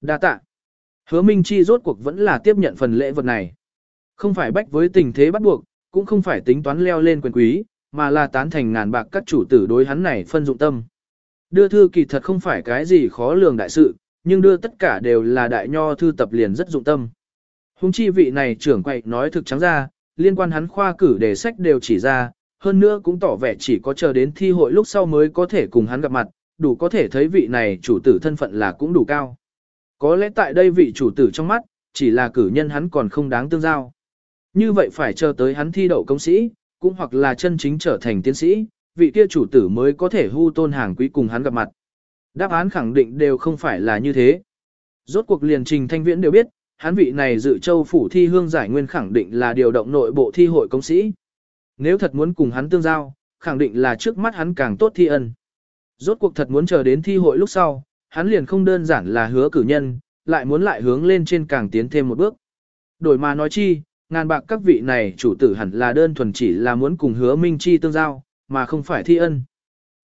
Đa tạ. Hứa Minh Chi rốt cuộc vẫn là tiếp nhận phần lễ vật này. Không phải bách với tình thế bắt buộc, cũng không phải tính toán leo lên quyền quý, mà là tán thành ngàn bạc các chủ tử đối hắn này phân dụng tâm. Đưa thư kỳ thật không phải cái gì khó lường đại sự, nhưng đưa tất cả đều là đại nho thư tập liền rất dụng tâm. Hùng chi vị này trưởng quậy nói thực trắng ra, liên quan hắn khoa cử đề sách đều chỉ ra, hơn nữa cũng tỏ vẻ chỉ có chờ đến thi hội lúc sau mới có thể cùng hắn gặp mặt, đủ có thể thấy vị này chủ tử thân phận là cũng đủ cao. Có lẽ tại đây vị chủ tử trong mắt, chỉ là cử nhân hắn còn không đáng tương giao. Như vậy phải chờ tới hắn thi đậu công sĩ, cũng hoặc là chân chính trở thành tiến sĩ, vị kia chủ tử mới có thể hưu tôn hàng quý cùng hắn gặp mặt. Đáp án khẳng định đều không phải là như thế. Rốt cuộc liền trình thanh viễn đều biết, hắn vị này dự châu phủ thi hương giải nguyên khẳng định là điều động nội bộ thi hội công sĩ. Nếu thật muốn cùng hắn tương giao, khẳng định là trước mắt hắn càng tốt thi ân. Rốt cuộc thật muốn chờ đến thi hội lúc sau, hắn liền không đơn giản là hứa cử nhân, lại muốn lại hướng lên trên càng tiến thêm một bước. Đổi mà nói chi, ngàn bạc các vị này chủ tử hẳn là đơn thuần chỉ là muốn cùng hứa minh chi tương giao, mà không phải thi ân.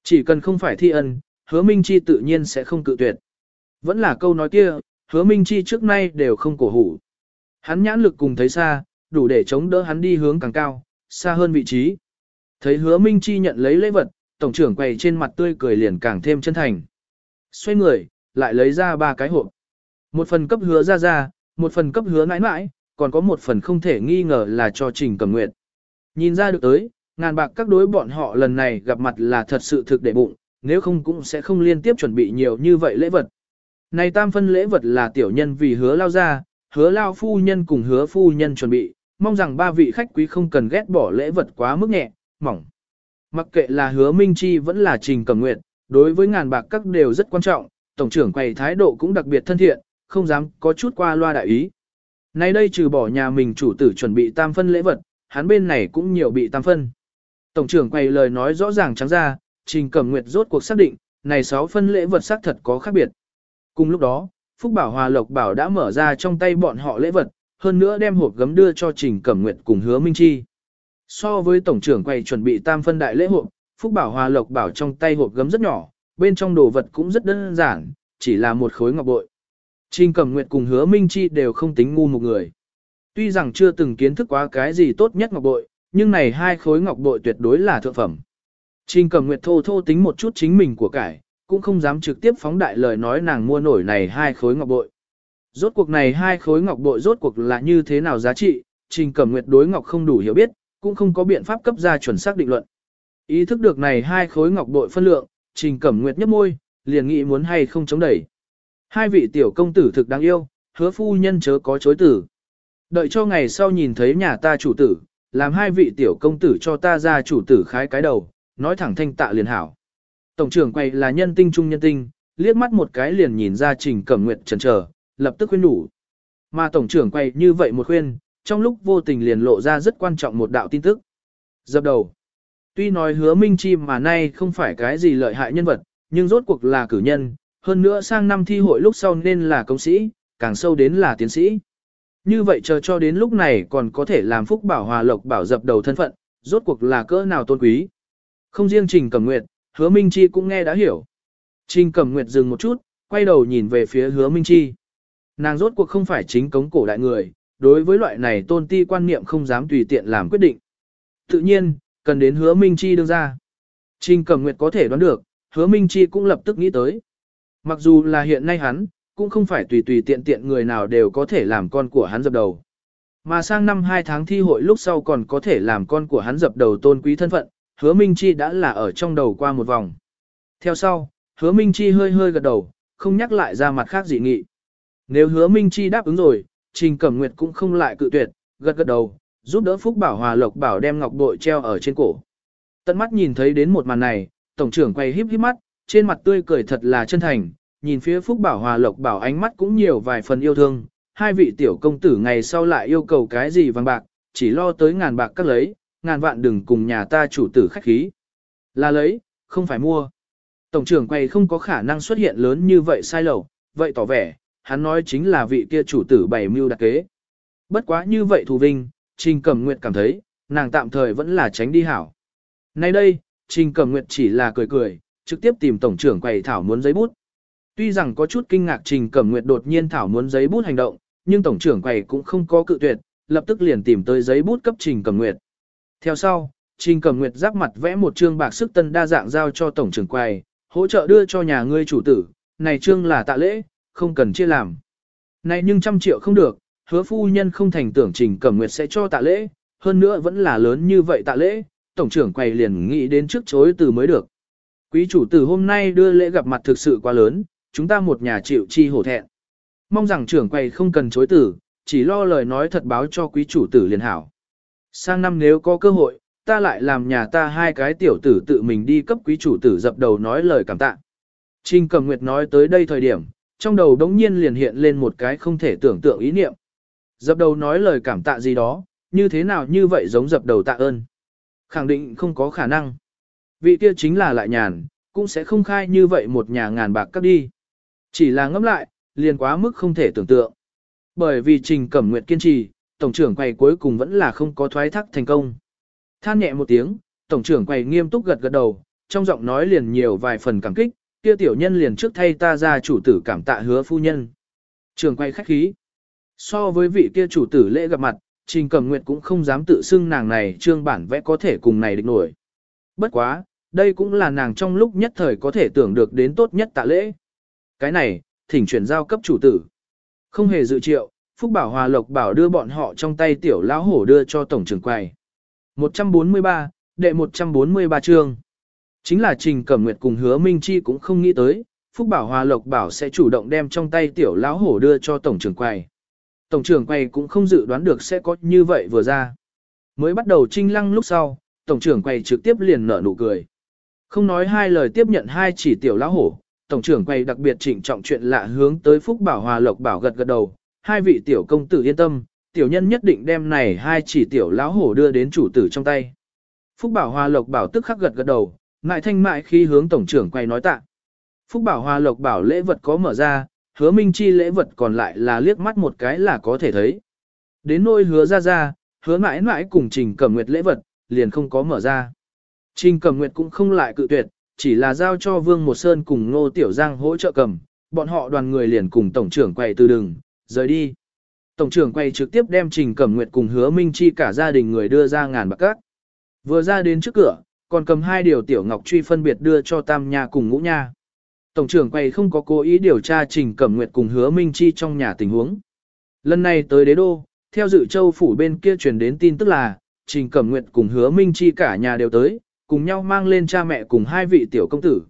Chỉ cần không phải thi ân, hứa minh chi tự nhiên sẽ không cự tuyệt. Vẫn là câu nói kia, hứa minh chi trước nay đều không cổ hủ. Hắn nhãn lực cùng thấy xa, đủ để chống đỡ hắn đi hướng càng cao, xa hơn vị trí. Thấy hứa minh chi nhận lấy lễ vật, tổng trưởng quầy trên mặt tươi cười liền càng thêm chân thành. Xoay người, lại lấy ra ba cái hộp. Một phần cấp hứa ra ra, một phần cấp hứa nãi nãi, còn có một phần không thể nghi ngờ là cho trình cầm nguyện. Nhìn ra được tới, ngàn bạc các đối bọn họ lần này gặp mặt là thật sự thực để bụng, nếu không cũng sẽ không liên tiếp chuẩn bị nhiều như vậy lễ vật. Này tam phân lễ vật là tiểu nhân vì hứa lao ra, hứa lao phu nhân cùng hứa phu nhân chuẩn bị, mong rằng ba vị khách quý không cần ghét bỏ lễ vật quá mức nhẹ, mỏng. Mặc kệ là hứa Minh Chi vẫn là trình cầm nguyện, đối với ngàn bạc các đều rất quan trọng, tổng trưởng quầy thái độ cũng đặc biệt thân thiện, không dám có chút qua loa đại ý. Nay đây trừ bỏ nhà mình chủ tử chuẩn bị tam phân lễ vật, hắn bên này cũng nhiều bị tam phân. Tổng trưởng quầy lời nói rõ ràng trắng ra, Trình Cẩm Nguyệt rốt cuộc xác định, này 6 phân lễ vật xác thật có khác biệt. Cùng lúc đó, Phúc Bảo Hòa Lộc Bảo đã mở ra trong tay bọn họ lễ vật, hơn nữa đem hộp gấm đưa cho Trình Cẩm Nguyệt cùng Hứa Minh Chi. So với tổng trưởng quầy chuẩn bị tam phân đại lễ hộp, Phúc Bảo Hòa Lộc Bảo trong tay hộp gấm rất nhỏ, bên trong đồ vật cũng rất đơn giản, chỉ là một khối ngọc bội. Trình Cẩm Nguyệt cùng Hứa Minh Chi đều không tính ngu một người. Tuy rằng chưa từng kiến thức quá cái gì tốt nhất ngọc bội, nhưng này hai khối ngọc bội tuyệt đối là thượng phẩm. Trình Cẩm Nguyệt thô thô tính một chút chính mình của cải, cũng không dám trực tiếp phóng đại lời nói nàng mua nổi này hai khối ngọc bội. Rốt cuộc này hai khối ngọc bội rốt cuộc là như thế nào giá trị, Trình Cẩm Nguyệt đối ngọc không đủ hiểu biết, cũng không có biện pháp cấp ra chuẩn xác định luận. Ý thức được này hai khối ngọc bội phân lượng, Trình Cẩm Nguyệt nhấp môi, liền nghĩ muốn hay không chống đẩy. Hai vị tiểu công tử thực đáng yêu, hứa phu nhân chớ có chối tử. Đợi cho ngày sau nhìn thấy nhà ta chủ tử, làm hai vị tiểu công tử cho ta ra chủ tử khái cái đầu, nói thẳng thanh tạ liền hảo. Tổng trưởng quay là nhân tinh trung nhân tinh, liếc mắt một cái liền nhìn ra trình cẩm nguyệt trần trở, lập tức khuyên đủ. Mà tổng trưởng quay như vậy một khuyên, trong lúc vô tình liền lộ ra rất quan trọng một đạo tin tức. Dập đầu. Tuy nói hứa minh chi mà nay không phải cái gì lợi hại nhân vật, nhưng rốt cuộc là cử nhân, hơn nữa sang năm thi hội lúc sau nên là công sĩ, càng sâu đến là tiến sĩ. Như vậy chờ cho đến lúc này còn có thể làm phúc bảo hòa lộc bảo dập đầu thân phận, rốt cuộc là cỡ nào tôn quý. Không riêng Trình Cẩm Nguyệt, Hứa Minh Chi cũng nghe đã hiểu. Trình Cẩm Nguyệt dừng một chút, quay đầu nhìn về phía Hứa Minh Chi. Nàng rốt cuộc không phải chính cống cổ đại người, đối với loại này tôn ti quan niệm không dám tùy tiện làm quyết định. Tự nhiên, cần đến Hứa Minh Chi đương ra. Trình Cẩm Nguyệt có thể đoán được, Hứa Minh Chi cũng lập tức nghĩ tới. Mặc dù là hiện nay hắn, cũng không phải tùy tùy tiện tiện người nào đều có thể làm con của hắn dập đầu. Mà sang năm 2 tháng thi hội lúc sau còn có thể làm con của hắn dập đầu tôn quý thân phận, hứa Minh Chi đã là ở trong đầu qua một vòng. Theo sau, hứa Minh Chi hơi hơi gật đầu, không nhắc lại ra mặt khác dị nghị. Nếu hứa Minh Chi đáp ứng rồi, Trình Cẩm Nguyệt cũng không lại cự tuyệt, gật gật đầu, giúp đỡ Phúc Bảo Hòa Lộc Bảo đem ngọc bội treo ở trên cổ. Tận mắt nhìn thấy đến một màn này, tổng trưởng quay híp híp mắt, trên mặt tươi cười thật là chân thành, nhìn phía Phúc Bảo Hòa Lộc Bảo ánh mắt cũng nhiều vài phần yêu thương, hai vị tiểu công tử ngày sau lại yêu cầu cái gì vàng bạc, chỉ lo tới ngàn bạc các lấy, ngàn vạn đừng cùng nhà ta chủ tử khách khí. Là lấy, không phải mua. Tổng trưởng quay không có khả năng xuất hiện lớn như vậy sai lầu, vậy tỏ vẻ, hắn nói chính là vị kia chủ tử bày mưu đặc kế. Bất quá như vậy thù vinh, Trình Cẩm Nguyệt cảm thấy, nàng tạm thời vẫn là tránh đi hảo. Nay đây, Trình Cẩm Nguyệt chỉ là cười cười, trực tiếp tìm tổng trưởng quầy thảo muốn giấy bút. Tuy rằng có chút kinh ngạc Trình Cẩm Nguyệt đột nhiên thảo muốn giấy bút hành động, nhưng tổng trưởng quầy cũng không có cự tuyệt, lập tức liền tìm tới giấy bút cấp Trình Cẩm Nguyệt. Theo sau, Trình Cẩm Nguyệt giáp mặt vẽ một chương bạc sức tân đa dạng giao cho tổng trưởng quầy, hỗ trợ đưa cho nhà ngươi chủ tử, này chương là tạ lễ, không cần chia làm. Này nhưng trăm triệu không được, hứa phu nhân không thành tưởng Trình Cẩm Nguyệt sẽ cho tạ lễ, hơn nữa vẫn là lớn như vậy tạ lễ, tổng trưởng quầy liền nghĩ đến trước chối từ mới được. Quý chủ tử hôm nay đưa lễ gặp mặt thực sự quá lớn, chúng ta một nhà chịu chi hổ thẹn. Mong rằng trưởng quầy không cần chối tử, chỉ lo lời nói thật báo cho quý chủ tử liền hảo. Sang năm nếu có cơ hội, ta lại làm nhà ta hai cái tiểu tử tự mình đi cấp quý chủ tử dập đầu nói lời cảm tạ. Trình Cầm Nguyệt nói tới đây thời điểm, trong đầu đống nhiên liền hiện lên một cái không thể tưởng tượng ý niệm. Dập đầu nói lời cảm tạ gì đó, như thế nào như vậy giống dập đầu tạ ơn. Khẳng định không có khả năng. Vị kia chính là lại nhàn, cũng sẽ không khai như vậy một nhà ngàn bạc cắt đi. Chỉ là ngẫm lại, liền quá mức không thể tưởng tượng. Bởi vì Trình Cẩm Nguyệt kiên trì, tổng trưởng quầy cuối cùng vẫn là không có thoái thác thành công. Than nhẹ một tiếng, tổng trưởng quầy nghiêm túc gật gật đầu, trong giọng nói liền nhiều vài phần cảm kích, kia tiểu nhân liền trước thay ta ra chủ tử cảm tạ hứa phu nhân. Trưởng quầy khách khí. So với vị kia chủ tử lễ gặp mặt, Trình Cẩm Nguyệt cũng không dám tự xưng nàng này trương bản vẽ có thể cùng này địch nổi. Bất quá, đây cũng là nàng trong lúc nhất thời có thể tưởng được đến tốt nhất tạ lễ. Cái này, thỉnh chuyển giao cấp chủ tử. Không hề dự triệu, Phúc Bảo Hòa Lộc Bảo đưa bọn họ trong tay tiểu lão hổ đưa cho tổng trưởng quầy. 143, đệ 143 chương. Chính là Trình Cẩm Nguyệt cùng Hứa Minh Chi cũng không nghĩ tới, Phúc Bảo Hòa Lộc Bảo sẽ chủ động đem trong tay tiểu lão hổ đưa cho tổng trưởng quầy. Tổng trưởng quầy cũng không dự đoán được sẽ có như vậy vừa ra. Mới bắt đầu trinh lăng lúc sau, tổng trưởng quầy trực tiếp liền nở nụ cười. Không nói hai lời tiếp nhận hai chỉ tiểu lão hổ, tổng trưởng quầy đặc biệt trịnh trọng chuyện lạ hướng tới Phúc Bảo Hòa Lộc Bảo gật gật đầu, hai vị tiểu công tử yên tâm, tiểu nhân nhất định đem này hai chỉ tiểu lão hổ đưa đến chủ tử trong tay. Phúc Bảo Hòa Lộc Bảo tức khắc gật gật đầu, ngại thanh mại khi hướng tổng trưởng quay nói tạ. Phúc Bảo Hòa Lộc Bảo lễ vật có mở ra, hứa minh chi lễ vật còn lại là liếc mắt một cái là có thể thấy. Đến nôi hứa ra ra, hứa mãi mãi cùng Trình Cẩm Nguyệt lễ vật, liền không có mở ra. Trình Cẩm Nguyệt cũng không lại cự tuyệt, chỉ là giao cho Vương Một Sơn cùng Ngô Tiểu Giang hỗ trợ cầm, bọn họ đoàn người liền cùng tổng trưởng quay từ đường, rời đi. Tổng trưởng quay trực tiếp đem Trình Cẩm Nguyệt cùng Hứa Minh Chi cả gia đình người đưa ra ngàn bạc cát. Vừa ra đến trước cửa, còn cầm hai điều tiểu ngọc truy phân biệt đưa cho Tam Nha cùng Ngũ Nha. Tổng trưởng quay không có cố ý điều tra Trình Cẩm Nguyệt cùng Hứa Minh Chi trong nhà tình huống. Lần này tới đế đô, theo dự châu phủ bên kia truyền đến tin tức là, Trình Cẩm Nguyệt cùng Hứa Minh Chi cả nhà đều tới, cùng nhau mang lên cha mẹ cùng hai vị tiểu công tử.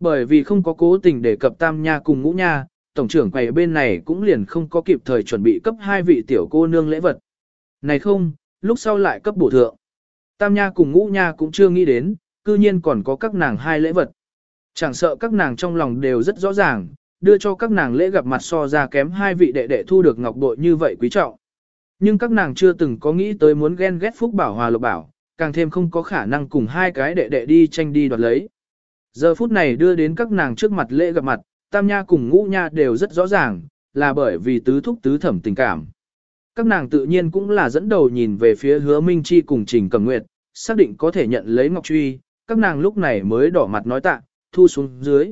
Bởi vì không có cố tình đề cập Tam Nha cùng Ngũ Nha, tổng trưởng quầy bên này cũng liền không có kịp thời chuẩn bị cấp hai vị tiểu cô nương lễ vật. Này không, lúc sau lại cấp bổ thượng. Tam Nha cùng Ngũ Nha cũng chưa nghĩ đến, cư nhiên còn có các nàng hai lễ vật. Chẳng sợ các nàng trong lòng đều rất rõ ràng, đưa cho các nàng lễ gặp mặt so ra kém hai vị đệ đệ thu được ngọc bội như vậy quý trọng. Nhưng các nàng chưa từng có nghĩ tới muốn ghen ghét Phúc Bảo Hòa Lộc Bảo, càng thêm không có khả năng cùng hai cái đệ đệ đi tranh đi đoạt lấy. Giờ phút này đưa đến các nàng trước mặt lễ gặp mặt, Tam Nha cùng Ngũ Nha đều rất rõ ràng, là bởi vì tứ thúc tứ thẩm tình cảm. Các nàng tự nhiên cũng là dẫn đầu nhìn về phía hứa Minh Chi cùng Trình Cầm Nguyệt, xác định có thể nhận lấy Ngọc Truy, các nàng lúc này mới đỏ mặt nói tạ, thu xuống dưới.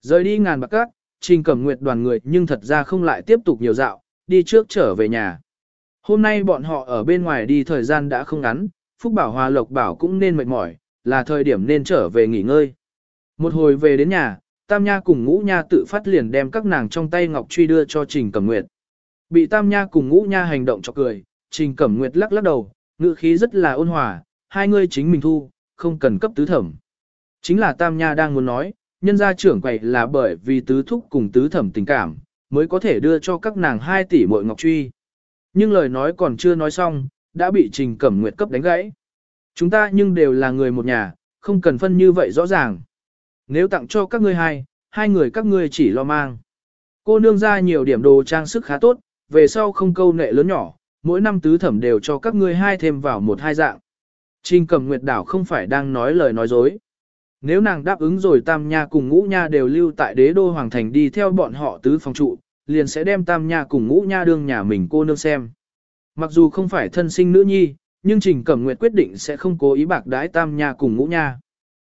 Rời đi ngàn bạc cát, Trình Cẩm Nguyệt đoàn người nhưng thật ra không lại tiếp tục nhiều dạo, đi trước trở về nhà. Hôm nay bọn họ ở bên ngoài đi thời gian đã không ngắn, Phúc Bảo Hòa Lộc Bảo cũng nên mệt mỏi, là thời điểm nên trở về nghỉ ngơi. Một hồi về đến nhà, Tam Nha cùng Ngũ Nha tự phát liền đem các nàng trong tay ngọc truy đưa cho Trình Cẩm Nguyệt. Bị Tam Nha cùng Ngũ Nha hành động cho cười, Trình Cẩm Nguyệt lắc lắc đầu, ngữ khí rất là ôn hòa, hai người chính mình thu, không cần cấp tứ thẩm. Chính là Tam Nha đang muốn nói, nhân gia trưởng quầy là bởi vì tứ thúc cùng tứ thẩm tình cảm, mới có thể đưa cho các nàng hai tỷ mội ngọc truy. Nhưng lời nói còn chưa nói xong, đã bị Trình Cẩm Nguyệt cấp đánh gãy. Chúng ta nhưng đều là người một nhà, không cần phân như vậy rõ ràng. Nếu tặng cho các ngươi hai, hai người các ngươi chỉ lo mang. Cô nương ra nhiều điểm đồ trang sức khá tốt, về sau không câu nệ lớn nhỏ, mỗi năm tứ thẩm đều cho các ngươi hai thêm vào một hai dạng. Trình Cẩm Nguyệt đảo không phải đang nói lời nói dối. Nếu nàng đáp ứng rồi Tam Nha cùng Ngũ Nha đều lưu tại đế đô Hoàng Thành đi theo bọn họ tứ phòng trụ, liền sẽ đem Tam Nha cùng Ngũ Nha đương nhà mình cô nương xem. Mặc dù không phải thân sinh nữ nhi, nhưng Trình Cẩm Nguyệt quyết định sẽ không cố ý bạc đái Tam Nha cùng Ngũ Nha.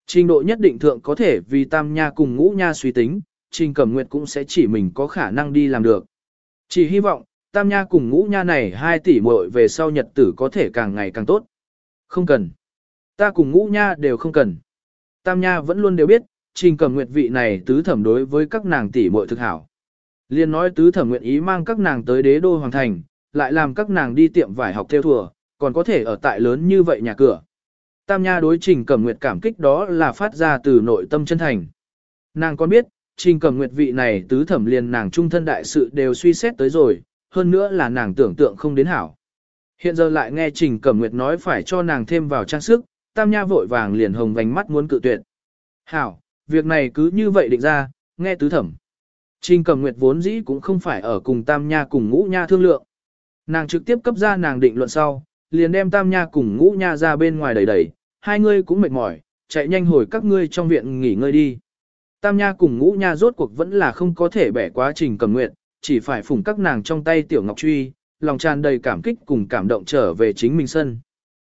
Trình độ nhất định thượng có thể vì Tam Nha cùng Ngũ Nha suy tính, Trình Cẩm Nguyệt cũng sẽ chỉ mình có khả năng đi làm được. Chỉ hy vọng, Tam Nha cùng Ngũ Nha này hai tỷ muội về sau nhật tử có thể càng ngày càng tốt. Không cần. Ta cùng Ngũ Nha đều không cần. Tam Nha vẫn luôn đều biết, Trình Cẩm Nguyệt vị này tứ thẩm đối với các nàng tỷ muội thực hảo. Liên nói tứ thẩm nguyện ý mang các nàng tới đế đô hoàng thành, lại làm các nàng đi tiệm vải học theo thùa, còn có thể ở tại lớn như vậy nhà cửa. Tam Nha đối Trình Cẩm Nguyệt cảm kích đó là phát ra từ nội tâm chân thành. Nàng còn biết, Trình Cẩm Nguyệt vị này tứ thẩm liền nàng trung thân đại sự đều suy xét tới rồi, hơn nữa là nàng tưởng tượng không đến hảo. Hiện giờ lại nghe Trình Cẩm Nguyệt nói phải cho nàng thêm vào trang sức, Tam Nha vội vàng liền hồng vành mắt muốn cự tuyệt. Hảo, việc này cứ như vậy định ra, nghe tứ thẩm. Trình Cẩm Nguyệt vốn dĩ cũng không phải ở cùng Tam Nha cùng Ngũ Nha thương lượng. Nàng trực tiếp cấp ra nàng định luận sau, liền đem Tam Nha cùng Ngũ Nha ra bên ngoài đẩy đẩy, hai ngươi cũng mệt mỏi, chạy nhanh hồi các ngươi trong viện nghỉ ngơi đi. Tam Nha cùng Ngũ Nha rốt cuộc vẫn là không có thể bẻ quá Trình Cẩm Nguyệt, chỉ phải phủng các nàng trong tay tiểu ngọc truy, lòng tràn đầy cảm kích cùng cảm động trở về chính mình sân.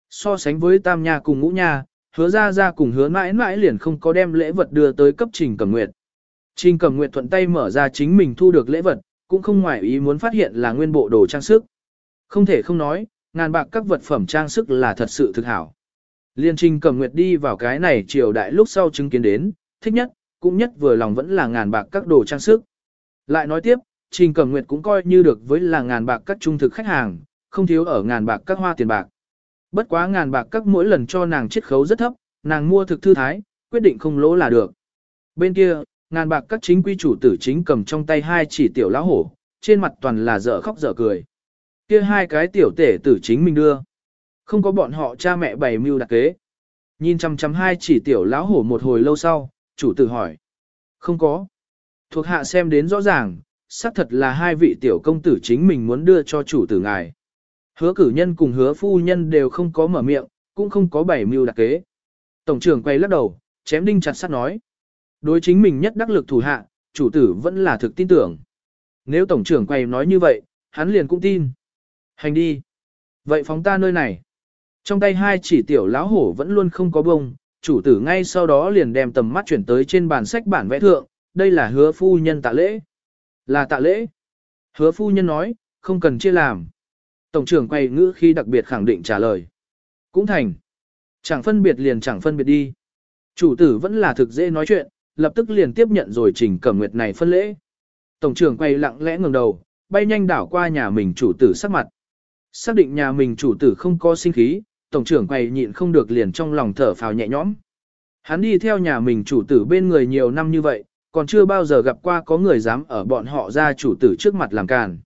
So sánh với Tam Nha cùng Ngũ Nha, hứa ra ra cùng hứa mãi mãi liền không có đem lễ vật đưa tới cấp Trình Cẩm Nguyệt. Trình Cẩm Nguyệt thuận tay mở ra chính mình thu được lễ vật, cũng không ngoài ý muốn phát hiện là nguyên bộ đồ trang sức. Không thể không nói, ngàn bạc các vật phẩm trang sức là thật sự thực hảo. Liên Trình Cẩm Nguyệt đi vào cái này triều đại lúc sau chứng kiến đến, thích nhất, cũng nhất vừa lòng vẫn là ngàn bạc các đồ trang sức. Lại nói tiếp, Trình Cẩm Nguyệt cũng coi như được với là ngàn bạc các trung thực khách hàng, không thiếu ở ngàn bạc các hoa tiền bạc. Bất quá ngàn bạc các mỗi lần cho nàng chiết khấu rất thấp, nàng mua thực thư thái, quyết định không lỗ là được. Bên kia, ngàn bạc các chính quy chủ tử chính cầm trong tay hai chỉ tiểu lão hổ, trên mặt toàn là dở khóc dở cười. Kia hai cái tiểu tể tử chính mình đưa. Không có bọn họ cha mẹ bày mưu đặc kế. Nhìn chăm chăm hai chỉ tiểu lão hổ một hồi lâu sau, chủ tử hỏi. Không có. Thuộc hạ xem đến rõ ràng, xác thật là hai vị tiểu công tử chính mình muốn đưa cho chủ tử ngài. Hứa cử nhân cùng hứa phu nhân đều không có mở miệng, cũng không có bảy mưu đặc kế. Tổng trưởng quay lắc đầu, chém đinh chặt sắt nói. Đối chính mình nhất đắc lực thủ hạ, chủ tử vẫn là thực tin tưởng. Nếu tổng trưởng quay nói như vậy, hắn liền cũng tin. Hành đi. Vậy phóng ta nơi này. Trong tay hai chỉ tiểu lão hổ vẫn luôn không có bông, chủ tử ngay sau đó liền đem tầm mắt chuyển tới trên bàn sách bản vẽ thượng, đây là hứa phu nhân tạ lễ. Là tạ lễ. Hứa phu nhân nói, không cần chia làm. Tổng trưởng quay ngữ khi đặc biệt khẳng định trả lời. Cũng thành. Chẳng phân biệt liền chẳng phân biệt đi. Chủ tử vẫn là thực dễ nói chuyện, lập tức liền tiếp nhận rồi trình cẩm nguyệt này phân lễ. Tổng trưởng quay lặng lẽ ngẩng đầu, bay nhanh đảo qua nhà mình chủ tử sắc mặt. Xác định nhà mình chủ tử không có sinh khí, tổng trưởng quay nhịn không được liền trong lòng thở phào nhẹ nhõm. Hắn đi theo nhà mình chủ tử bên người nhiều năm như vậy, còn chưa bao giờ gặp qua có người dám ở bọn họ ra chủ tử trước mặt làm càn.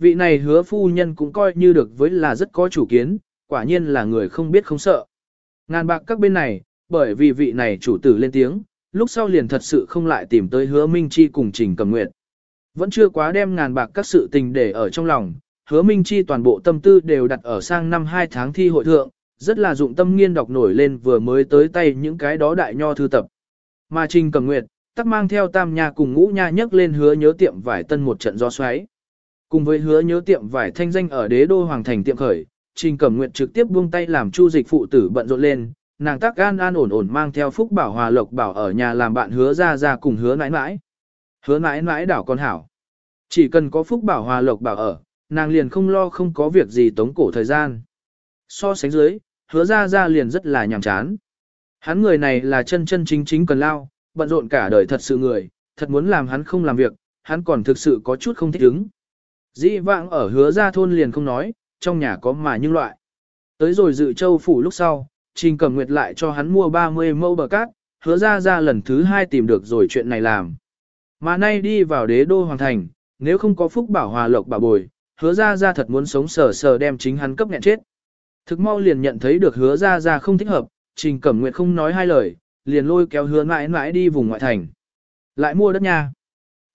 Vị này hứa phu nhân cũng coi như được với là rất có chủ kiến, quả nhiên là người không biết không sợ. Ngàn bạc các bên này, bởi vì vị này chủ tử lên tiếng, lúc sau liền thật sự không lại tìm tới hứa Minh Chi cùng Trình Cầm Nguyệt. Vẫn chưa quá đem ngàn bạc các sự tình để ở trong lòng, hứa Minh Chi toàn bộ tâm tư đều đặt ở sang năm 2 tháng thi hội thượng, rất là dụng tâm nghiên đọc nổi lên vừa mới tới tay những cái đó đại nho thư tập. Mà Trình Cầm Nguyệt, tắc mang theo tam nha cùng ngũ nha nhấc lên hứa nhớ tiệm vải tân một trận do xoáy. Cùng với hứa nhớ tiệm vải thanh danh ở đế đô hoàng thành tiệm khởi, Trình Cẩm Nguyệt trực tiếp buông tay làm chu dịch phụ tử bận rộn lên, nàng tác gan an ổn ổn mang theo phúc bảo hòa lộc bảo ở nhà làm bạn hứa ra ra cùng hứa mãi mãi, Hứa mãi mãi đảo con hảo. Chỉ cần có phúc bảo hòa lộc bảo ở, nàng liền không lo không có việc gì tống cổ thời gian. So sánh dưới, hứa ra ra liền rất là nhàm chán. Hắn người này là chân chân chính chính cần lao, bận rộn cả đời thật sự người, thật muốn làm hắn không làm việc, hắn còn thực sự có chút không thích ứng. Dĩ vãng ở hứa ra thôn liền không nói, trong nhà có mà nhưng loại. Tới rồi dự châu phủ lúc sau, Trình Cẩm Nguyệt lại cho hắn mua 30 mẫu bờ cát, hứa ra ra lần thứ hai tìm được rồi chuyện này làm. Mà nay đi vào đế đô hoàng thành, nếu không có phúc bảo hòa lộc bảo bồi, hứa ra ra thật muốn sống sờ sờ đem chính hắn cấp nghẹn chết. Thực mau liền nhận thấy được hứa ra ra không thích hợp, Trình Cẩm Nguyệt không nói hai lời, liền lôi kéo hứa mãi mãi đi vùng ngoại thành. Lại mua đất nha.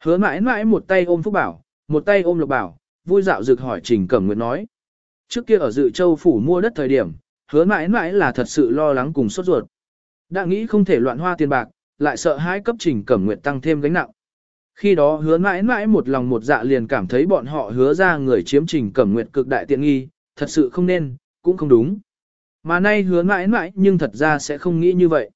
Hứa mãi mãi một tay ôm phúc bảo, một tay ôm lộc bảo, vui dạo rực hỏi Trình Cẩm Nguyệt nói. Trước kia ở dự châu phủ mua đất thời điểm, hứa mãi mãi là thật sự lo lắng cùng sốt ruột. Đã nghĩ không thể loạn hoa tiền bạc, lại sợ hai cấp Trình Cẩm Nguyệt tăng thêm gánh nặng. Khi đó hứa mãi mãi một lòng một dạ liền cảm thấy bọn họ hứa ra người chiếm Trình Cẩm Nguyệt cực đại tiện nghi, thật sự không nên, cũng không đúng. Mà nay hứa mãi mãi nhưng thật ra sẽ không nghĩ như vậy.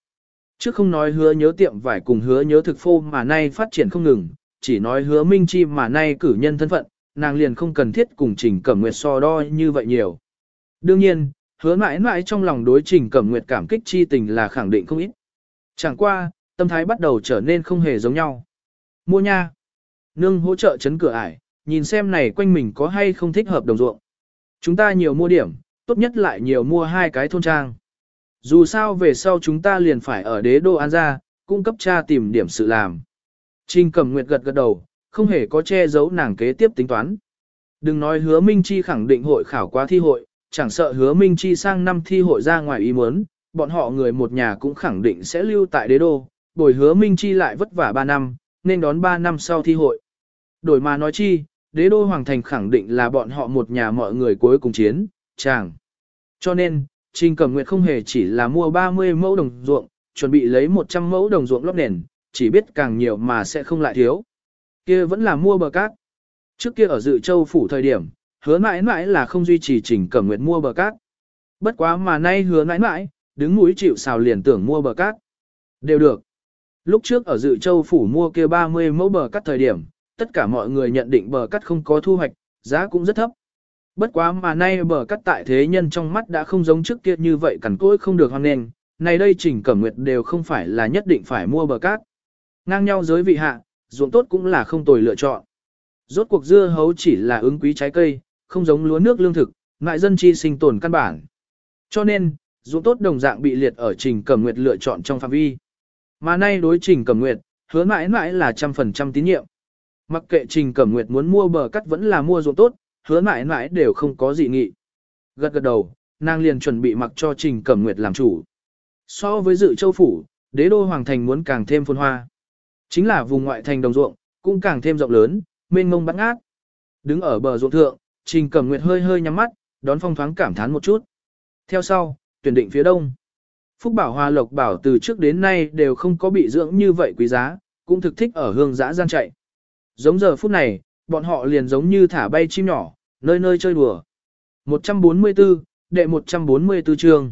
Trước không nói hứa nhớ tiệm vải cùng hứa nhớ thực phô mà nay phát triển không ngừng, chỉ nói hứa minh chi mà nay cử nhân thân phận, nàng liền không cần thiết cùng trình cẩm nguyệt so đo như vậy nhiều. Đương nhiên, hứa mãi mãi trong lòng đối trình cẩm nguyệt cảm kích chi tình là khẳng định không ít. Chẳng qua, tâm thái bắt đầu trở nên không hề giống nhau. Mua nha. Nương hỗ trợ chấn cửa ải, nhìn xem này quanh mình có hay không thích hợp đồng ruộng. Chúng ta nhiều mua điểm, tốt nhất lại nhiều mua hai cái thôn trang. Dù sao về sau chúng ta liền phải ở đế đô an gia, cung cấp cha tìm điểm sự làm. Trình Cẩm nguyệt gật gật đầu, không hề có che giấu nàng kế tiếp tính toán. Đừng nói hứa Minh Chi khẳng định hội khảo qua thi hội, chẳng sợ hứa Minh Chi sang năm thi hội ra ngoài ý muốn, bọn họ người một nhà cũng khẳng định sẽ lưu tại đế đô, bồi hứa Minh Chi lại vất vả 3 năm, nên đón 3 năm sau thi hội. Đổi mà nói chi, đế đô hoàng thành khẳng định là bọn họ một nhà mọi người cuối cùng chiến, chàng. Cho nên, Trình Cẩm Nguyệt không hề chỉ là mua 30 mẫu đồng ruộng, chuẩn bị lấy 100 mẫu đồng ruộng lót nền, chỉ biết càng nhiều mà sẽ không lại thiếu. Kia vẫn là mua bờ cát. Trước kia ở dự châu phủ thời điểm, hứa mãi mãi là không duy trì Trình Cẩm Nguyệt mua bờ cát. Bất quá mà nay hứa mãi mãi, đứng mũi chịu xào liền tưởng mua bờ cát. Đều được. Lúc trước ở dự châu phủ mua kia 30 mẫu bờ cát thời điểm, tất cả mọi người nhận định bờ cát không có thu hoạch, giá cũng rất thấp. Bất quá mà nay bờ cắt tại thế nhân trong mắt đã không giống trước kia như vậy cằn cỗi không được hoan nghênh, này đây Trình Cẩm Nguyệt đều không phải là nhất định phải mua bờ cát. Ngang nhau giới vị hạ, ruộng tốt cũng là không tồi lựa chọn. Rốt cuộc dưa hấu chỉ là ứng quý trái cây, không giống lúa nước lương thực, ngại dân chi sinh tồn căn bản. Cho nên, ruộng tốt đồng dạng bị liệt ở Trình Cẩm Nguyệt lựa chọn trong phạm vi. Mà nay đối Trình Cẩm Nguyệt, hứa mãi mãi là trăm phần trăm tín nhiệm. Mặc kệ Trình Cẩm Nguyệt muốn mua bờ cắt vẫn là mua ruộng tốt, hứa mãi mãi đều không có gì nghị. Gật gật đầu, nàng liền chuẩn bị mặc cho Trình Cẩm Nguyệt làm chủ. So với dự châu phủ, đế đô hoàng thành muốn càng thêm phồn hoa. Chính là vùng ngoại thành đồng ruộng, cũng càng thêm rộng lớn, mênh mông bắn ngát. Đứng ở bờ ruộng thượng, Trình Cẩm Nguyệt hơi hơi nhắm mắt, đón phong thoáng cảm thán một chút. Theo sau, tuyển định phía đông. Phúc Bảo Hoa Lộc Bảo từ trước đến nay đều không có bị dưỡng như vậy quý giá, cũng thực thích ở hương dã gian chạy. Giống giờ phút này, bọn họ liền giống như thả bay chim nhỏ, nơi nơi chơi đùa. 144, đệ 144 chương.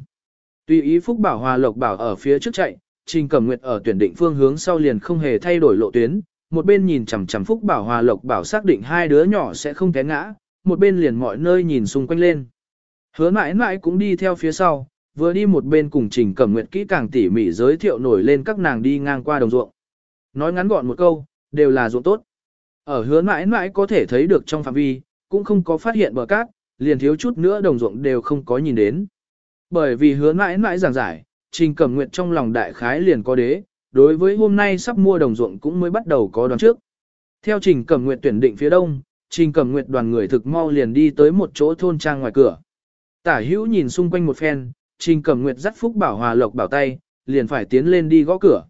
Tùy ý Phúc Bảo Hòa Lộc Bảo ở phía trước chạy, Trình Cẩm Nguyệt ở tuyển định phương hướng sau liền không hề thay đổi lộ tuyến, một bên nhìn chằm chằm Phúc Bảo Hòa Lộc Bảo xác định hai đứa nhỏ sẽ không té ngã, một bên liền mọi nơi nhìn xung quanh lên. Hứa mãi mãi cũng đi theo phía sau, vừa đi một bên cùng Trình Cẩm Nguyệt kỹ càng tỉ mỉ giới thiệu nổi lên các nàng đi ngang qua đồng ruộng. Nói ngắn gọn một câu, đều là ruộng tốt. Ở hứa mãi mãi có thể thấy được trong phạm vi, cũng không có phát hiện bờ cát, liền thiếu chút nữa đồng ruộng đều không có nhìn đến. Bởi vì hứa mãi mãi giảng giải, Trình Cẩm Nguyệt trong lòng đại khái liền có đế, đối với hôm nay sắp mua đồng ruộng cũng mới bắt đầu có đoán trước. Theo Trình Cẩm Nguyệt tuyển định phía đông, Trình Cẩm Nguyệt đoàn người thực mau liền đi tới một chỗ thôn trang ngoài cửa. Tả hữu nhìn xung quanh một phen, Trình Cẩm Nguyệt dắt Phúc Bảo Hòa Lộc bảo tay, liền phải tiến lên đi gõ cửa.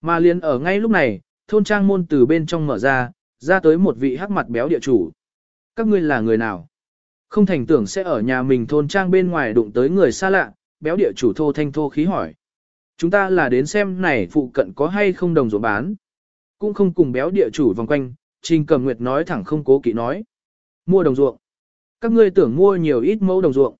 Mà liền ở ngay lúc này, thôn trang môn từ bên trong mở ra, ra tới một vị hắc mặt béo địa chủ. Các ngươi là người nào? Không thành tưởng sẽ ở nhà mình thôn trang bên ngoài đụng tới người xa lạ, béo địa chủ thô thanh thô khí hỏi. Chúng ta là đến xem này phụ cận có hay không đồng ruộng bán. Cũng không cùng béo địa chủ vòng quanh, Trình Cầm Nguyệt nói thẳng không cố kỵ nói. Mua đồng ruộng. Các ngươi tưởng mua nhiều ít mẫu đồng ruộng.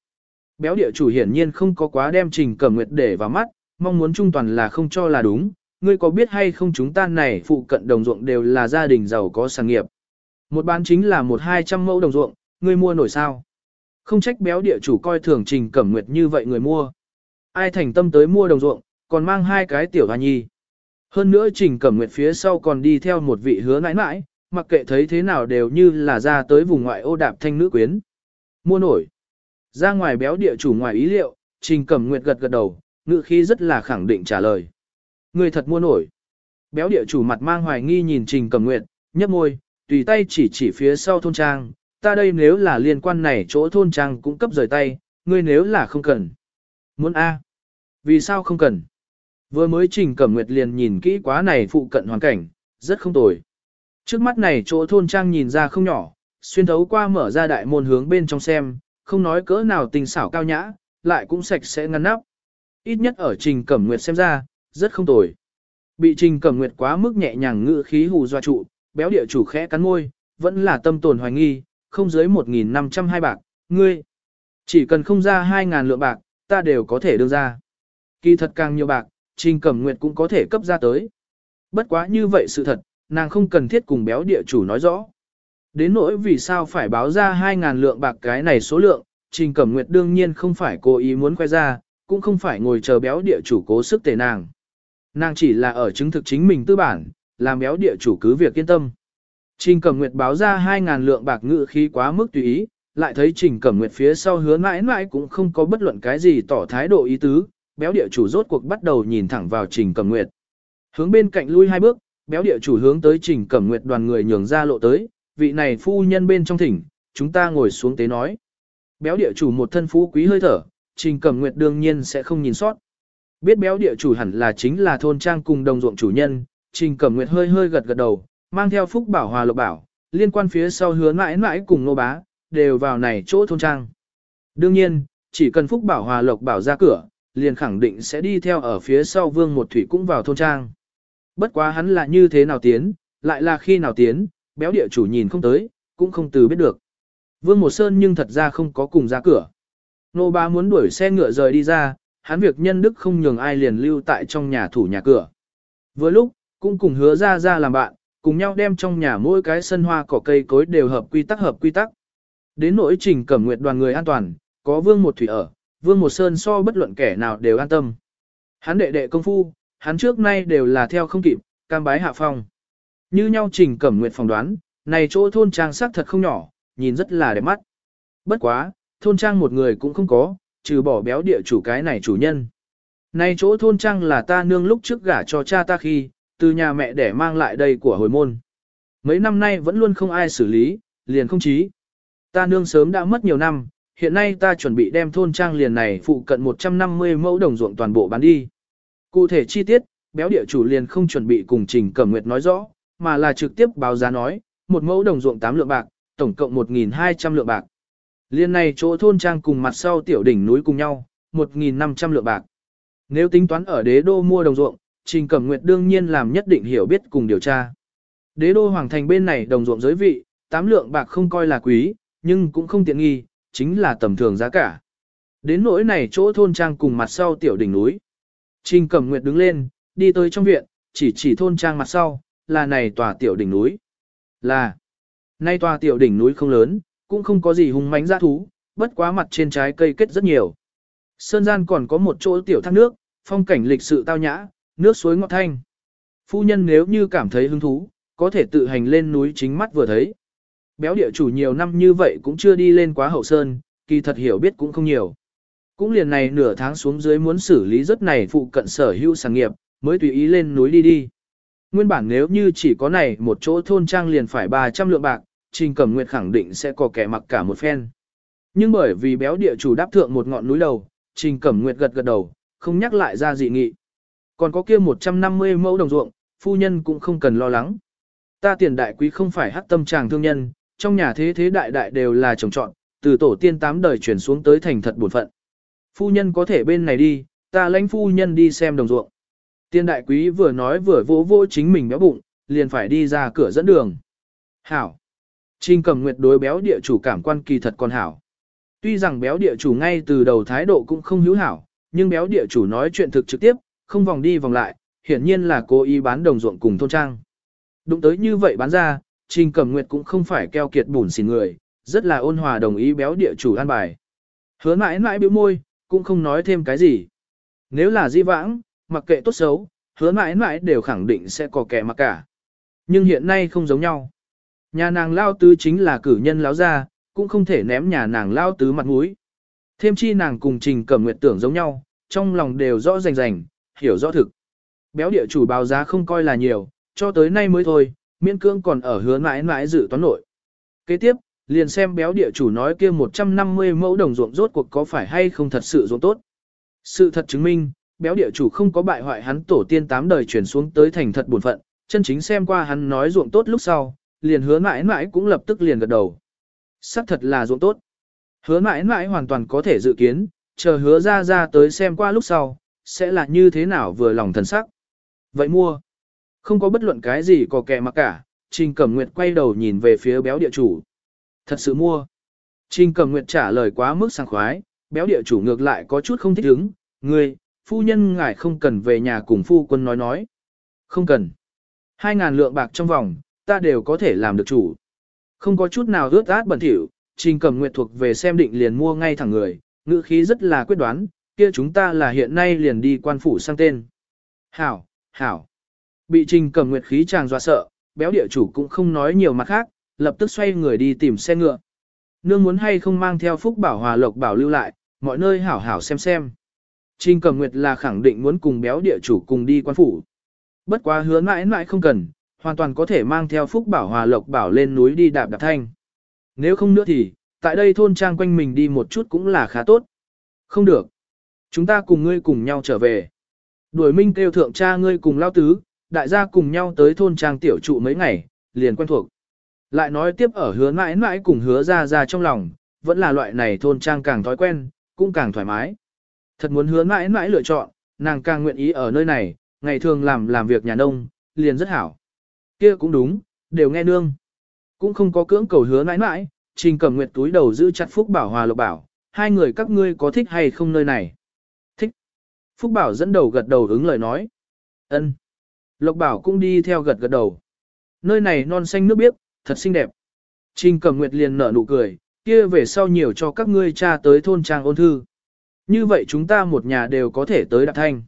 Béo địa chủ hiển nhiên không có quá đem Trình Cầm Nguyệt để vào mắt, mong muốn trung toàn là không cho là đúng, ngươi có biết hay không chúng ta này phụ cận đồng ruộng đều là gia đình giàu có sản nghiệp. Một bán chính là một hai trăm mẫu đồng ruộng, ngươi mua nổi sao? Không trách béo địa chủ coi thường trình cẩm nguyệt như vậy người mua. Ai thành tâm tới mua đồng ruộng, còn mang hai cái tiểu hoa nhi. Hơn nữa trình cẩm nguyệt phía sau còn đi theo một vị hứa nãi nãi, mặc kệ thấy thế nào đều như là ra tới vùng ngoại ô đạp thanh nữ quyến. Mua nổi. Ra ngoài béo địa chủ ngoài ý liệu, trình cẩm nguyệt gật gật đầu, ngữ khí rất là khẳng định trả lời. Người thật mua nổi. Béo địa chủ mặt mang hoài nghi nhìn Trình Cẩm Nguyệt, nhấp môi, tùy tay chỉ chỉ phía sau thôn trang, ta đây nếu là liên quan này chỗ thôn trang cũng cấp rời tay, ngươi nếu là không cần. Muốn A. Vì sao không cần? Vừa mới Trình Cẩm Nguyệt liền nhìn kỹ quá này phụ cận hoàn cảnh, rất không tồi. Trước mắt này chỗ thôn trang nhìn ra không nhỏ, xuyên thấu qua mở ra đại môn hướng bên trong xem, không nói cỡ nào tình xảo cao nhã, lại cũng sạch sẽ ngăn nắp. Ít nhất ở Trình Cẩm Nguyệt xem ra, rất không tồi. Bị Trình Cẩm Nguyệt quá mức nhẹ nhàng ngự khí hù dọa trụ, béo địa chủ khẽ cắn môi, vẫn là tâm tồn hoài nghi, không dưới 1.502 bạc, ngươi. Chỉ cần không ra 2.000 lượng bạc, ta đều có thể đưa ra. Kỳ thật càng nhiều bạc, Trình Cẩm Nguyệt cũng có thể cấp ra tới. Bất quá như vậy sự thật, nàng không cần thiết cùng béo địa chủ nói rõ. Đến nỗi vì sao phải báo ra 2.000 lượng bạc cái này số lượng, Trình Cẩm Nguyệt đương nhiên không phải cố ý muốn khoe ra, cũng không phải ngồi chờ béo địa chủ cố sức tề nàng. Nàng chỉ là ở chứng thực chính mình tư bản, làm béo địa chủ cứ việc yên tâm. Trình Cẩm Nguyệt báo ra 2.000 lượng bạc ngự khí quá mức tùy ý, lại thấy Trình Cẩm Nguyệt phía sau hứa mãi mãi cũng không có bất luận cái gì tỏ thái độ ý tứ, béo địa chủ rốt cuộc bắt đầu nhìn thẳng vào Trình Cẩm Nguyệt. Hướng bên cạnh lui hai bước, béo địa chủ hướng tới Trình Cẩm Nguyệt đoàn người nhường ra lộ tới, vị này phu nhân bên trong thỉnh, chúng ta ngồi xuống tế nói. Béo địa chủ một thân phú quý hơi thở, Trình Cẩm Nguyệt đương nhiên sẽ không nhìn sót. Biết béo địa chủ hẳn là chính là thôn trang cùng đồng ruộng chủ nhân, Trình Cẩm Nguyệt hơi hơi gật gật đầu, mang theo phúc bảo hòa lộc bảo, liên quan phía sau hứa mãi mãi cùng nô bá, đều vào này chỗ thôn trang. Đương nhiên, chỉ cần phúc bảo hòa lộc bảo ra cửa, liền khẳng định sẽ đi theo ở phía sau vương một thủy cũng vào thôn trang. Bất quá hắn là như thế nào tiến, lại là khi nào tiến, béo địa chủ nhìn không tới, cũng không từ biết được. Vương một sơn nhưng thật ra không có cùng ra cửa. Nô bá muốn đuổi xe ngựa rời đi ra, hắn việc nhân đức không nhường ai liền lưu tại trong nhà thủ nhà cửa. Vừa lúc, cũng cùng hứa ra ra làm bạn, cùng nhau đem trong nhà mỗi cái sân hoa cỏ cây cối đều hợp quy tắc hợp quy tắc. Đến nỗi trình cẩm nguyệt đoàn người an toàn, có vương một thủy ở, vương một sơn so bất luận kẻ nào đều an tâm. Hắn đệ đệ công phu, hắn trước nay đều là theo không kịp, cam bái hạ phong. Như nhau trình cẩm nguyệt phỏng đoán, này chỗ thôn trang sắc thật không nhỏ, nhìn rất là đẹp mắt. Bất quá, thôn trang một người cũng không có, trừ bỏ béo địa chủ cái này chủ nhân. Này chỗ thôn trang là ta nương lúc trước gả cho cha ta khi, từ nhà mẹ để mang lại đây của hồi môn. Mấy năm nay vẫn luôn không ai xử lý, liền không chí. Ta nương sớm đã mất nhiều năm, hiện nay ta chuẩn bị đem thôn trang liền này phụ cận 150 mẫu đồng ruộng toàn bộ bán đi. Cụ thể chi tiết, béo địa chủ liền không chuẩn bị cùng Trình Cẩm Nguyệt nói rõ, mà là trực tiếp báo giá nói, một mẫu đồng ruộng 8 lượng bạc, tổng cộng 1.200 lượng bạc. Liên này chỗ thôn trang cùng mặt sau tiểu đỉnh núi cùng nhau, 1.500 lượng bạc. Nếu tính toán ở đế đô mua đồng ruộng, Trình Cẩm Nguyệt đương nhiên làm nhất định hiểu biết cùng điều tra. Đế đô hoàng thành bên này đồng ruộng giới vị, tám lượng bạc không coi là quý, nhưng cũng không tiện nghi, chính là tầm thường giá cả. Đến nỗi này chỗ thôn trang cùng mặt sau tiểu đỉnh núi. Trình Cẩm Nguyệt đứng lên, đi tới trong viện, chỉ chỉ thôn trang mặt sau, là này tòa tiểu đỉnh núi. Là, nay tòa tiểu đỉnh núi không lớn, cũng không có gì hung mãnh dã thú, bất quá mặt trên trái cây kết rất nhiều. Sơn gian còn có một chỗ tiểu thác nước, phong cảnh lịch sự tao nhã, nước suối ngọt thanh. Phu nhân nếu như cảm thấy hứng thú, có thể tự hành lên núi chính mắt vừa thấy. Béo địa chủ nhiều năm như vậy cũng chưa đi lên quá hậu sơn, kỳ thật hiểu biết cũng không nhiều. Cũng liền này nửa tháng xuống dưới muốn xử lý rất này phụ cận sở hữu sản nghiệp, mới tùy ý lên núi đi đi. Nguyên bản nếu như chỉ có này một chỗ thôn trang liền phải 300 lượng bạc, Trình Cẩm Nguyệt khẳng định sẽ có kẻ mặc cả một phen. Nhưng bởi vì béo địa chủ đáp thượng một ngọn núi đầu, Trình Cẩm Nguyệt gật gật đầu, không nhắc lại ra dị nghị. Còn có kia 150 mẫu đồng ruộng, phu nhân cũng không cần lo lắng. Ta tiền đại quý không phải hắc tâm tràng thương nhân, trong nhà thế thế đại đại đều là trồng trọn, từ tổ tiên tám đời chuyển xuống tới thành thật buồn phận. Phu nhân có thể bên này đi, ta lãnh phu nhân đi xem đồng ruộng. Tiên đại quý vừa nói vừa vỗ vỗ chính mình béo bụng, liền phải đi ra cửa dẫn đường. Hảo. Trình cầm nguyệt đối béo địa chủ cảm quan kỳ thật còn hảo. Tuy rằng béo địa chủ ngay từ đầu thái độ cũng không hữu hảo, nhưng béo địa chủ nói chuyện thực trực tiếp, không vòng đi vòng lại, hiển nhiên là cố ý bán đồng ruộng cùng thôn trang. Đụng tới như vậy bán ra, Trình Cẩm Nguyệt cũng không phải keo kiệt bùn xỉn người, rất là ôn hòa đồng ý béo địa chủ an bài. Hứa mãi mãi biểu môi, cũng không nói thêm cái gì. Nếu là di vãng, mặc kệ tốt xấu, hứa mãi mãi đều khẳng định sẽ có kẻ mặc cả. Nhưng hiện nay không giống nhau. Nhà nàng lao tứ chính là cử nhân láo ra, cũng không thể ném nhà nàng lao tứ mặt mũi. Thêm chi nàng cùng Trình Cẩm Nguyệt tưởng giống nhau, trong lòng đều rõ rành rành, hiểu rõ thực. Béo địa chủ báo giá không coi là nhiều, cho tới nay mới thôi, miễn cương còn ở hứa mãi mãi dự toán nội. Kế tiếp, liền xem béo địa chủ nói kia 150 mẫu đồng ruộng rốt cuộc có phải hay không thật sự ruộng tốt. Sự thật chứng minh, béo địa chủ không có bại hoại hắn tổ tiên tám đời chuyển xuống tới thành thật buồn phận, chân chính xem qua hắn nói ruộng tốt lúc sau, liền hứa mãi mãi cũng lập tức liền gật đầu. Sắc thật là ruộng tốt. Hứa mãi mãi hoàn toàn có thể dự kiến, chờ hứa ra ra tới xem qua lúc sau, sẽ là như thế nào vừa lòng thần sắc. Vậy mua. Không có bất luận cái gì có kẻ mà cả, Trình Cẩm Nguyệt quay đầu nhìn về phía béo địa chủ. Thật sự mua. Trình Cẩm Nguyệt trả lời quá mức sảng khoái, béo địa chủ ngược lại có chút không thích ứng. người, phu nhân ngài không cần về nhà cùng phu quân nói nói. Không cần. Hai ngàn lượng bạc trong vòng, ta đều có thể làm được chủ. Không có chút nào ướt át bẩn thỉu, Trình Cẩm Nguyệt thuộc về xem định liền mua ngay thẳng người, ngữ khí rất là quyết đoán, kia chúng ta là hiện nay liền đi quan phủ sang tên. Hảo, hảo. Bị Trình Cẩm Nguyệt khí chàng dọa sợ, béo địa chủ cũng không nói nhiều mặt khác, lập tức xoay người đi tìm xe ngựa. Nương muốn hay không mang theo Phúc Bảo Hòa Lộc Bảo lưu lại, mọi nơi hảo hảo xem xem. Trình Cẩm Nguyệt là khẳng định muốn cùng béo địa chủ cùng đi quan phủ. Bất quá hứa mãi mãi không cần, hoàn toàn có thể mang theo Phúc Bảo Hòa Lộc Bảo lên núi đi đạp đạp thanh. Nếu không nữa thì, tại đây thôn trang quanh mình đi một chút cũng là khá tốt. Không được. Chúng ta cùng ngươi cùng nhau trở về. Đuổi minh kêu thượng cha ngươi cùng lao tứ, đại gia cùng nhau tới thôn trang tiểu trụ mấy ngày, liền quen thuộc. Lại nói tiếp ở hứa mãi mãi cùng hứa ra ra trong lòng, vẫn là loại này thôn trang càng thói quen, cũng càng thoải mái. Thật muốn hứa mãi mãi lựa chọn, nàng càng nguyện ý ở nơi này, ngày thường làm làm việc nhà nông, liền rất hảo. Kia cũng đúng, đều nghe nương. Cũng không có cưỡng cầu hứa mãi mãi, trình cầm nguyệt túi đầu giữ chặt Phúc Bảo Hòa Lộc Bảo, hai người các ngươi có thích hay không nơi này? Phúc Bảo dẫn đầu gật đầu ứng lời nói. ân Lộc Bảo cũng đi theo gật gật đầu. Nơi này non xanh nước biếc, thật xinh đẹp. Trình cầm nguyệt liền nở nụ cười, kia về sau nhiều cho các ngươi cha tới thôn trang ôn thư. Như vậy chúng ta một nhà đều có thể tới Đạp Thanh.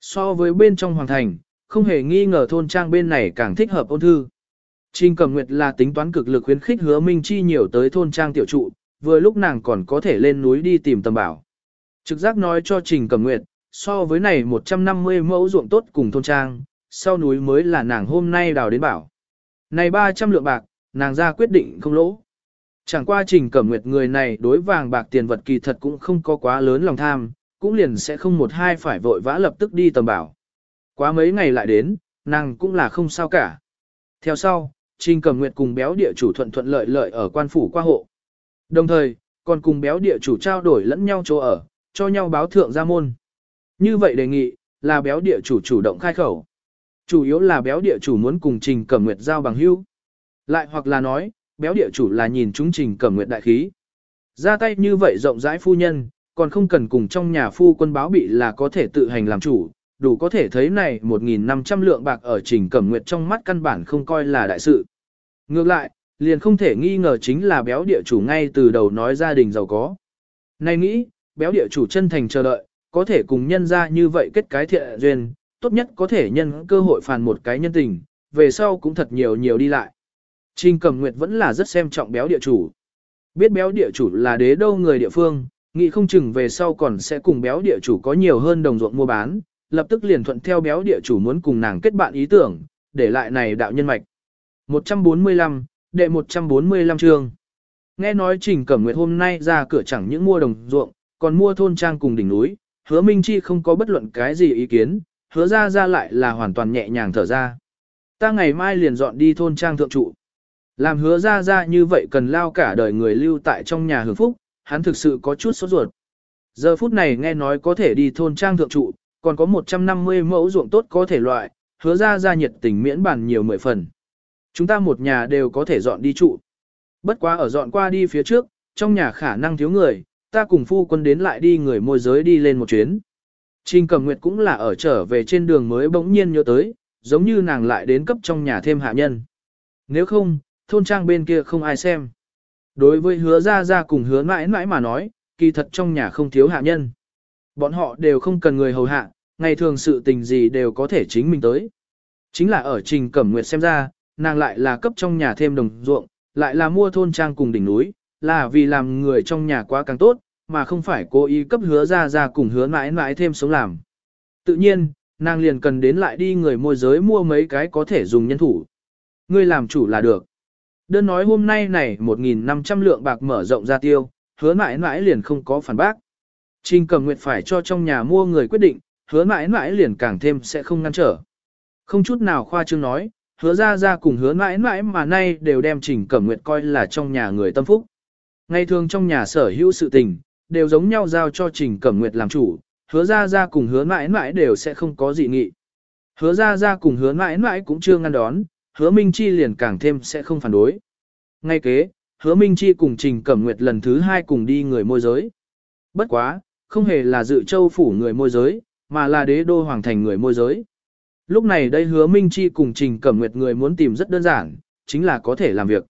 So với bên trong hoàng thành, không hề nghi ngờ thôn trang bên này càng thích hợp ôn thư. Trình Cẩm Nguyệt là tính toán cực lực khuyến khích hứa Minh Chi nhiều tới thôn trang tiểu trụ, vừa lúc nàng còn có thể lên núi đi tìm tầm bảo. Trực giác nói cho Trình Cẩm Nguyệt, so với này 150 mẫu ruộng tốt cùng thôn trang, sau núi mới là nàng hôm nay đào đến bảo. Này 300 lượng bạc, nàng ra quyết định không lỗ. Chẳng qua Trình Cẩm Nguyệt người này đối vàng bạc tiền vật kỳ thật cũng không có quá lớn lòng tham, cũng liền sẽ không một hai phải vội vã lập tức đi tầm bảo. Quá mấy ngày lại đến, nàng cũng là không sao cả. Theo sau, Trình Cẩm Nguyệt cùng béo địa chủ thuận thuận lợi lợi ở quan phủ qua hộ. Đồng thời, còn cùng béo địa chủ trao đổi lẫn nhau chỗ ở, cho nhau báo thượng ra môn. Như vậy đề nghị, là béo địa chủ chủ động khai khẩu. Chủ yếu là béo địa chủ muốn cùng Trình Cẩm Nguyệt giao bằng hữu. Lại hoặc là nói, béo địa chủ là nhìn chúng Trình Cẩm Nguyệt đại khí. Ra tay như vậy rộng rãi phu nhân, còn không cần cùng trong nhà phu quân báo bị là có thể tự hành làm chủ, đủ có thể thấy này 1.500 lượng bạc ở Trình Cẩm Nguyệt trong mắt căn bản không coi là đại sự. Ngược lại, liền không thể nghi ngờ chính là béo địa chủ ngay từ đầu nói gia đình giàu có. Này nghĩ, béo địa chủ chân thành chờ đợi, có thể cùng nhân ra như vậy kết cái thiện duyên, tốt nhất có thể nhân cơ hội phàn một cái nhân tình, về sau cũng thật nhiều nhiều đi lại. Trình Cẩm Nguyệt vẫn là rất xem trọng béo địa chủ. Biết béo địa chủ là đế đâu người địa phương, nghĩ không chừng về sau còn sẽ cùng béo địa chủ có nhiều hơn đồng ruộng mua bán, lập tức liền thuận theo béo địa chủ muốn cùng nàng kết bạn ý tưởng, để lại này đạo nhân mạch. 145, đệ 145 chương. Nghe nói Trình Cẩm Nguyệt hôm nay ra cửa chẳng những mua đồng ruộng, còn mua thôn trang cùng đỉnh núi, hứa Minh Chi không có bất luận cái gì ý kiến, hứa ra ra lại là hoàn toàn nhẹ nhàng thở ra. Ta ngày mai liền dọn đi thôn trang thượng trụ. Làm hứa ra ra như vậy cần lao cả đời người lưu tại trong nhà hưởng phúc, hắn thực sự có chút sốt ruột. Giờ phút này nghe nói có thể đi thôn trang thượng trụ, còn có 150 mẫu ruộng tốt có thể loại, hứa ra ra nhiệt tình miễn bàn nhiều mười phần. Chúng ta một nhà đều có thể dọn đi trụ. Bất quá ở dọn qua đi phía trước, trong nhà khả năng thiếu người, ta cùng phu quân đến lại đi người môi giới đi lên một chuyến. Trình Cẩm Nguyệt cũng là ở trở về trên đường mới bỗng nhiên nhớ tới, giống như nàng lại đến cấp trong nhà thêm hạ nhân. Nếu không, thôn trang bên kia không ai xem. Đối với hứa ra ra cùng hứa mãi mãi mà nói, kỳ thật trong nhà không thiếu hạ nhân. Bọn họ đều không cần người hầu hạ, ngày thường sự tình gì đều có thể chính mình tới. Chính là ở Trình Cẩm Nguyệt xem ra, nàng lại là cấp trong nhà thêm đồng ruộng, lại là mua thôn trang cùng đỉnh núi, là vì làm người trong nhà quá càng tốt, mà không phải cố ý cấp hứa ra ra cùng hứa mãi mãi thêm sống làm. Tự nhiên, nàng liền cần đến lại đi người môi giới mua mấy cái có thể dùng nhân thủ. Ngươi làm chủ là được. Đơn nói hôm nay này 1.500 lượng bạc mở rộng ra tiêu, hứa mãi mãi liền không có phản bác. Trình cầm nguyệt phải cho trong nhà mua người quyết định, hứa mãi mãi liền càng thêm sẽ không ngăn trở. Không chút nào khoa trương nói, hứa ra ra cùng hứa mãi mãi mà nay đều đem trình cẩm nguyệt coi là trong nhà người tâm phúc. Ngày thường trong nhà sở hữu sự tình, đều giống nhau giao cho trình cẩm nguyệt làm chủ, hứa ra ra cùng hứa mãi mãi đều sẽ không có dị nghị. Hứa ra ra cùng hứa mãi mãi cũng chưa ngăn đón, hứa Minh Chi liền càng thêm sẽ không phản đối. Ngay kế, hứa Minh Chi cùng Trình Cẩm Nguyệt lần thứ hai cùng đi người môi giới. Bất quá, không hề là dự châu phủ người môi giới, mà là đế đô hoàng thành người môi giới. Lúc này đây hứa Minh Chi cùng Trình Cẩm Nguyệt người muốn tìm rất đơn giản, chính là có thể làm việc.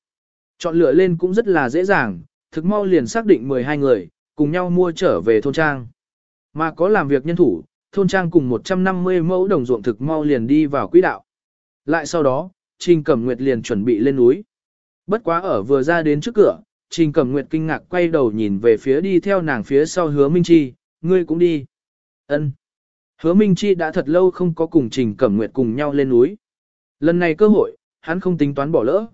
Chọn lựa lên cũng rất là dễ dàng, thực mau liền xác định 12 người, cùng nhau mua trở về thôn trang. Mà có làm việc nhân thủ, thôn trang cùng 150 mẫu đồng ruộng thực mau liền đi vào quỹ đạo. Lại sau đó, Trình Cẩm Nguyệt liền chuẩn bị lên núi. Bất quá ở vừa ra đến trước cửa, Trình Cẩm Nguyệt kinh ngạc quay đầu nhìn về phía đi theo nàng phía sau hứa Minh Chi, ngươi cũng đi. Ân. Hứa Minh Chi đã thật lâu không có cùng Trình Cẩm Nguyệt cùng nhau lên núi. Lần này cơ hội, hắn không tính toán bỏ lỡ.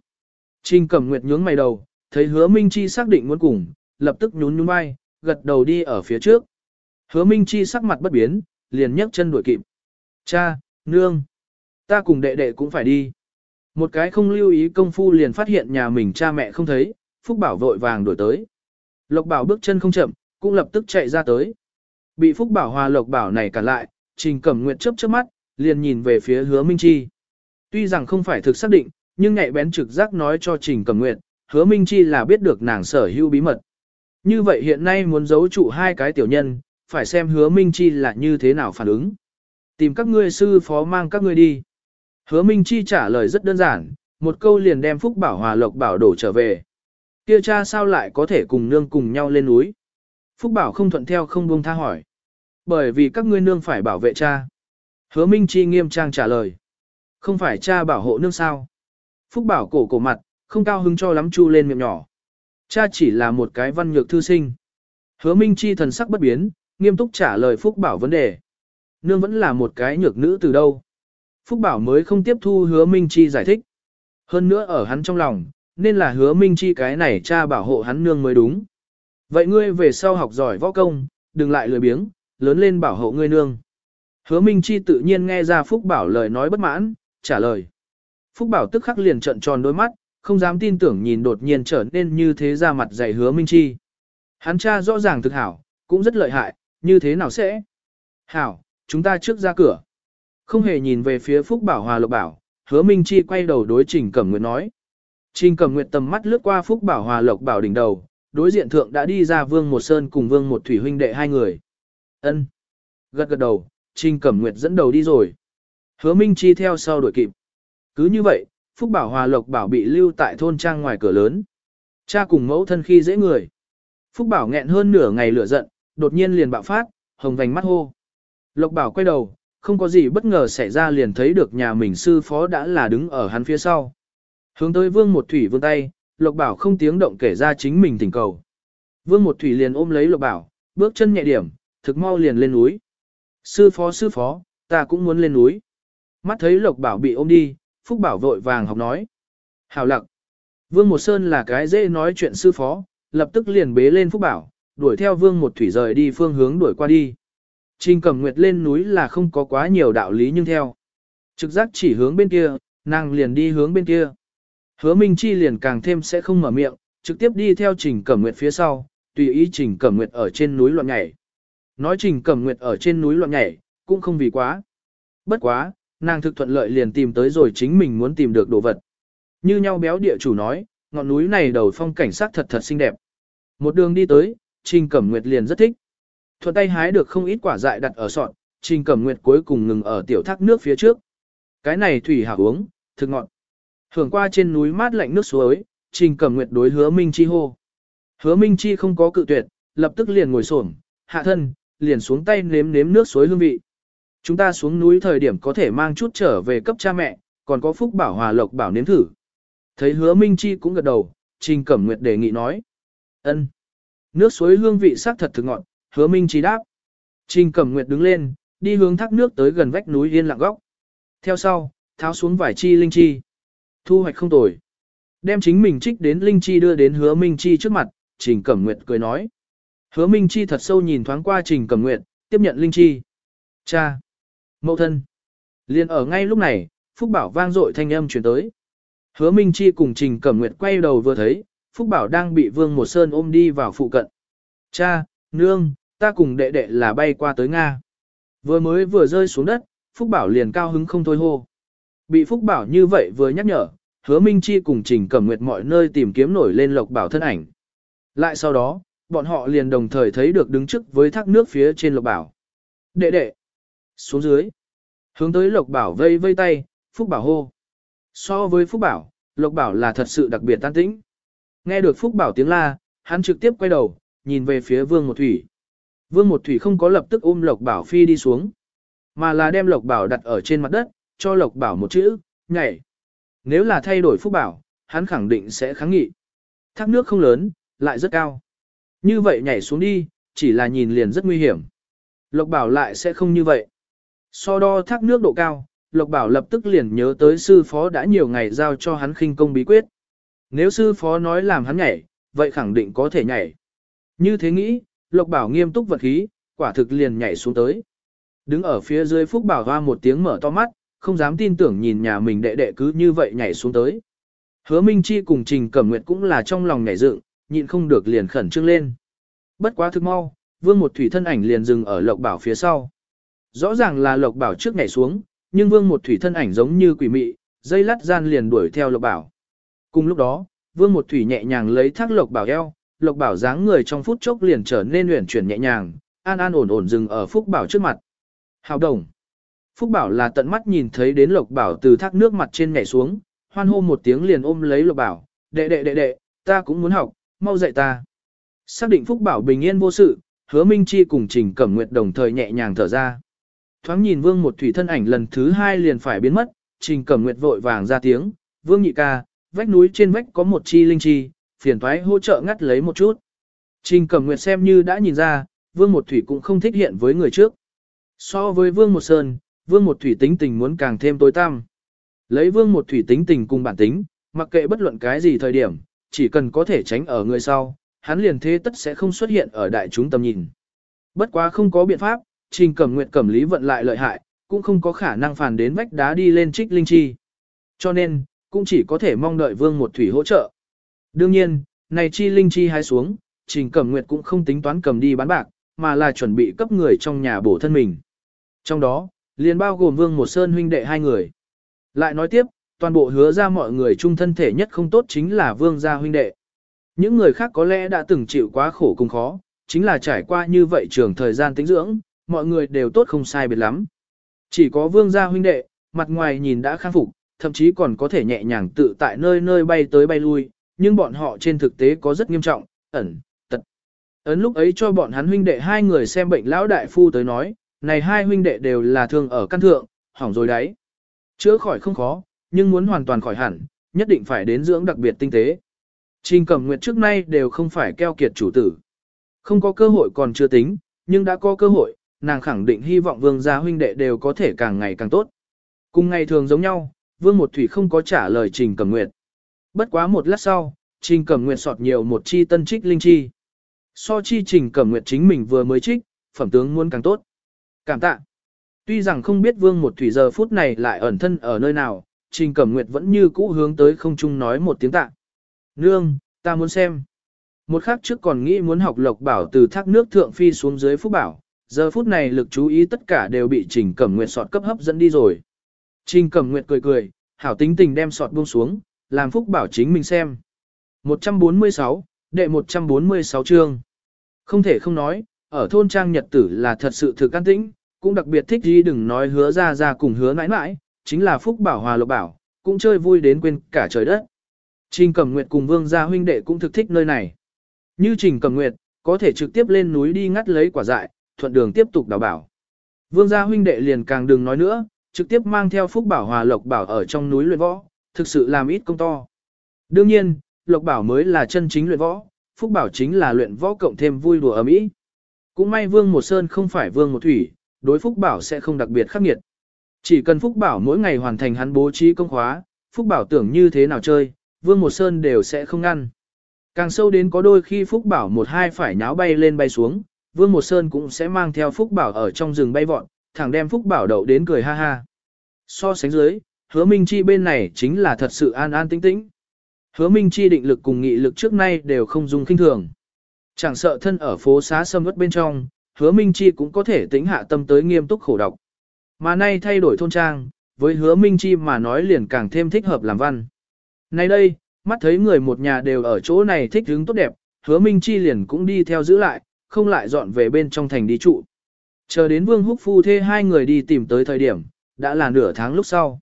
Trình Cẩm Nguyệt nhướng mày đầu, thấy Hứa Minh Chi xác định muốn cùng, lập tức nhún nhún vai, gật đầu đi ở phía trước. Hứa Minh Chi sắc mặt bất biến, liền nhấc chân đuổi kịp. Cha, nương, ta cùng đệ đệ cũng phải đi. Một cái không lưu ý công phu liền phát hiện nhà mình cha mẹ không thấy, Phúc Bảo vội vàng đuổi tới. Lộc Bảo bước chân không chậm, cũng lập tức chạy ra tới. Bị Phúc Bảo hòa Lộc Bảo này cản lại, Trình Cẩm Nguyệt chớp chớp mắt, liền nhìn về phía Hứa Minh Chi. Tuy rằng không phải thực xác định, nhưng nhạy bén trực giác nói cho Trình Cẩm Nguyệt, Hứa Minh Chi là biết được nàng sở hữu bí mật. Như vậy hiện nay muốn giấu trụ hai cái tiểu nhân, phải xem Hứa Minh Chi là như thế nào phản ứng. Tìm các ngươi sư phó mang các ngươi đi. Hứa Minh Chi trả lời rất đơn giản, một câu liền đem Phúc Bảo Hòa Lộc Bảo đổ trở về. Kia cha sao lại có thể cùng nương cùng nhau lên núi? Phúc Bảo không thuận theo không buông tha hỏi. Bởi vì các ngươi nương phải bảo vệ cha. Hứa Minh Chi nghiêm trang trả lời. Không phải cha bảo hộ nương sao? Phúc Bảo cổ cổ mặt, không cao hứng cho lắm chu lên miệng nhỏ. Cha chỉ là một cái văn nhược thư sinh. Hứa Minh Chi thần sắc bất biến, nghiêm túc trả lời Phúc Bảo vấn đề. Nương vẫn là một cái nhược nữ từ đâu. Phúc Bảo mới không tiếp thu hứa Minh Chi giải thích. Hơn nữa ở hắn trong lòng, nên là hứa Minh Chi cái này cha bảo hộ hắn nương mới đúng. Vậy ngươi về sau học giỏi võ công, đừng lại lười biếng, lớn lên bảo hộ ngươi nương. Hứa Minh Chi tự nhiên nghe ra Phúc Bảo lời nói bất mãn, trả lời. Phúc Bảo tức khắc liền trợn tròn đôi mắt, không dám tin tưởng nhìn đột nhiên trở nên như thế ra mặt dạy Hứa Minh Chi. Hắn cha rõ ràng thực hảo, cũng rất lợi hại, như thế nào sẽ? Hảo, chúng ta trước ra cửa. Không hề nhìn về phía Phúc Bảo Hòa Lộc Bảo, Hứa Minh Chi quay đầu đối Trình Cẩm Nguyệt nói. Trình Cẩm Nguyệt tầm mắt lướt qua Phúc Bảo Hòa Lộc Bảo đỉnh đầu, đối diện thượng đã đi ra Vương Một Sơn cùng Vương Một Thủy huynh đệ hai người. Ân. Gật gật đầu, Trình Cẩm Nguyệt dẫn đầu đi rồi. Hứa Minh Chi theo sau đuổi kịp. Cứ như vậy, Phúc Bảo Hòa Lộc Bảo bị lưu tại thôn trang ngoài cửa lớn. Cha cùng mẫu thân khi dễ người. Phúc Bảo nghẹn hơn nửa ngày lửa giận, đột nhiên liền bạo phát, hồng vành mắt hô. Lộc Bảo quay đầu, không có gì bất ngờ xảy ra liền thấy được nhà mình sư phó đã là đứng ở hắn phía sau. Hướng tới Vương Một Thủy vươn tay, Lộc Bảo không tiếng động kể ra chính mình tình cầu. Vương Một Thủy liền ôm lấy Lộc Bảo, bước chân nhẹ điểm, thực mau liền lên núi. Sư phó sư phó, ta cũng muốn lên núi. Mắt thấy Lộc Bảo bị ôm đi, Phúc Bảo vội vàng học nói. Hào lặc. Vương Một Sơn là cái dễ nói chuyện sư phó, lập tức liền bế lên Phúc Bảo, đuổi theo Vương Một Thủy rời đi phương hướng đuổi qua đi. Trình Cẩm Nguyệt lên núi là không có quá nhiều đạo lý nhưng theo. Trực giác chỉ hướng bên kia, nàng liền đi hướng bên kia. Hứa Minh Chi liền càng thêm sẽ không mở miệng, trực tiếp đi theo Trình Cẩm Nguyệt phía sau, tùy ý Trình Cẩm Nguyệt ở trên núi loạn nhảy. Nói Trình Cẩm Nguyệt ở trên núi loạn nhảy, cũng không vì quá. Bất quá, nàng thực thuận lợi liền tìm tới rồi chính mình muốn tìm được đồ vật. Như nhau béo địa chủ nói, ngọn núi này đầu phong cảnh sắc thật thật xinh đẹp. Một đường đi tới, Trình Cẩm Nguyệt liền rất thích. Thuận tay hái được không ít quả dại đặt ở sọt, Trình Cẩm Nguyệt cuối cùng ngừng ở tiểu thác nước phía trước. Cái này thủy hạ uống, thực ngọt. Hưởng qua trên núi mát lạnh nước suối, Trình Cẩm Nguyệt đối Hứa Minh Chi hô. Hứa Minh Chi không có cự tuyệt, lập tức liền ngồi xổm, hạ thân, liền xuống tay nếm nếm nước suối hương vị. Chúng ta xuống núi thời điểm có thể mang chút trở về cấp cha mẹ, còn có Phúc Bảo Hòa Lộc bảo nếm thử. Thấy Hứa Minh Chi cũng gật đầu, Trình Cẩm Nguyệt đề nghị nói. ân, Nước suối hương vị sắc thật thực ngọt, Hứa Minh Chi đáp. Trình Cẩm Nguyệt đứng lên, đi hướng thác nước tới gần vách núi yên lặng góc. Theo sau, tháo xuống vải chi linh chi. Thu hoạch không tồi. Đem chính mình trích đến linh chi đưa đến hứa Minh Chi trước mặt, Trình Cẩm Nguyệt cười nói. Hứa Minh Chi thật sâu nhìn thoáng qua Trình Cẩm Nguyệt, tiếp nhận linh chi. Cha! Mẫu thân! Liên ở ngay lúc này, Phúc Bảo vang dội thanh âm chuyển tới. Hứa Minh Chi cùng Trình Cẩm Nguyệt quay đầu vừa thấy, Phúc Bảo đang bị Vương Một Sơn ôm đi vào phụ cận. Cha, nương, ta cùng đệ đệ là bay qua tới Nga. Vừa mới vừa rơi xuống đất, Phúc Bảo liền cao hứng không thôi hô. Bị Phúc Bảo như vậy vừa nhắc nhở, hứa Minh Chi cùng Trình Cẩm Nguyệt mọi nơi tìm kiếm nổi lên Lộc Bảo thân ảnh. Lại sau đó, bọn họ liền đồng thời thấy được đứng trước với thác nước phía trên Lộc Bảo. Đệ đệ! Xuống dưới. Hướng tới Lộc Bảo vây vây tay, Phúc Bảo hô. So với Phúc Bảo, Lộc Bảo là thật sự đặc biệt tan tĩnh. Nghe được Phúc Bảo tiếng la, hắn trực tiếp quay đầu, nhìn về phía Vương Một Thủy. Vương Một Thủy không có lập tức ôm Lộc Bảo phi đi xuống, mà là đem Lộc Bảo đặt ở trên mặt đất, cho Lộc Bảo một chữ, nhảy. Nếu là thay đổi Phúc Bảo, hắn khẳng định sẽ kháng nghị. Thác nước không lớn, lại rất cao. Như vậy nhảy xuống đi, chỉ là nhìn liền rất nguy hiểm. Lộc Bảo lại sẽ không như vậy. So đo thác nước độ cao, Lộc Bảo lập tức liền nhớ tới sư phó đã nhiều ngày giao cho hắn khinh công bí quyết. Nếu sư phó nói làm hắn nhảy, vậy khẳng định có thể nhảy. Như thế nghĩ, Lộc Bảo nghiêm túc vật khí, quả thực liền nhảy xuống tới. Đứng ở phía dưới Phúc Bảo hoa một tiếng mở to mắt, không dám tin tưởng nhìn nhà mình đệ đệ cứ như vậy nhảy xuống tới. Hứa Minh Chi cùng Trình Cẩm Nguyệt cũng là trong lòng nhảy dựng, nhịn không được liền khẩn trương lên. Bất quá thức mau, Vương một thủy thân ảnh liền dừng ở Lộc Bảo phía sau. Rõ ràng là Lộc Bảo trước nhảy xuống, nhưng Vương một thủy thân ảnh giống như quỷ mị, dây lắt gian liền đuổi theo Lộc Bảo. Cùng lúc đó, Vương một thủy nhẹ nhàng lấy thác Lộc Bảo eo, Lộc Bảo dáng người trong phút chốc liền trở nên uyển chuyển nhẹ nhàng, an an ổn ổn dừng ở Phúc Bảo trước mặt. Hào đồng. Phúc Bảo là tận mắt nhìn thấy đến Lộc Bảo từ thác nước mặt trên nhảy xuống, hoan hô một tiếng liền ôm lấy Lộc Bảo, đệ đệ đệ đệ, ta cũng muốn học, mau dạy ta. Xác định Phúc Bảo bình yên vô sự, hứa Minh Chi cùng Trình Cẩm Nguyệt đồng thời nhẹ nhàng thở ra. Thoáng nhìn Vương một thủy thân ảnh lần thứ hai liền phải biến mất, Trình Cẩm Nguyệt vội vàng ra tiếng, Vương nhị ca, vách núi trên vách có một chi linh chi, phiền thoái hỗ trợ ngắt lấy một chút. Trình Cẩm Nguyệt xem như đã nhìn ra, Vương một thủy cũng không thích hiện với người trước. So với Vương một sơn, Vương một thủy tính tình muốn càng thêm tối tăm. Lấy Vương một thủy tính tình cùng bản tính, mặc kệ bất luận cái gì thời điểm, chỉ cần có thể tránh ở người sau, hắn liền thế tất sẽ không xuất hiện ở đại chúng tầm nhìn. Bất quá không có biện pháp, Trình Cẩm Nguyệt Cẩm Lý vận lại lợi hại, cũng không có khả năng phản đến vách đá đi lên trích linh chi. Cho nên, cũng chỉ có thể mong đợi Vương một thủy hỗ trợ. Đương nhiên, này chi linh chi hái xuống, Trình Cẩm Nguyệt cũng không tính toán cầm đi bán bạc, mà là chuẩn bị cấp người trong nhà bổ thân mình. Trong đó, liền bao gồm Vương Một Sơn huynh đệ hai người. Lại nói tiếp, toàn bộ hứa ra mọi người chung thân thể nhất không tốt chính là Vương gia huynh đệ. Những người khác có lẽ đã từng chịu quá khổ cùng khó, chính là trải qua như vậy trường thời gian tính dưỡng, mọi người đều tốt không sai biệt lắm. Chỉ có Vương gia huynh đệ, mặt ngoài nhìn đã khang phục, thậm chí còn có thể nhẹ nhàng tự tại nơi nơi bay tới bay lui, nhưng bọn họ trên thực tế có rất nghiêm trọng, ẩn, tật. Ấn lúc ấy cho bọn hắn huynh đệ hai người xem bệnh lão đại phu tới nói, này hai huynh đệ đều là thương ở căn thượng, hỏng rồi đấy. Chữa khỏi không khó, nhưng muốn hoàn toàn khỏi hẳn, nhất định phải đến dưỡng đặc biệt tinh tế. Trình Cẩm Nguyệt trước nay đều không phải keo kiệt chủ tử. Không có cơ hội còn chưa tính, nhưng đã có cơ hội, nàng khẳng định hy vọng vương gia huynh đệ đều có thể càng ngày càng tốt. Cùng ngày thường giống nhau, vương một thủy không có trả lời Trình Cẩm Nguyệt. Bất quá một lát sau, Trình Cẩm Nguyệt sọt nhiều một chi tân trích linh chi. So chi Trình Cẩm Nguyệt chính mình vừa mới trích, phẩm tướng muốn càng tốt. Cảm tạ. Tuy rằng không biết vương một thủy giờ phút này lại ẩn thân ở nơi nào, Trình Cẩm Nguyệt vẫn như cũ hướng tới không trung nói một tiếng tạ. Nương, ta muốn xem. Một khắc trước còn nghĩ muốn học lộc bảo từ thác nước thượng phi xuống dưới phúc bảo, giờ phút này lực chú ý tất cả đều bị Trình Cẩm Nguyệt sọt cấp hấp dẫn đi rồi. Trình Cẩm Nguyệt cười cười, hảo tính tình đem sọt buông xuống, làm phúc bảo chính mình xem. 146, đệ 146 chương. Không thể không nói, ở thôn trang nhật tử là thật sự thực an tĩnh, cũng đặc biệt thích gì đừng nói hứa ra ra cùng hứa mãi mãi, chính là phúc bảo hòa lộc bảo, cũng chơi vui đến quên cả trời đất. Trình Cẩm Nguyệt cùng Vương gia huynh đệ cũng thực thích nơi này. Như Trình Cẩm Nguyệt, có thể trực tiếp lên núi đi ngắt lấy quả dại, thuận đường tiếp tục đào bảo. Vương gia huynh đệ liền càng đừng nói nữa, trực tiếp mang theo Phúc Bảo Hòa Lộc Bảo ở trong núi luyện võ, thực sự làm ít công to. Đương nhiên, Lộc Bảo mới là chân chính luyện võ, Phúc Bảo chính là luyện võ cộng thêm vui đùa ấm ý. Cũng may Vương Một Sơn không phải Vương Một Thủy, đối Phúc Bảo sẽ không đặc biệt khắc nghiệt. Chỉ cần Phúc Bảo mỗi ngày hoàn thành hắn bố trí công khóa, Phúc Bảo tưởng như thế nào chơi, Vương Một Sơn đều sẽ không ngăn. Càng sâu đến có đôi khi Phúc Bảo một hai phải nháo bay lên bay xuống, Vương Một Sơn cũng sẽ mang theo Phúc Bảo ở trong rừng bay vọt, thẳng đem Phúc Bảo đậu đến cười ha ha. So sánh dưới, hứa Minh Chi bên này chính là thật sự an an tĩnh tĩnh. Hứa Minh Chi định lực cùng nghị lực trước nay đều không dùng kinh thường. Chẳng sợ thân ở phố xá sâm ướt bên trong, hứa Minh Chi cũng có thể tính hạ tâm tới nghiêm túc khổ độc. Mà nay thay đổi thôn trang, với hứa Minh Chi mà nói liền càng thêm thích hợp làm văn. Nay đây, mắt thấy người một nhà đều ở chỗ này thích hứng tốt đẹp, hứa Minh Chi liền cũng đi theo giữ lại, không lại dọn về bên trong thành đi trụ. Chờ đến Vương Húc phu thê hai người đi tìm tới thời điểm, đã là nửa tháng lúc sau.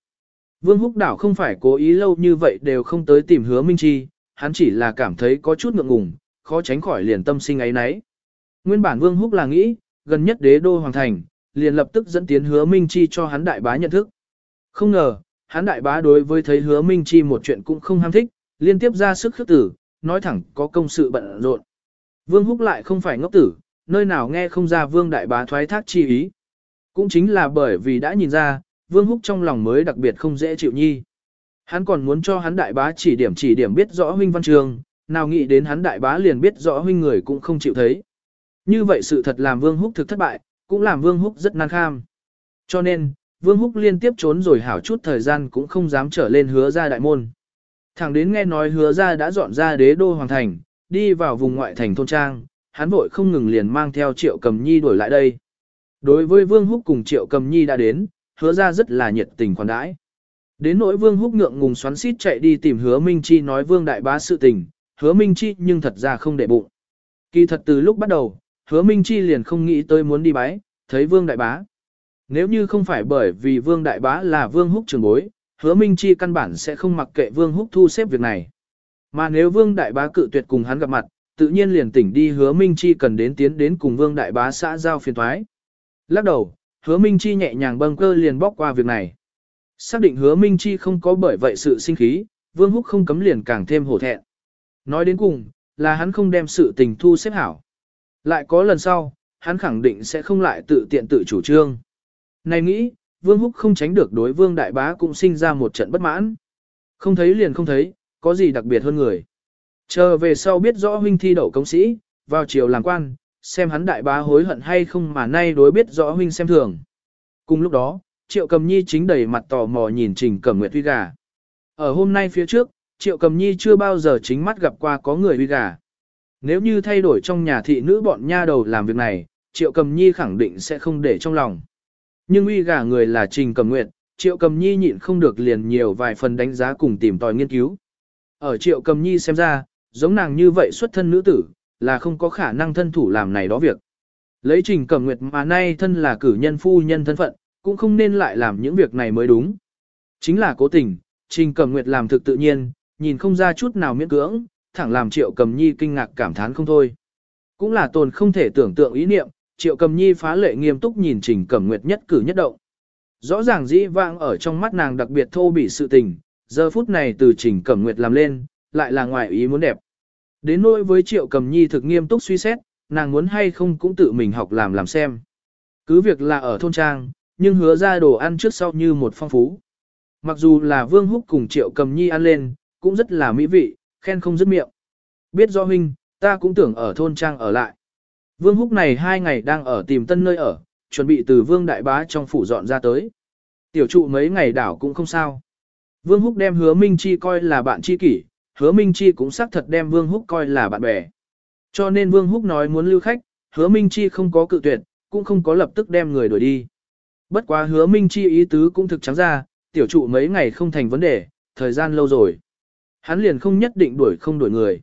Vương Húc đảo không phải cố ý lâu như vậy đều không tới tìm hứa Minh Chi, hắn chỉ là cảm thấy có chút ngượng ngùng, khó tránh khỏi liền tâm sinh ấy nấy. Nguyên bản Vương Húc là nghĩ, gần nhất đế đô hoàng thành, liền lập tức dẫn tiến hứa Minh Chi cho hắn đại bá nhận thức. Không ngờ, hắn đại bá đối với thấy hứa Minh Chi một chuyện cũng không ham thích, liên tiếp ra sức khước tử, nói thẳng có công sự bận rộn. Vương Húc lại không phải ngốc tử, nơi nào nghe không ra Vương đại bá thoái thác chi ý. Cũng chính là bởi vì đã nhìn ra, Vương Húc trong lòng mới đặc biệt không dễ chịu nhi. Hắn còn muốn cho hắn đại bá chỉ điểm chỉ điểm biết rõ huynh văn trường, nào nghĩ đến hắn đại bá liền biết rõ huynh người cũng không chịu thấy. Như vậy sự thật làm Vương Húc thực thất bại, cũng làm Vương Húc rất nan kham. Cho nên, Vương Húc liên tiếp trốn rồi hảo chút thời gian cũng không dám trở lên hứa ra đại môn. Thẳng đến nghe nói hứa ra đã dọn ra đế đô hoàng thành, đi vào vùng ngoại thành thôn trang, hắn vội không ngừng liền mang theo triệu cầm nhi đuổi lại đây. Đối với Vương Húc cùng triệu cầm nhi đã đến, hứa ra rất là nhiệt tình khoản đãi. Đến nỗi Vương Húc ngượng ngùng xoắn xít chạy đi tìm hứa Minh Chi nói Vương Đại Bá sự tình, hứa Minh Chi nhưng thật ra không để bụng. Kỳ thật từ lúc bắt đầu, hứa Minh Chi liền không nghĩ tới muốn đi bái, thấy Vương Đại Bá. Nếu như không phải bởi vì Vương Đại Bá là Vương Húc trường bối, hứa Minh Chi căn bản sẽ không mặc kệ Vương Húc thu xếp việc này. Mà nếu Vương Đại Bá cự tuyệt cùng hắn gặp mặt, tự nhiên liền tỉnh đi hứa Minh Chi cần đến tiến đến cùng Vương Đại Bá xã giao phiền thoái. Lắc đầu, hứa Minh Chi nhẹ nhàng bâng cơ liền bóc qua việc này. Xác định hứa Minh Chi không có bởi vậy sự sinh khí, Vương Húc không cấm liền càng thêm hổ thẹn. Nói đến cùng, là hắn không đem sự tình thu xếp hảo. Lại có lần sau, hắn khẳng định sẽ không lại tự tiện tự chủ trương. Này nghĩ, Vương Húc không tránh được đối Vương Đại Bá cũng sinh ra một trận bất mãn. Không thấy liền không thấy, có gì đặc biệt hơn người. Chờ về sau biết rõ huynh thi đậu công sĩ, vào chiều làm quan, xem hắn đại bá hối hận hay không mà nay đối biết rõ huynh xem thường. Cùng lúc đó, Triệu Cầm Nhi chính đầy mặt tò mò nhìn Trình Cẩm Nguyệt huy gà. Ở hôm nay phía trước, Triệu Cầm Nhi chưa bao giờ chính mắt gặp qua có người huy gà. Nếu như thay đổi trong nhà thị nữ bọn nha đầu làm việc này, Triệu Cầm Nhi khẳng định sẽ không để trong lòng. Nhưng uy gà người là Trình cầm Nguyệt, Triệu Cầm Nhi nhịn không được liền nhiều vài phần đánh giá cùng tìm tòi nghiên cứu. Ở Triệu Cầm Nhi xem ra, giống nàng như vậy xuất thân nữ tử, là không có khả năng thân thủ làm này đó việc. Lấy Trình cầm Nguyệt mà nay thân là cử nhân phu nhân thân phận, cũng không nên lại làm những việc này mới đúng. Chính là cố tình, Trình cầm Nguyệt làm thực tự nhiên, nhìn không ra chút nào miễn cưỡng, thẳng làm Triệu Cầm Nhi kinh ngạc cảm thán không thôi. Cũng là tồn không thể tưởng tượng ý niệm, Triệu Cầm Nhi phá lệ nghiêm túc nhìn Trình cầm Nguyệt nhất cử nhất động. Rõ ràng dĩ vãng ở trong mắt nàng đặc biệt thô bỉ sự tình, giờ phút này từ Trình Cẩm Nguyệt làm lên, lại là ngoài ý muốn đẹp. Đến nỗi với Triệu Cầm Nhi thực nghiêm túc suy xét, nàng muốn hay không cũng tự mình học làm làm xem. Cứ việc là ở thôn trang, nhưng hứa ra đồ ăn trước sau như một phong phú. Mặc dù là Vương Húc cùng Triệu Cầm Nhi ăn lên, cũng rất là mỹ vị, khen không dứt miệng. Biết do huynh, ta cũng tưởng ở thôn trang ở lại. Vương Húc này hai ngày đang ở tìm tân nơi ở, chuẩn bị từ Vương Đại Bá trong phủ dọn ra tới. Tiểu trụ mấy ngày đảo cũng không sao. Vương Húc đem hứa Minh Chi coi là bạn tri kỷ, hứa Minh Chi cũng xác thật đem Vương Húc coi là bạn bè. Cho nên Vương Húc nói muốn lưu khách, hứa Minh Chi không có cự tuyệt, cũng không có lập tức đem người đuổi đi. Bất quá hứa Minh Chi ý tứ cũng thực trắng ra, tiểu trụ mấy ngày không thành vấn đề, thời gian lâu rồi. Hắn liền không nhất định đuổi không đuổi người.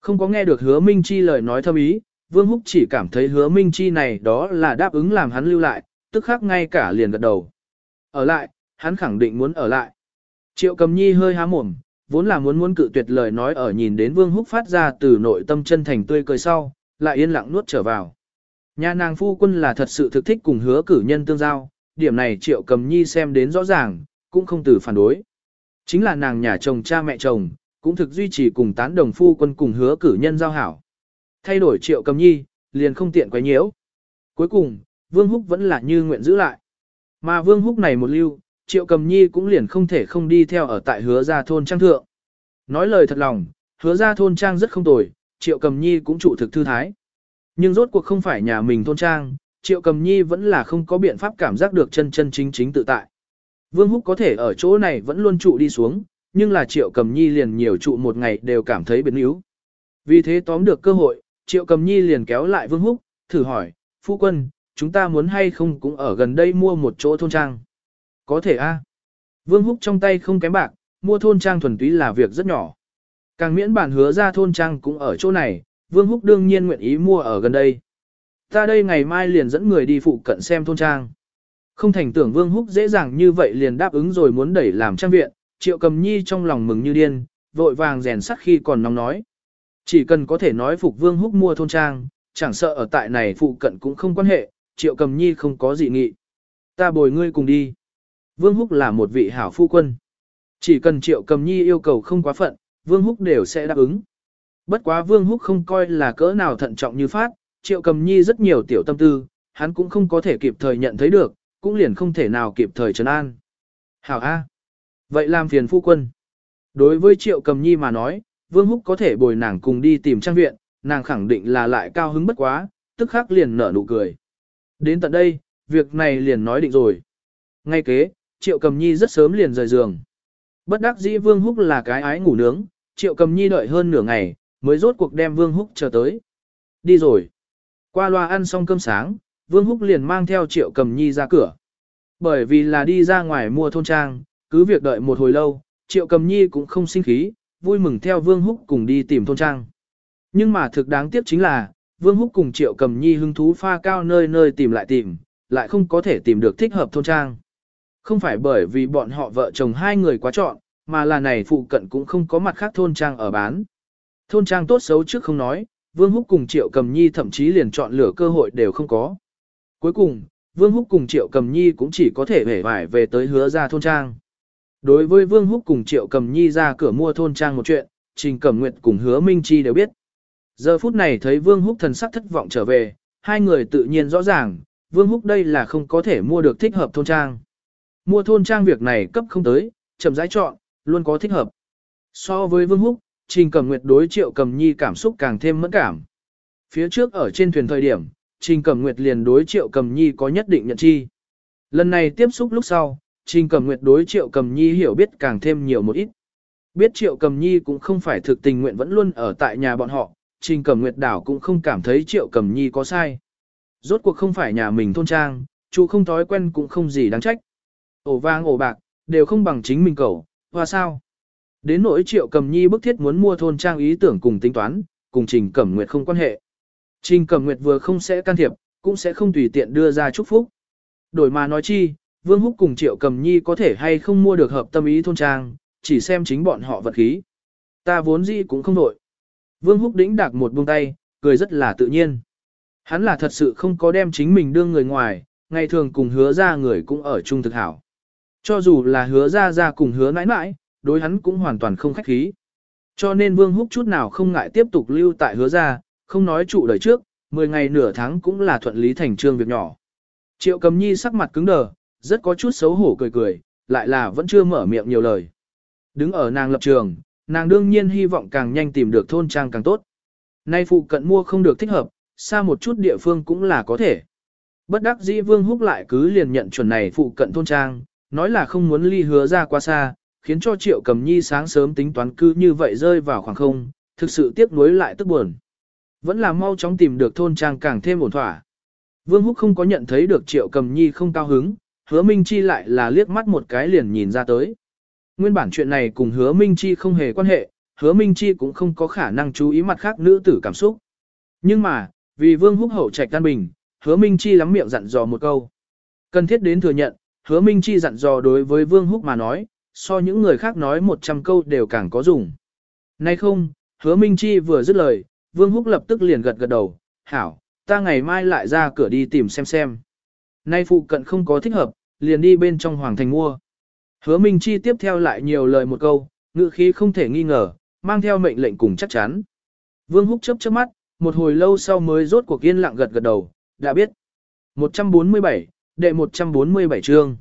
Không có nghe được hứa Minh Chi lời nói thâm ý, Vương Húc chỉ cảm thấy hứa Minh Chi này đó là đáp ứng làm hắn lưu lại, tức khắc ngay cả liền gật đầu. Ở lại, hắn khẳng định muốn ở lại. Triệu cầm nhi hơi há mồm, vốn là muốn muốn cự tuyệt lời nói ở nhìn đến Vương Húc phát ra từ nội tâm chân thành tươi cười sau, lại yên lặng nuốt trở vào. Nhà nàng phu quân là thật sự thực thích cùng hứa cử nhân tương giao, điểm này triệu cầm nhi xem đến rõ ràng, cũng không từ phản đối. Chính là nàng nhà chồng cha mẹ chồng, cũng thực duy trì cùng tán đồng phu quân cùng hứa cử nhân giao hảo. Thay đổi triệu cầm nhi, liền không tiện quấy nhiễu. Cuối cùng, Vương Húc vẫn là như nguyện giữ lại. Mà Vương Húc này một lưu, triệu cầm nhi cũng liền không thể không đi theo ở tại hứa gia thôn trang thượng. Nói lời thật lòng, hứa gia thôn trang rất không tồi, triệu cầm nhi cũng trụ thực thư thái. Nhưng rốt cuộc không phải nhà mình thôn trang, triệu cầm nhi vẫn là không có biện pháp cảm giác được chân chân chính chính tự tại. Vương Húc có thể ở chỗ này vẫn luôn trụ đi xuống, nhưng là triệu cầm nhi liền nhiều trụ một ngày đều cảm thấy biến yếu. Vì thế tóm được cơ hội, triệu cầm nhi liền kéo lại Vương Húc, thử hỏi, phu quân, chúng ta muốn hay không cũng ở gần đây mua một chỗ thôn trang. Có thể a. Vương Húc trong tay không kém bạc, mua thôn trang thuần túy là việc rất nhỏ. Càng miễn bản hứa ra thôn trang cũng ở chỗ này, Vương Húc đương nhiên nguyện ý mua ở gần đây. Ta đây ngày mai liền dẫn người đi phụ cận xem thôn trang. Không thành tưởng Vương Húc dễ dàng như vậy liền đáp ứng rồi muốn đẩy làm trang viện, Triệu Cầm Nhi trong lòng mừng như điên, vội vàng rèn sắt khi còn nóng nói. Chỉ cần có thể nói phục Vương Húc mua thôn trang, chẳng sợ ở tại này phụ cận cũng không quan hệ, Triệu Cầm Nhi không có gì nghị. Ta bồi ngươi cùng đi. Vương Húc là một vị hảo phu quân. Chỉ cần Triệu Cầm Nhi yêu cầu không quá phận, Vương Húc đều sẽ đáp ứng. Bất quá Vương Húc không coi là cỡ nào thận trọng như phát, Triệu Cầm Nhi rất nhiều tiểu tâm tư, hắn cũng không có thể kịp thời nhận thấy được, cũng liền không thể nào kịp thời trấn an. Hảo A. Vậy làm phiền phu quân. Đối với Triệu Cầm Nhi mà nói, Vương Húc có thể bồi nàng cùng đi tìm trang viện, nàng khẳng định là lại cao hứng bất quá, tức khắc liền nở nụ cười. Đến tận đây, việc này liền nói định rồi. Ngay kế, Triệu Cầm Nhi rất sớm liền rời giường. Bất đắc dĩ Vương Húc là cái ái ngủ nướng, Triệu Cầm Nhi đợi hơn nửa ngày, mới rốt cuộc đem Vương Húc chờ tới. Đi rồi. Qua loa ăn xong cơm sáng, Vương Húc liền mang theo Triệu Cầm Nhi ra cửa. Bởi vì là đi ra ngoài mua thôn trang, cứ việc đợi một hồi lâu, Triệu Cầm Nhi cũng không sinh khí, vui mừng theo Vương Húc cùng đi tìm thôn trang. Nhưng mà thực đáng tiếc chính là, Vương Húc cùng Triệu Cầm Nhi hứng thú pha cao nơi nơi tìm lại tìm, lại không có thể tìm được thích hợp thôn trang. Không phải bởi vì bọn họ vợ chồng hai người quá chọn, mà là này phụ cận cũng không có mặt khác thôn trang ở bán. Thôn trang tốt xấu trước không nói, Vương Húc cùng Triệu Cầm Nhi thậm chí liền chọn lựa cơ hội đều không có. Cuối cùng, Vương Húc cùng Triệu Cầm Nhi cũng chỉ có thể hể vải về tới hứa ra thôn trang. Đối với Vương Húc cùng Triệu Cầm Nhi ra cửa mua thôn trang một chuyện, Trình Cẩm Nguyệt cùng hứa Minh Chi đều biết. Giờ phút này thấy Vương Húc thần sắc thất vọng trở về, hai người tự nhiên rõ ràng, Vương Húc đây là không có thể mua được thích hợp thôn trang. Mua thôn trang việc này cấp không tới, chậm rãi chọn, luôn có thích hợp. So với Vương Húc, Trình Cẩm Nguyệt đối Triệu Cầm Nhi cảm xúc càng thêm mẫn cảm. Phía trước ở trên thuyền thời điểm, Trình Cẩm Nguyệt liền đối Triệu Cầm Nhi có nhất định nhận chi. Lần này tiếp xúc lúc sau, Trình Cẩm Nguyệt đối Triệu Cầm Nhi hiểu biết càng thêm nhiều một ít. Biết Triệu Cầm Nhi cũng không phải thực tình nguyện vẫn luôn ở tại nhà bọn họ, Trình Cẩm Nguyệt đảo cũng không cảm thấy Triệu Cầm Nhi có sai. Rốt cuộc không phải nhà mình thôn trang, chú không thói quen cũng không gì đáng trách. Ổ vang ổ bạc, đều không bằng chính mình cầu, hoa sao. Đến nỗi Triệu Cầm Nhi bức thiết muốn mua thôn trang ý tưởng cùng tính toán, cùng Trình Cẩm Nguyệt không quan hệ. Trình Cẩm Nguyệt vừa không sẽ can thiệp, cũng sẽ không tùy tiện đưa ra chúc phúc. Đổi mà nói chi, Vương Húc cùng Triệu Cầm Nhi có thể hay không mua được hợp tâm ý thôn trang, chỉ xem chính bọn họ vật khí. Ta vốn gì cũng không đổi. Vương Húc đĩnh đạc một buông tay, cười rất là tự nhiên. Hắn là thật sự không có đem chính mình đương người ngoài, ngày thường cùng hứa ra người cũng ở chung thực hảo. Cho dù là hứa ra ra cùng hứa mãi mãi, đối hắn cũng hoàn toàn không khách khí. Cho nên Vương Húc chút nào không ngại tiếp tục lưu tại hứa ra, không nói trụ đời trước, 10 ngày nửa tháng cũng là thuận lý thành trương việc nhỏ. Triệu cầm nhi sắc mặt cứng đờ, rất có chút xấu hổ cười cười, lại là vẫn chưa mở miệng nhiều lời. Đứng ở nàng lập trường, nàng đương nhiên hy vọng càng nhanh tìm được thôn trang càng tốt. Nay phụ cận mua không được thích hợp, xa một chút địa phương cũng là có thể. Bất đắc dĩ vương húc lại cứ liền nhận chuẩn này phụ cận thôn trang, nói là không muốn ly hứa ra quá xa, khiến cho triệu cầm nhi sáng sớm tính toán cư như vậy rơi vào khoảng không, thực sự tiếc nuối lại tức buồn. Vẫn là mau chóng tìm được thôn trang càng thêm ổn thỏa. Vương Húc không có nhận thấy được Triệu Cầm Nhi không cao hứng, hứa Minh Chi lại là liếc mắt một cái liền nhìn ra tới. Nguyên bản chuyện này cùng hứa Minh Chi không hề quan hệ, hứa Minh Chi cũng không có khả năng chú ý mặt khác nữ tử cảm xúc. Nhưng mà, vì Vương Húc hậu trạch tan bình, hứa Minh Chi lắm miệng dặn dò một câu. Cần thiết đến thừa nhận, hứa Minh Chi dặn dò đối với Vương Húc mà nói, so những người khác nói 100 câu đều càng có dùng. Nay không, hứa Minh Chi vừa dứt lời, Vương Húc lập tức liền gật gật đầu, hảo, ta ngày mai lại ra cửa đi tìm xem xem. Nay phụ cận không có thích hợp, liền đi bên trong hoàng thành mua. Hứa Minh Chi tiếp theo lại nhiều lời một câu, ngữ khí không thể nghi ngờ, mang theo mệnh lệnh cùng chắc chắn. Vương Húc chớp chớp mắt, một hồi lâu sau mới rốt cuộc yên lặng gật gật đầu, đã biết. 147, đệ 147 chương.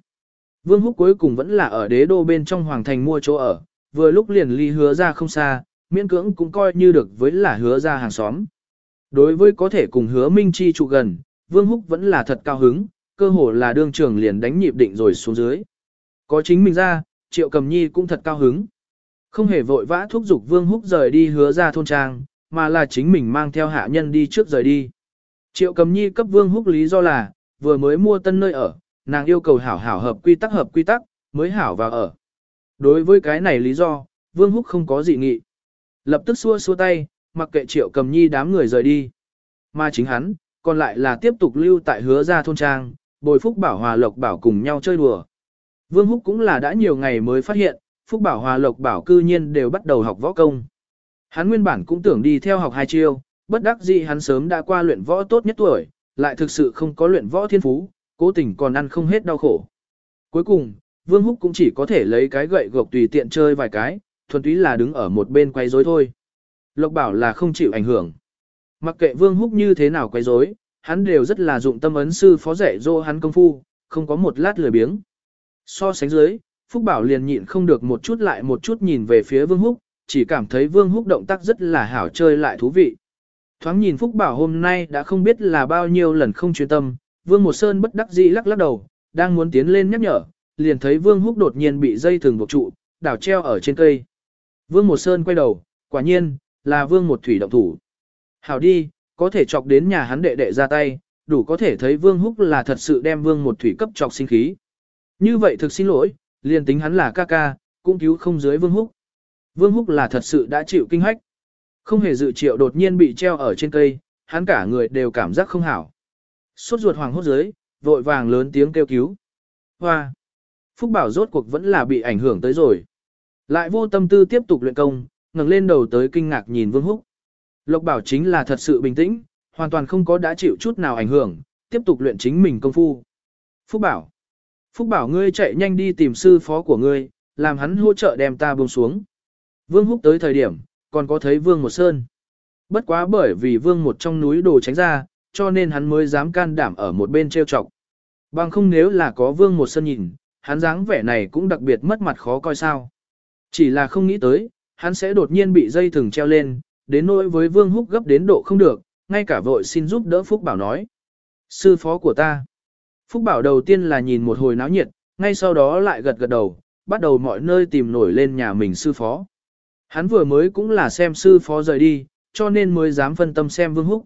Vương Húc cuối cùng vẫn là ở đế đô bên trong hoàng thành mua chỗ ở, vừa lúc liền ly hứa ra không xa, miễn cưỡng cũng coi như được với là hứa ra hàng xóm. Đối với có thể cùng hứa Minh Chi trụ gần, Vương Húc vẫn là thật cao hứng, cơ hồ là đương trường liền đánh nhịp định rồi xuống dưới. Có chính mình ra, Triệu Cầm Nhi cũng thật cao hứng. Không hề vội vã thúc giục Vương Húc rời đi hứa ra thôn trang, mà là chính mình mang theo hạ nhân đi trước rời đi. Triệu Cầm Nhi cấp Vương Húc lý do là, vừa mới mua tân nơi ở, nàng yêu cầu hảo hảo hợp quy tắc hợp quy tắc, mới hảo vào ở. Đối với cái này lý do, Vương Húc không có gì nghị. Lập tức xua xua tay, mặc kệ triệu cầm nhi đám người rời đi. Mà chính hắn, còn lại là tiếp tục lưu tại hứa gia thôn trang, bồi Phúc Bảo Hòa Lộc Bảo cùng nhau chơi đùa. Vương Húc cũng là đã nhiều ngày mới phát hiện, Phúc Bảo Hòa Lộc Bảo cư nhiên đều bắt đầu học võ công. Hắn nguyên bản cũng tưởng đi theo học hai chiêu, bất đắc dĩ hắn sớm đã qua luyện võ tốt nhất tuổi, lại thực sự không có luyện võ thiên phú, cố tình còn ăn không hết đau khổ. Cuối cùng, Vương Húc cũng chỉ có thể lấy cái gậy gộc tùy tiện chơi vài cái, thuần túy là đứng ở một bên quay rối thôi. Lộc bảo là không chịu ảnh hưởng. Mặc kệ Vương Húc như thế nào quay rối, hắn đều rất là dụng tâm ấn sư phó rẻ dô hắn công phu, không có một lát lười biếng. So sánh dưới, Phúc Bảo liền nhịn không được một chút lại một chút nhìn về phía Vương Húc, chỉ cảm thấy Vương Húc động tác rất là hảo chơi lại thú vị. Thoáng nhìn Phúc Bảo hôm nay đã không biết là bao nhiêu lần không chuyên tâm, Vương Một Sơn bất đắc dĩ lắc lắc đầu, đang muốn tiến lên nhắc nhở, liền thấy Vương Húc đột nhiên bị dây thừng buộc trụ, đảo treo ở trên cây. Vương Một Sơn quay đầu, quả nhiên, là Vương Một Thủy động thủ. Hảo đi, có thể chọc đến nhà hắn đệ đệ ra tay, đủ có thể thấy Vương Húc là thật sự đem Vương Một Thủy cấp chọc sinh khí. Như vậy thực xin lỗi, liền tính hắn là ca ca, cũng cứu không dưới Vương Húc. Vương Húc là thật sự đã chịu kinh hách. Không hề dự triệu đột nhiên bị treo ở trên cây, hắn cả người đều cảm giác không hảo. Suốt ruột hoàng hốt dưới, vội vàng lớn tiếng kêu cứu. Hoa! Phúc Bảo rốt cuộc vẫn là bị ảnh hưởng tới rồi. Lại vô tâm tư tiếp tục luyện công, ngẩng lên đầu tới kinh ngạc nhìn Vương Húc. Lộc Bảo chính là thật sự bình tĩnh, hoàn toàn không có đã chịu chút nào ảnh hưởng, tiếp tục luyện chính mình công phu. Phúc Bảo! Phúc Bảo ngươi chạy nhanh đi tìm sư phó của ngươi, làm hắn hỗ trợ đem ta buông xuống. Vương Húc tới thời điểm, còn có thấy Vương Một Sơn. Bất quá bởi vì Vương Một trong núi đồ tránh ra, cho nên hắn mới dám can đảm ở một bên treo chọc. Bằng không nếu là có Vương Một Sơn nhìn, hắn dáng vẻ này cũng đặc biệt mất mặt khó coi sao. Chỉ là không nghĩ tới, hắn sẽ đột nhiên bị dây thừng treo lên, đến nỗi với Vương Húc gấp đến độ không được, ngay cả vội xin giúp đỡ Phúc Bảo nói. Sư phó của ta. Phúc Bảo đầu tiên là nhìn một hồi náo nhiệt, ngay sau đó lại gật gật đầu, bắt đầu mọi nơi tìm nổi lên nhà mình sư phó. Hắn vừa mới cũng là xem sư phó rời đi, cho nên mới dám phân tâm xem Vương Húc.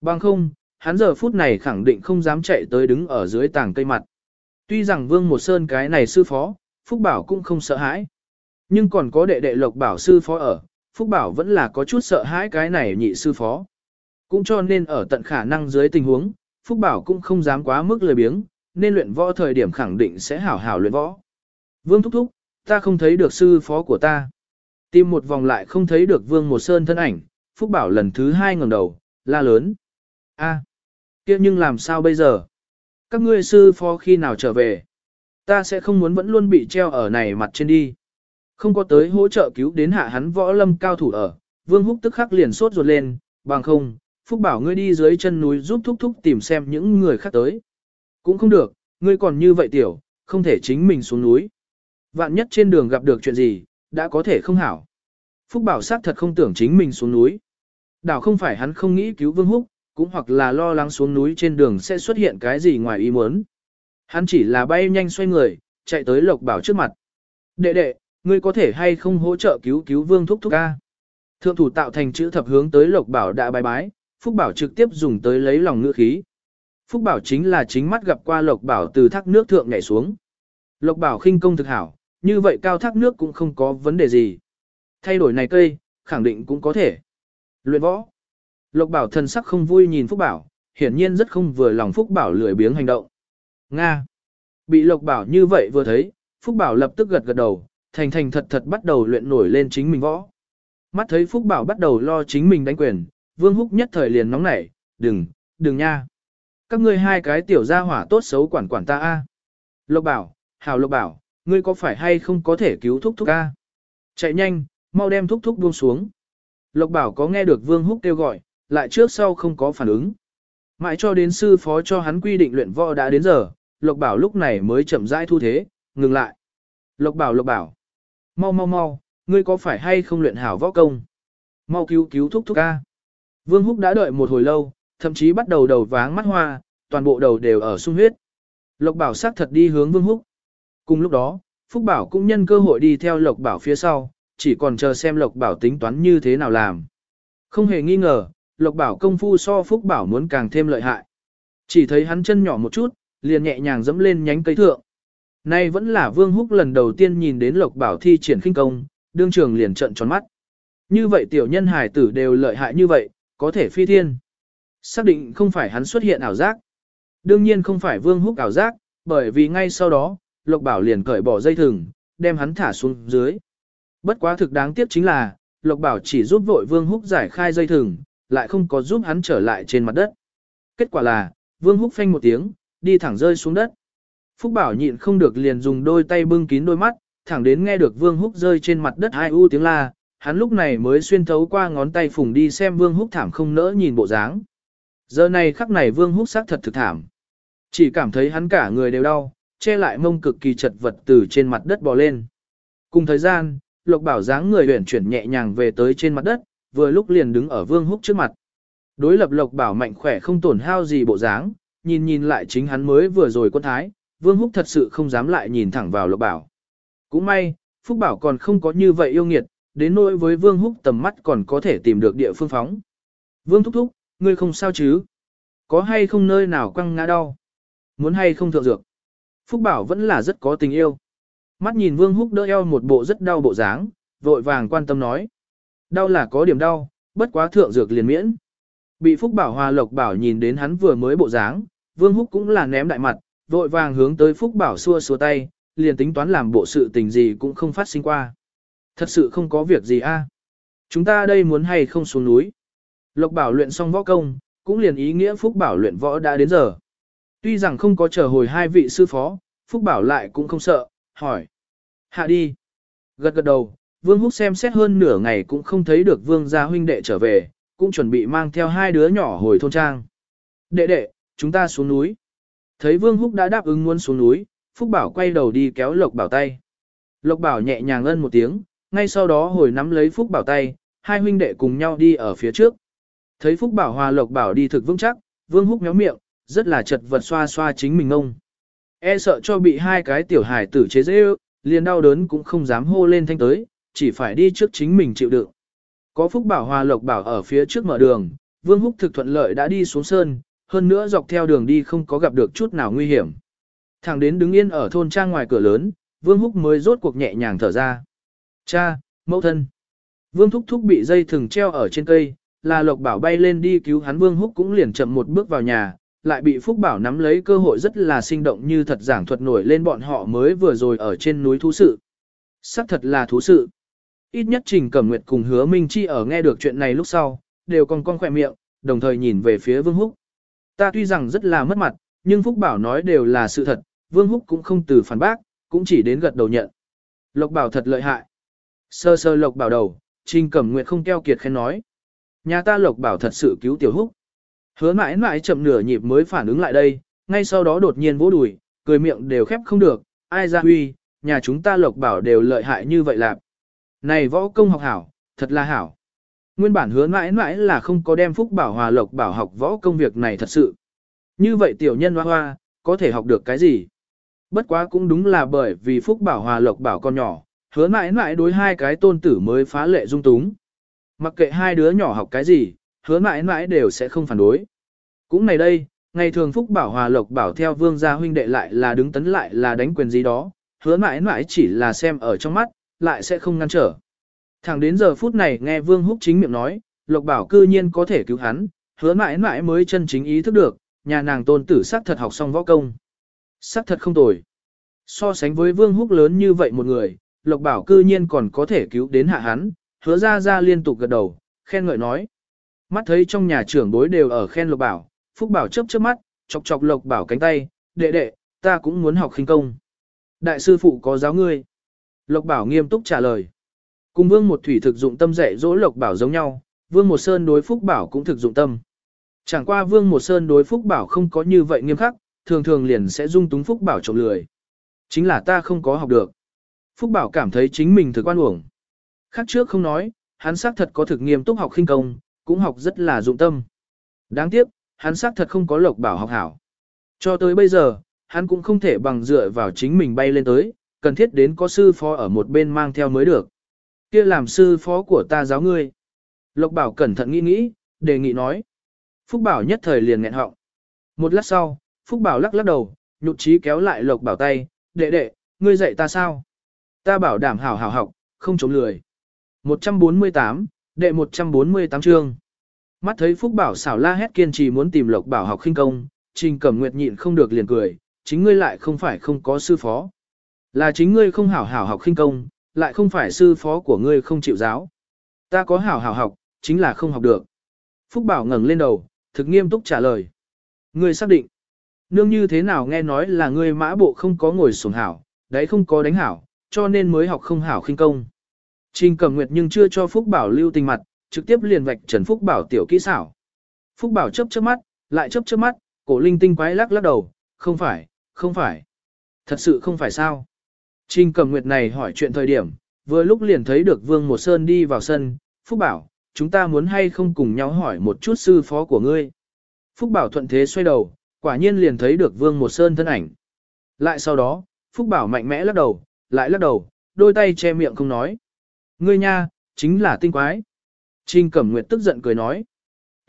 Bằng không, hắn giờ phút này khẳng định không dám chạy tới đứng ở dưới tảng cây mặt. Tuy rằng Vương Một Sơn cái này sư phó, Phúc Bảo cũng không sợ hãi. Nhưng còn có đệ đệ Lộc Bảo sư phó ở, Phúc Bảo vẫn là có chút sợ hãi cái này nhị sư phó. Cũng cho nên ở tận khả năng dưới tình huống, Phúc Bảo cũng không dám quá mức lười biếng, nên luyện võ thời điểm khẳng định sẽ hảo hảo luyện võ. Vương Thúc Thúc, ta không thấy được sư phó của ta. Tìm một vòng lại không thấy được Vương Một Sơn thân ảnh, Phúc Bảo lần thứ hai ngẩng đầu, la lớn. a kia nhưng làm sao bây giờ? Các ngươi sư phó khi nào trở về? Ta sẽ không muốn vẫn luôn bị treo ở này mặt trên đi. Không có tới hỗ trợ cứu đến hạ hắn võ lâm cao thủ ở, Vương Húc tức khắc liền sốt ruột lên, bằng không, Phúc bảo ngươi đi dưới chân núi giúp thúc thúc tìm xem những người khác tới. Cũng không được, ngươi còn như vậy tiểu, không thể chính mình xuống núi. Vạn nhất trên đường gặp được chuyện gì, đã có thể không hảo. Phúc bảo sát thật không tưởng chính mình xuống núi. Đảo không phải hắn không nghĩ cứu Vương Húc, cũng hoặc là lo lắng xuống núi trên đường sẽ xuất hiện cái gì ngoài ý muốn. Hắn chỉ là bay nhanh xoay người, chạy tới Lộc Bảo trước mặt. Đệ đệ, ngươi có thể hay không hỗ trợ cứu cứu Vương Thúc Thúc ca? Thượng thủ tạo thành chữ thập hướng tới Lộc Bảo đã bái bái, Phúc Bảo trực tiếp dùng tới lấy lòng ngựa khí. Phúc Bảo chính là chính mắt gặp qua Lộc Bảo từ thác nước thượng nhảy xuống. Lộc Bảo khinh công thực hảo, như vậy cao thác nước cũng không có vấn đề gì. Thay đổi này cây, khẳng định cũng có thể. Luyện võ. Lộc Bảo thần sắc không vui nhìn Phúc Bảo, hiển nhiên rất không vừa lòng Phúc Bảo lười biếng hành động. Nga. Bị Lộc Bảo như vậy vừa thấy, Phúc Bảo lập tức gật gật đầu, thành thành thật thật bắt đầu luyện nổi lên chính mình võ. Mắt thấy Phúc Bảo bắt đầu lo chính mình đánh quyền, Vương Húc nhất thời liền nóng nảy, đừng, đừng nha. Các ngươi hai cái tiểu gia hỏa tốt xấu quản quản ta a. Lộc Bảo, Hảo Lộc Bảo, ngươi có phải hay không có thể cứu Thúc Thúc ca? Chạy nhanh, mau đem Thúc Thúc buông xuống. Lộc Bảo có nghe được Vương Húc kêu gọi, lại trước sau không có phản ứng. Mãi cho đến sư phó cho hắn quy định luyện võ đã đến giờ, Lộc Bảo lúc này mới chậm rãi thu thế, ngừng lại. Lộc Bảo Lộc Bảo, mau mau mau, ngươi có phải hay không luyện hảo võ công? Mau cứu cứu thúc thúc ca. Vương Húc đã đợi một hồi lâu, thậm chí bắt đầu đầu váng mắt hoa, toàn bộ đầu đều ở sung huyết. Lộc Bảo xác thật đi hướng Vương Húc. Cùng lúc đó, Phúc Bảo cũng nhân cơ hội đi theo Lộc Bảo phía sau, chỉ còn chờ xem Lộc Bảo tính toán như thế nào làm. Không hề nghi ngờ, Lộc Bảo công phu so Phúc Bảo muốn càng thêm lợi hại. Chỉ thấy hắn chân nhỏ một chút, liền nhẹ nhàng dẫm lên nhánh cây thượng. Nay vẫn là Vương Húc lần đầu tiên nhìn đến Lộc Bảo thi triển khinh công, đương trường liền trận tròn mắt. Như vậy tiểu nhân hải tử đều lợi hại như vậy, có thể phi thiên. Xác định không phải hắn xuất hiện ảo giác. Đương nhiên không phải Vương Húc ảo giác, bởi vì ngay sau đó, Lộc Bảo liền cởi bỏ dây thừng, đem hắn thả xuống dưới. Bất quá thực đáng tiếc chính là, Lộc Bảo chỉ giúp vội Vương Húc giải khai dây thừng, lại không có giúp hắn trở lại trên mặt đất. Kết quả là, Vương Húc phanh một tiếng, đi thẳng rơi xuống đất. Phúc Bảo nhịn không được liền dùng đôi tay bưng kín đôi mắt, thẳng đến nghe được Vương Húc rơi trên mặt đất hai u tiếng la, hắn lúc này mới xuyên thấu qua ngón tay phùng đi xem Vương Húc thảm không nỡ nhìn bộ dáng. Giờ này khắc này Vương Húc xác thật thực thảm. Chỉ cảm thấy hắn cả người đều đau, che lại mông cực kỳ chật vật từ trên mặt đất bò lên. Cùng thời gian, Lộc Bảo dáng người uyển chuyển nhẹ nhàng về tới trên mặt đất, vừa lúc liền đứng ở Vương Húc trước mặt. Đối lập Lộc Bảo mạnh khỏe không tổn hao gì bộ dáng, nhìn nhìn lại chính hắn mới vừa rồi quân thái, Vương Húc thật sự không dám lại nhìn thẳng vào Lộc Bảo. Cũng may, Phúc Bảo còn không có như vậy yêu nghiệt, đến nỗi với Vương Húc tầm mắt còn có thể tìm được địa phương phóng. Vương Thúc Thúc, ngươi không sao chứ? Có hay không nơi nào quăng ngã đau? Muốn hay không thượng dược? Phúc Bảo vẫn là rất có tình yêu. Mắt nhìn Vương Húc đỡ eo một bộ rất đau bộ dáng, vội vàng quan tâm nói. Đau là có điểm đau, bất quá thượng dược liền miễn. Bị Phúc Bảo Hòa Lộc Bảo nhìn đến hắn vừa mới bộ dáng, Vương Húc cũng là ném đại mặt, vội vàng hướng tới Phúc Bảo xua xua tay, liền tính toán làm bộ sự tình gì cũng không phát sinh qua. Thật sự không có việc gì a. À? Chúng ta đây muốn hay không xuống núi. Lộc Bảo luyện xong võ công, cũng liền ý nghĩa Phúc Bảo luyện võ đã đến giờ. Tuy rằng không có chờ hồi hai vị sư phó, Phúc Bảo lại cũng không sợ, hỏi. Hạ đi. Gật gật đầu, Vương Húc xem xét hơn nửa ngày cũng không thấy được Vương gia huynh đệ trở về, cũng chuẩn bị mang theo hai đứa nhỏ hồi thôn trang. Đệ đệ, chúng ta xuống núi. Thấy Vương Húc đã đáp ứng muốn xuống núi, Phúc Bảo quay đầu đi kéo Lộc Bảo tay. Lộc Bảo nhẹ nhàng ân một tiếng, ngay sau đó hồi nắm lấy Phúc Bảo tay, hai huynh đệ cùng nhau đi ở phía trước. Thấy Phúc Bảo hòa Lộc Bảo đi thực vững chắc, Vương Húc méo miệng, rất là chật vật xoa xoa chính mình ông. E sợ cho bị hai cái tiểu hải tử chế dễ ước, liền đau đớn cũng không dám hô lên thanh tới, chỉ phải đi trước chính mình chịu đựng. Có Phúc Bảo Hòa Lộc Bảo ở phía trước mở đường, Vương Húc thực thuận lợi đã đi xuống sơn, hơn nữa dọc theo đường đi không có gặp được chút nào nguy hiểm. Thẳng đến đứng yên ở thôn trang ngoài cửa lớn, Vương Húc mới rốt cuộc nhẹ nhàng thở ra. Cha, mẫu thân. Vương Thúc Thúc bị dây thừng treo ở trên cây, là Lộc Bảo bay lên đi cứu hắn Vương Húc cũng liền chậm một bước vào nhà, lại bị Phúc Bảo nắm lấy cơ hội rất là sinh động như thật giảng thuật nổi lên bọn họ mới vừa rồi ở trên núi thú sự. Sắc thật là thú sự. Ít nhất Trình Cẩm Nguyệt cùng Hứa Minh Chi ở nghe được chuyện này lúc sau, đều còn con khỏe miệng, đồng thời nhìn về phía Vương Húc. Ta tuy rằng rất là mất mặt, nhưng Phúc Bảo nói đều là sự thật, Vương Húc cũng không từ phản bác, cũng chỉ đến gật đầu nhận. Lộc Bảo thật lợi hại. Sơ sơ Lộc Bảo đầu, Trình Cẩm Nguyệt không keo kiệt khen nói. Nhà ta Lộc Bảo thật sự cứu Tiểu Húc. Hứa mãi mãi chậm nửa nhịp mới phản ứng lại đây, ngay sau đó đột nhiên vỗ đùi, cười miệng đều khép không được, ai ra huy, nhà chúng ta Lộc Bảo đều lợi hại như vậy lạc. Này võ công học hảo, thật là hảo. Nguyên bản hứa mãi mãi là không có đem Phúc Bảo Hòa Lộc Bảo học võ công việc này thật sự. Như vậy tiểu nhân hoa hoa, có thể học được cái gì? Bất quá cũng đúng là bởi vì Phúc Bảo Hòa Lộc Bảo con nhỏ, hứa mãi mãi đối hai cái tôn tử mới phá lệ dung túng. Mặc kệ hai đứa nhỏ học cái gì, hứa mãi mãi đều sẽ không phản đối. Cũng này đây, ngày thường Phúc Bảo Hòa Lộc Bảo theo vương gia huynh đệ lại là đứng tấn lại là đánh quyền gì đó, hứa mãi mãi chỉ là xem ở trong mắt, lại sẽ không ngăn trở. Thẳng đến giờ phút này nghe Vương Húc chính miệng nói, Lộc Bảo cư nhiên có thể cứu hắn, hứa mãi mãi mới chân chính ý thức được, nhà nàng tôn tử sắc thật học xong võ công. Sắc thật không tồi. So sánh với Vương Húc lớn như vậy một người, Lộc Bảo cư nhiên còn có thể cứu đến hạ hắn, hứa ra ra liên tục gật đầu, khen ngợi nói. Mắt thấy trong nhà trưởng bối đều ở khen Lộc Bảo, Phúc Bảo chớp chớp mắt, chọc chọc Lộc Bảo cánh tay, đệ đệ, ta cũng muốn học khinh công. Đại sư phụ có giáo ngươi. Lộc Bảo nghiêm túc trả lời. Cùng Vương một thủy thực dụng tâm dạy dỗ Lộc Bảo giống nhau, Vương một sơn đối Phúc Bảo cũng thực dụng tâm. Chẳng qua Vương một sơn đối Phúc Bảo không có như vậy nghiêm khắc, thường thường liền sẽ dung túng Phúc Bảo trộm lười. Chính là ta không có học được. Phúc Bảo cảm thấy chính mình thực quan uổng. Khác trước không nói, hắn xác thật có thực nghiêm túc học khinh công, cũng học rất là dụng tâm. Đáng tiếc, hắn xác thật không có Lộc Bảo học hảo. Cho tới bây giờ, hắn cũng không thể bằng dựa vào chính mình bay lên tới, cần thiết đến có sư phó ở một bên mang theo mới được. Kia làm sư phó của ta giáo ngươi. Lộc Bảo cẩn thận nghĩ nghĩ, đề nghị nói. Phúc Bảo nhất thời liền nghẹn họng. Một lát sau, Phúc Bảo lắc lắc đầu, nhụt chí kéo lại Lộc Bảo tay, đệ đệ, ngươi dạy ta sao? Ta bảo đảm hảo hảo học, không chống lười. 148, đệ 148 chương. Mắt thấy Phúc Bảo xảo la hét kiên trì muốn tìm Lộc Bảo học khinh công, Trình Cẩm Nguyệt nhịn không được liền cười, chính ngươi lại không phải không có sư phó. Là chính ngươi không hảo hảo học khinh công, lại không phải sư phó của ngươi không chịu giáo. Ta có hảo hảo học, chính là không học được. Phúc Bảo ngẩng lên đầu, thực nghiêm túc trả lời. Ngươi xác định. Nương như thế nào nghe nói là ngươi mã bộ không có ngồi xuống hảo, đấy không có đánh hảo, cho nên mới học không hảo khinh công. Trình Cẩm Nguyệt nhưng chưa cho Phúc Bảo lưu tình mặt, trực tiếp liền vạch Trần Phúc Bảo tiểu kỹ xảo. Phúc Bảo chớp chớp mắt, lại chớp chớp mắt, cổ linh tinh quái lắc lắc đầu, không phải, không phải. Thật sự không phải sao. Trình Cẩm Nguyệt này hỏi chuyện thời điểm, vừa lúc liền thấy được Vương Một Sơn đi vào sân, Phúc Bảo, chúng ta muốn hay không cùng nhau hỏi một chút sư phó của ngươi. Phúc Bảo thuận thế xoay đầu, quả nhiên liền thấy được Vương Một Sơn thân ảnh. Lại sau đó, Phúc Bảo mạnh mẽ lắc đầu, lại lắc đầu, đôi tay che miệng không nói. Ngươi nha, chính là tinh quái. Trình Cẩm Nguyệt tức giận cười nói.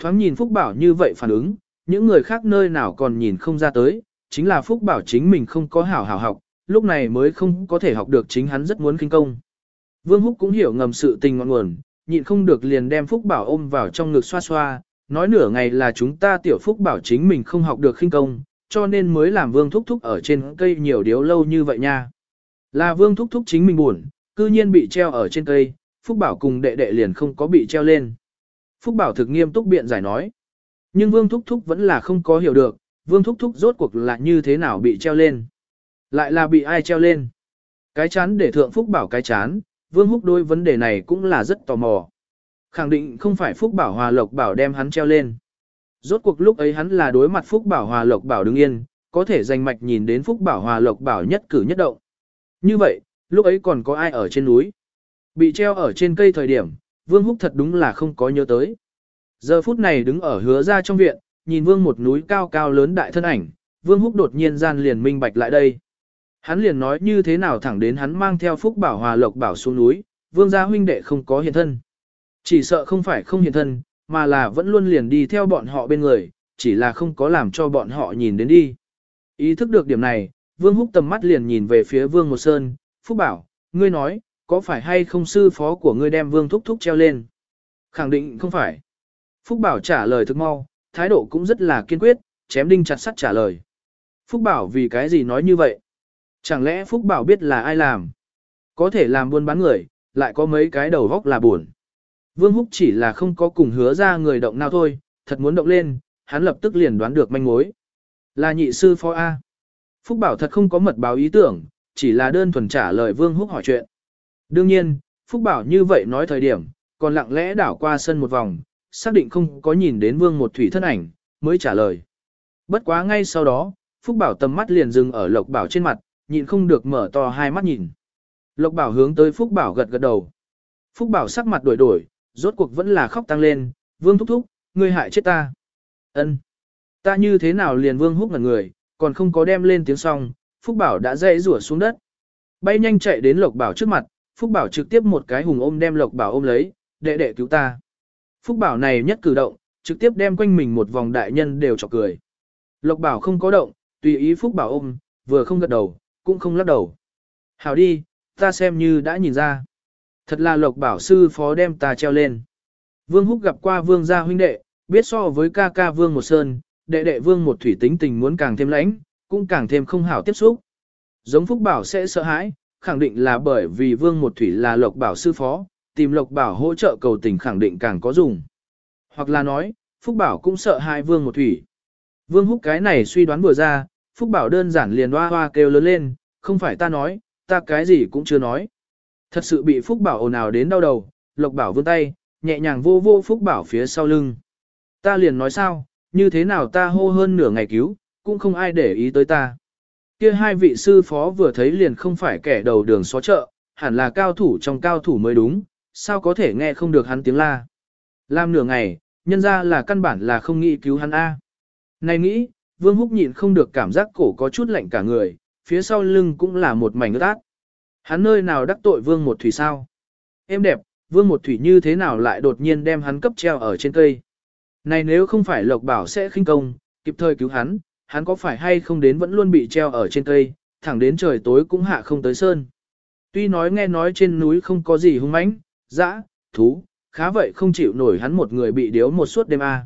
Thoáng nhìn Phúc Bảo như vậy phản ứng, những người khác nơi nào còn nhìn không ra tới, chính là Phúc Bảo chính mình không có hảo hảo học, lúc này mới không có thể học được chính hắn rất muốn kinh công. Vương Húc cũng hiểu ngầm sự tình ngọn nguồn, nhịn không được liền đem Phúc Bảo ôm vào trong ngực xoa xoa, nói nửa ngày là chúng ta tiểu Phúc Bảo chính mình không học được khinh công, cho nên mới làm Vương Thúc Thúc ở trên cây nhiều điếu lâu như vậy nha. Là Vương Thúc Thúc chính mình buồn, cư nhiên bị treo ở trên cây, Phúc Bảo cùng đệ đệ liền không có bị treo lên. Phúc Bảo thực nghiêm túc biện giải nói. Nhưng Vương Thúc Thúc vẫn là không có hiểu được, Vương Thúc Thúc rốt cuộc là như thế nào bị treo lên. Lại là bị ai treo lên. Cái chán để thượng Phúc Bảo cái chán, Vương Húc đôi vấn đề này cũng là rất tò mò. Khẳng định không phải Phúc Bảo Hòa Lộc Bảo đem hắn treo lên. Rốt cuộc lúc ấy hắn là đối mặt Phúc Bảo Hòa Lộc Bảo đứng yên, có thể danh mạch nhìn đến Phúc Bảo Hòa Lộc Bảo nhất cử nhất động. Như vậy, lúc ấy còn có ai ở trên núi? Bị treo ở trên cây thời điểm, Vương Húc thật đúng là không có nhớ tới. Giờ phút này đứng ở hứa ra trong viện, nhìn Vương một núi cao cao lớn đại thân ảnh, Vương Húc đột nhiên gian liền minh bạch lại đây. Hắn liền nói như thế nào thẳng đến hắn mang theo Phúc Bảo Hòa Lộc Bảo xuống núi, Vương gia huynh đệ không có hiện thân. Chỉ sợ không phải không hiện thân, mà là vẫn luôn liền đi theo bọn họ bên người, chỉ là không có làm cho bọn họ nhìn đến đi. Ý thức được điểm này, Vương Húc tầm mắt liền nhìn về phía Vương Một Sơn, Phúc Bảo, ngươi nói, có phải hay không sư phó của ngươi đem Vương Thúc Thúc treo lên? Khẳng định không phải. Phúc Bảo trả lời thực mau, thái độ cũng rất là kiên quyết, chém đinh chặt sắt trả lời. Phúc Bảo vì cái gì nói như vậy? Chẳng lẽ Phúc Bảo biết là ai làm? Có thể làm buôn bán người, lại có mấy cái đầu vóc là buồn. Vương Húc chỉ là không có cùng hứa ra người động nào thôi, thật muốn động lên, hắn lập tức liền đoán được manh mối. Là nhị sư phó A. Phúc Bảo thật không có mật báo ý tưởng, chỉ là đơn thuần trả lời Vương Húc hỏi chuyện. Đương nhiên, Phúc Bảo như vậy nói thời điểm, còn lặng lẽ đảo qua sân một vòng, xác định không có nhìn đến Vương một thủy thân ảnh, mới trả lời. Bất quá ngay sau đó, Phúc Bảo tầm mắt liền dừng ở Lộc Bảo trên mặt, nhịn không được mở to hai mắt nhìn. Lộc Bảo hướng tới Phúc Bảo gật gật đầu. Phúc Bảo sắc mặt đổi đổi, rốt cuộc vẫn là khóc tăng lên, Vương thúc thúc, ngươi hại chết ta. Ân, Ta như thế nào liền Vương húc ngẩn người, còn không có đem lên tiếng song. Phúc Bảo đã dây rủa xuống đất. Bay nhanh chạy đến Lộc Bảo trước mặt, Phúc Bảo trực tiếp một cái hùng ôm đem Lộc Bảo ôm lấy, đệ đệ cứu ta. Phúc Bảo này nhất cử động, trực tiếp đem quanh mình một vòng đại nhân đều chọc cười. Lộc Bảo không có động, tùy ý Phúc Bảo ôm, vừa không gật đầu, cũng không lắc đầu. Hảo đi, ta xem như đã nhìn ra. Thật là Lộc Bảo sư phó đem ta treo lên. Vương Húc gặp qua Vương gia huynh đệ, biết so với ca ca Vương một sơn, đệ đệ Vương một thủy tính tình muốn càng thêm lãnh, cũng càng thêm không hảo tiếp xúc. Giống Phúc Bảo sẽ sợ hãi, khẳng định là bởi vì Vương một thủy là Lộc Bảo sư phó, tìm Lộc Bảo hỗ trợ cầu tình khẳng định càng có dùng. Hoặc là nói, Phúc Bảo cũng sợ hãi Vương một thủy. Vương Húc cái này suy đoán vừa ra, Phúc Bảo đơn giản liền hoa hoa kêu lớn lên, không phải ta nói, ta cái gì cũng chưa nói. Thật sự bị Phúc Bảo ồn ào đến đau đầu, Lộc Bảo vươn tay, nhẹ nhàng vô vô Phúc Bảo phía sau lưng. Ta liền nói sao, như thế nào ta hô hơn nửa ngày cứu, cũng không ai để ý tới ta. Kia hai vị sư phó vừa thấy liền không phải kẻ đầu đường xó chợ, hẳn là cao thủ trong cao thủ mới đúng, sao có thể nghe không được hắn tiếng la. Làm nửa ngày, nhân ra là căn bản là không nghĩ cứu hắn A. Này nghĩ, Vương Húc nhịn không được cảm giác cổ có chút lạnh cả người, phía sau lưng cũng là một mảnh ướt át. Hắn nơi nào đắc tội Vương một thủy sao? Em đẹp, Vương một thủy như thế nào lại đột nhiên đem hắn cấp treo ở trên cây? Này nếu không phải Lộc Bảo sẽ khinh công, kịp thời cứu hắn, hắn có phải hay không đến vẫn luôn bị treo ở trên cây, thẳng đến trời tối cũng hạ không tới sơn. Tuy nói nghe nói trên núi không có gì hung mãnh, dã, thú, khá vậy không chịu nổi hắn một người bị điếu một suốt đêm A.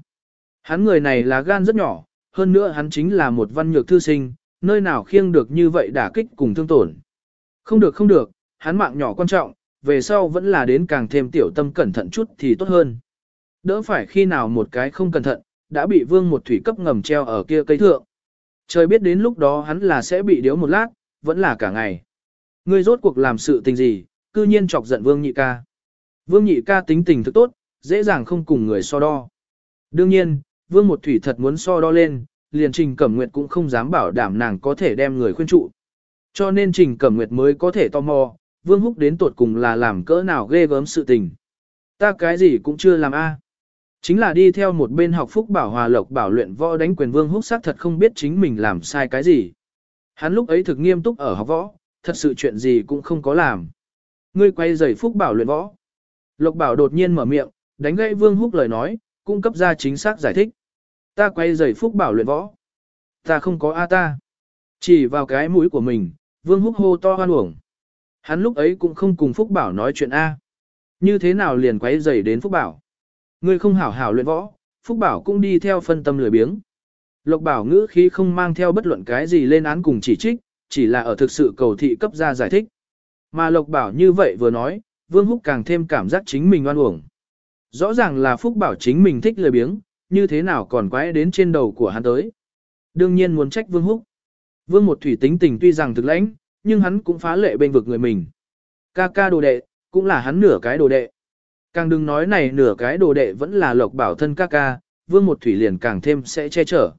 Hắn người này là gan rất nhỏ, hơn nữa hắn chính là một văn nhược thư sinh, nơi nào khiêng được như vậy đả kích cùng thương tổn. Không được không được, hắn mạng nhỏ quan trọng, về sau vẫn là đến càng thêm tiểu tâm cẩn thận chút thì tốt hơn. Đỡ phải khi nào một cái không cẩn thận, đã bị vương một thủy cấp ngầm treo ở kia cây thượng. Trời biết đến lúc đó hắn là sẽ bị điếu một lát, vẫn là cả ngày. Ngươi rốt cuộc làm sự tình gì, cư nhiên chọc giận vương nhị ca. Vương nhị ca tính tình thức tốt, dễ dàng không cùng người so đo. Đương nhiên, vương một thủy thật muốn so đo lên, liền trình cẩm nguyệt cũng không dám bảo đảm nàng có thể đem người khuyên trụ. Cho nên trình cẩm nguyệt mới có thể tò mò, vương húc đến tuột cùng là làm cỡ nào ghê gớm sự tình. Ta cái gì cũng chưa làm a. Chính là đi theo một bên học phúc bảo hòa lộc bảo luyện võ đánh quyền vương húc xác thật không biết chính mình làm sai cái gì. Hắn lúc ấy thực nghiêm túc ở học võ, thật sự chuyện gì cũng không có làm. Ngươi quay giày phúc bảo luyện võ. Lộc bảo đột nhiên mở miệng, đánh gãy vương húc lời nói, cung cấp ra chính xác giải thích. Ta quay giày phúc bảo luyện võ. Ta không có A ta. Chỉ vào cái mũi của mình, vương húc hô to hoan uổng. Hắn lúc ấy cũng không cùng phúc bảo nói chuyện A. Như thế nào liền quay giày đến phúc bảo. Ngươi không hảo hảo luyện võ, phúc bảo cũng đi theo phân tâm lười biếng. Lộc bảo ngữ khí không mang theo bất luận cái gì lên án cùng chỉ trích, chỉ là ở thực sự cầu thị cấp ra giải thích. Mà Lộc bảo như vậy vừa nói, Vương Húc càng thêm cảm giác chính mình oan uổng. Rõ ràng là Phúc bảo chính mình thích lười biếng, như thế nào còn quái đến trên đầu của hắn tới. Đương nhiên muốn trách Vương Húc. Vương một thủy tính tình tuy rằng thực lãnh, nhưng hắn cũng phá lệ bên vực người mình. Ca ca đồ đệ, cũng là hắn nửa cái đồ đệ. Càng đừng nói này nửa cái đồ đệ vẫn là lộc bảo thân ca ca, Vương một thủy liền càng thêm sẽ che chở.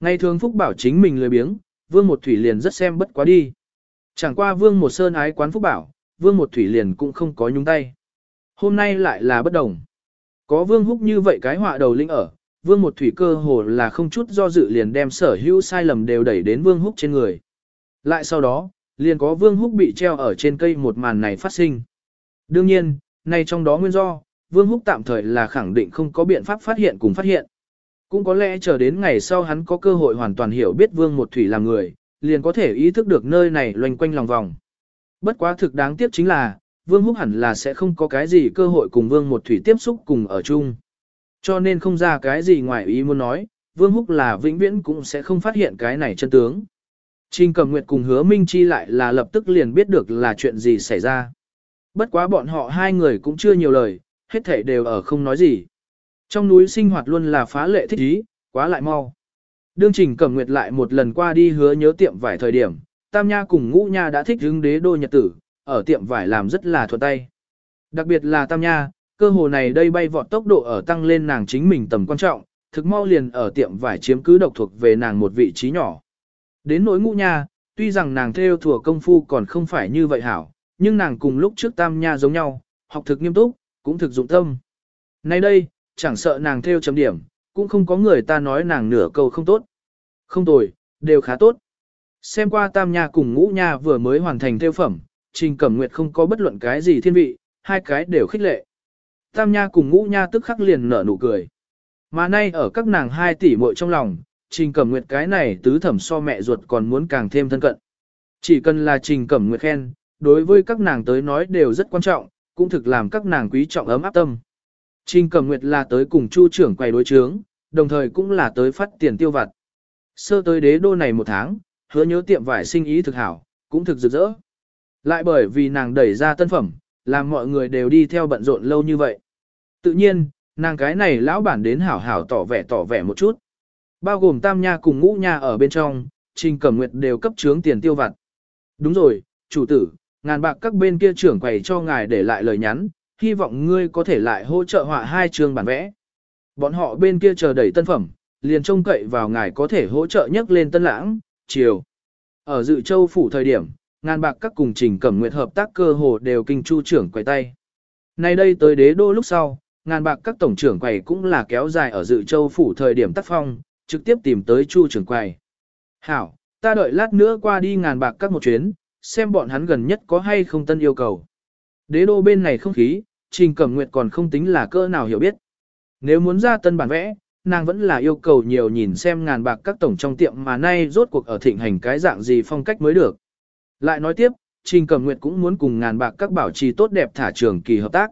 Ngày thường Phúc bảo chính mình lười biếng, Vương một thủy liền rất xem bất quá đi. Chẳng qua Vương một sơn ái quán Phúc bảo, Vương một thủy liền cũng không có nhúng tay. Hôm nay lại là bất đồng. Có Vương húc như vậy cái họa đầu linh ở, Vương một thủy cơ hồ là không chút do dự liền đem sở hữu sai lầm đều đẩy đến Vương húc trên người. Lại sau đó, liền có Vương húc bị treo ở trên cây một màn này phát sinh. Đương nhiên, nay trong đó nguyên do, Vương húc tạm thời là khẳng định không có biện pháp phát hiện cùng phát hiện. Cũng có lẽ chờ đến ngày sau hắn có cơ hội hoàn toàn hiểu biết Vương một thủy là người, liền có thể ý thức được nơi này loanh quanh lòng vòng. Bất quá thực đáng tiếc chính là, Vương Húc hẳn là sẽ không có cái gì cơ hội cùng Vương một thủy tiếp xúc cùng ở chung. Cho nên không ra cái gì ngoài ý muốn nói, Vương Húc là vĩnh viễn cũng sẽ không phát hiện cái này chân tướng. Trình Cầm Nguyệt cùng Hứa Minh Chi lại là lập tức liền biết được là chuyện gì xảy ra. Bất quá bọn họ hai người cũng chưa nhiều lời, hết thể đều ở không nói gì. Trong núi sinh hoạt luôn là phá lệ thích ý, quá lại mau. Đương Trình Cẩm Nguyệt lại một lần qua đi hứa nhớ tiệm vải thời điểm, Tam Nha cùng Ngũ Nha đã thích hứng đế đô nhật tử, ở tiệm vải làm rất là thuận tay. Đặc biệt là Tam Nha, cơ hồ này đây bay vọt tốc độ ở tăng lên nàng chính mình tầm quan trọng, thực mau liền ở tiệm vải chiếm cứ độc thuộc về nàng một vị trí nhỏ. Đến nỗi Ngũ Nha, tuy rằng nàng theo thừa công phu còn không phải như vậy hảo, nhưng nàng cùng lúc trước Tam Nha giống nhau, học thực nghiêm túc, cũng thực dụng tâm. Nay đây, chẳng sợ nàng theo chấm điểm, cũng không có người ta nói nàng nửa câu không tốt. Không tồi, đều khá tốt. Xem qua tam nha cùng ngũ nha vừa mới hoàn thành theo phẩm, trình cẩm nguyệt không có bất luận cái gì thiên vị, hai cái đều khích lệ. Tam nha cùng ngũ nha tức khắc liền nở nụ cười. Mà nay ở các nàng hai tỷ muội trong lòng, trình cẩm nguyệt cái này tứ thẩm so mẹ ruột còn muốn càng thêm thân cận. Chỉ cần là trình cẩm nguyệt khen, đối với các nàng tới nói đều rất quan trọng, cũng thực làm các nàng quý trọng ấm áp tâm. Trình Cẩm Nguyệt là tới cùng Chu trưởng quay đối chướng, đồng thời cũng là tới phát tiền tiêu vặt. Sơ tới đế đô này một tháng, hứa nhớ tiệm vải sinh ý thực hảo, cũng thực rực rỡ. Lại bởi vì nàng đẩy ra tân phẩm, làm mọi người đều đi theo bận rộn lâu như vậy. Tự nhiên, nàng cái này lão bản đến hảo hảo tỏ vẻ tỏ vẻ một chút. Bao gồm tam nha cùng ngũ nha ở bên trong, Trình Cẩm Nguyệt đều cấp trướng tiền tiêu vặt. Đúng rồi, chủ tử, ngàn bạc các bên kia trưởng quầy cho ngài để lại lời nhắn, hy vọng ngươi có thể lại hỗ trợ họa hai chương bản vẽ. Bọn họ bên kia chờ đẩy tân phẩm, liền trông cậy vào ngài có thể hỗ trợ nhấc lên tân lãng, chiều. Ở dự châu phủ thời điểm, ngàn bạc các cùng trình cẩm nguyện hợp tác cơ hồ đều kinh chu trưởng quầy tay. Nay đây tới đế đô lúc sau, ngàn bạc các tổng trưởng quầy cũng là kéo dài ở dự châu phủ thời điểm tác phong, trực tiếp tìm tới chu trưởng quầy. Hảo, ta đợi lát nữa qua đi ngàn bạc các một chuyến, xem bọn hắn gần nhất có hay không tân yêu cầu. Đế đô bên này không khí, Trình Cẩm Nguyệt còn không tính là cơ nào hiểu biết. Nếu muốn ra tân bản vẽ, nàng vẫn là yêu cầu nhiều nhìn xem ngàn bạc các tổng trong tiệm mà nay rốt cuộc ở thịnh hành cái dạng gì phong cách mới được. Lại nói tiếp, Trình Cẩm Nguyệt cũng muốn cùng ngàn bạc các bảo trì tốt đẹp thả trường kỳ hợp tác.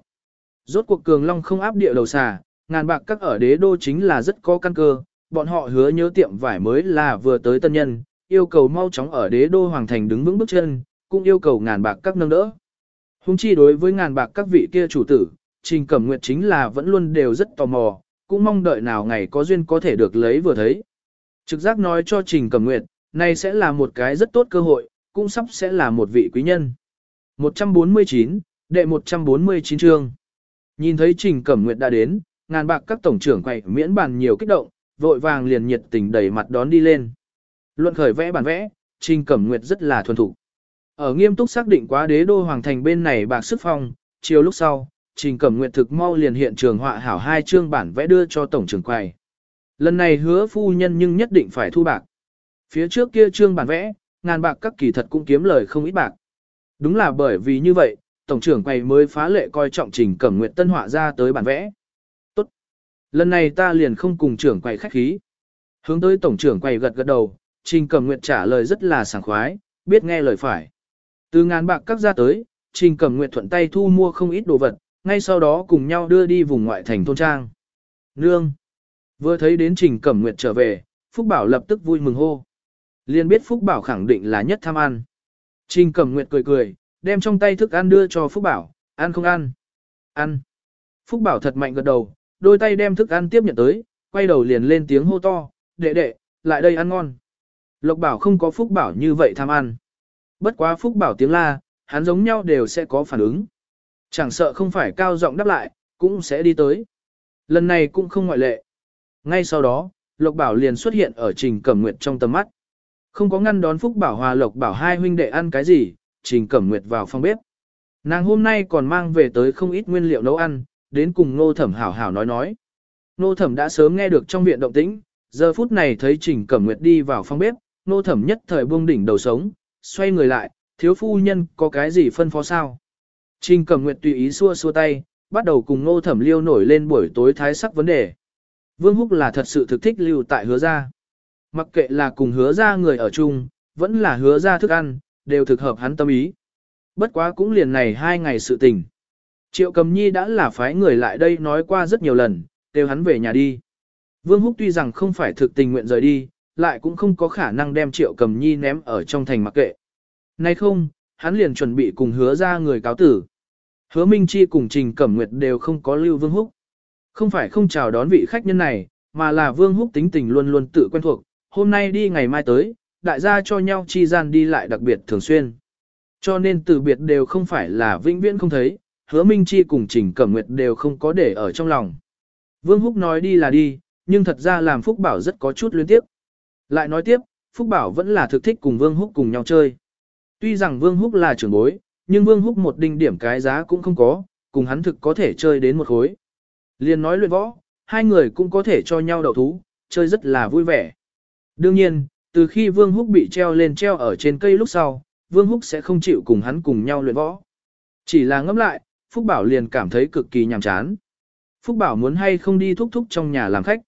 Rốt cuộc cường long không áp địa đầu xà, ngàn bạc các ở đế đô chính là rất có căn cơ, bọn họ hứa nhớ tiệm vải mới là vừa tới tân nhân, yêu cầu mau chóng ở đế đô hoàng thành đứng vững bước chân, cũng yêu cầu ngàn bạc các nâng đỡ. Hùng chi đối với ngàn bạc các vị kia chủ tử, Trình Cẩm Nguyệt chính là vẫn luôn đều rất tò mò, cũng mong đợi nào ngày có duyên có thể được lấy vừa thấy. Trực giác nói cho Trình Cẩm Nguyệt, này sẽ là một cái rất tốt cơ hội, cũng sắp sẽ là một vị quý nhân. 149, đệ 149 chương. Nhìn thấy Trình Cẩm Nguyệt đã đến, ngàn bạc các tổng trưởng quay miễn bàn nhiều kích động, vội vàng liền nhiệt tình đẩy mặt đón đi lên. Luận khởi vẽ bản vẽ, Trình Cẩm Nguyệt rất là thuần thủ. Ở nghiêm túc xác định quá đế đô hoàng thành bên này bạc sức phong, chiều lúc sau, Trình Cẩm Nguyệt thực mau liền hiện trường họa hảo hai chương bản vẽ đưa cho tổng trưởng quầy. Lần này hứa phu nhân nhưng nhất định phải thu bạc. Phía trước kia chương bản vẽ, ngàn bạc các kỳ thật cũng kiếm lời không ít bạc. Đúng là bởi vì như vậy, tổng trưởng quầy mới phá lệ coi trọng Trình Cẩm Nguyệt tân họa ra tới bản vẽ. Tốt. Lần này ta liền không cùng trưởng quầy khách khí. Hướng tới tổng trưởng quầy gật gật đầu, Trình Cẩm Nguyệt trả lời rất là sảng khoái, biết nghe lời phải. Từ ngàn bạc các ra tới, Trình Cẩm Nguyệt thuận tay thu mua không ít đồ vật, ngay sau đó cùng nhau đưa đi vùng ngoại thành thôn trang. Nương! Vừa thấy đến Trình Cẩm Nguyệt trở về, Phúc Bảo lập tức vui mừng hô. Liên biết Phúc Bảo khẳng định là nhất tham ăn. Trình Cẩm Nguyệt cười cười, đem trong tay thức ăn đưa cho Phúc Bảo, ăn không ăn? Ăn. Phúc Bảo thật mạnh gật đầu, đôi tay đem thức ăn tiếp nhận tới, quay đầu liền lên tiếng hô to, đệ đệ, lại đây ăn ngon. Lộc Bảo không có Phúc Bảo như vậy tham ăn. Bất quá Phúc Bảo tiếng la, hắn giống nhau đều sẽ có phản ứng. Chẳng sợ không phải cao giọng đáp lại, cũng sẽ đi tới. Lần này cũng không ngoại lệ. Ngay sau đó, Lộc Bảo liền xuất hiện ở Trình Cẩm Nguyệt trong tầm mắt. Không có ngăn đón Phúc Bảo Hòa Lộc Bảo hai huynh đệ ăn cái gì, Trình Cẩm Nguyệt vào phòng bếp. Nàng hôm nay còn mang về tới không ít nguyên liệu nấu ăn, đến cùng Ngô Thẩm hảo hảo nói nói. Ngô Thẩm đã sớm nghe được trong viện động tĩnh, giờ phút này thấy Trình Cẩm Nguyệt đi vào phòng bếp, Nô Thẩm nhất thời buông đỉnh đầu sống, xoay người lại, thiếu phu nhân có cái gì phân phó sao? Trình Cẩm Nguyệt tùy ý xua xua tay, bắt đầu cùng Nô Thẩm Liêu nổi lên buổi tối thái sắc vấn đề. Vương Húc là thật sự thực thích lưu tại hứa gia. Mặc kệ là cùng hứa gia người ở chung, vẫn là hứa gia thức ăn, đều thực hợp hắn tâm ý. Bất quá cũng liền này hai ngày sự tình. Triệu Cầm Nhi đã là phái người lại đây nói qua rất nhiều lần, đều hắn về nhà đi. Vương Húc tuy rằng không phải thực tình nguyện rời đi, lại cũng không có khả năng đem Triệu Cầm Nhi ném ở trong thành mặc kệ. Nay không, hắn liền chuẩn bị cùng hứa ra người cáo tử. Hứa Minh Chi cùng Trình Cẩm Nguyệt đều không có lưu Vương Húc. Không phải không chào đón vị khách nhân này, mà là Vương Húc tính tình luôn luôn tự quen thuộc, hôm nay đi ngày mai tới, đại gia cho nhau chi gian đi lại đặc biệt thường xuyên. Cho nên từ biệt đều không phải là vĩnh viễn không thấy, hứa Minh Chi cùng Trình Cẩm Nguyệt đều không có để ở trong lòng. Vương Húc nói đi là đi, nhưng thật ra làm Phúc Bảo rất có chút luyến tiếp. Lại nói tiếp, Phúc Bảo vẫn là thực thích cùng Vương Húc cùng nhau chơi. Tuy rằng Vương Húc là trưởng bối, nhưng Vương Húc một đinh điểm cái giá cũng không có, cùng hắn thực có thể chơi đến một khối. Liên nói luyện võ, hai người cũng có thể cho nhau đậu thú, chơi rất là vui vẻ. Đương nhiên, từ khi Vương Húc bị treo lên treo ở trên cây lúc sau, Vương Húc sẽ không chịu cùng hắn cùng nhau luyện võ. Chỉ là ngẫm lại, Phúc Bảo liền cảm thấy cực kỳ nhàm chán. Phúc Bảo muốn hay không đi thúc thúc trong nhà làm khách.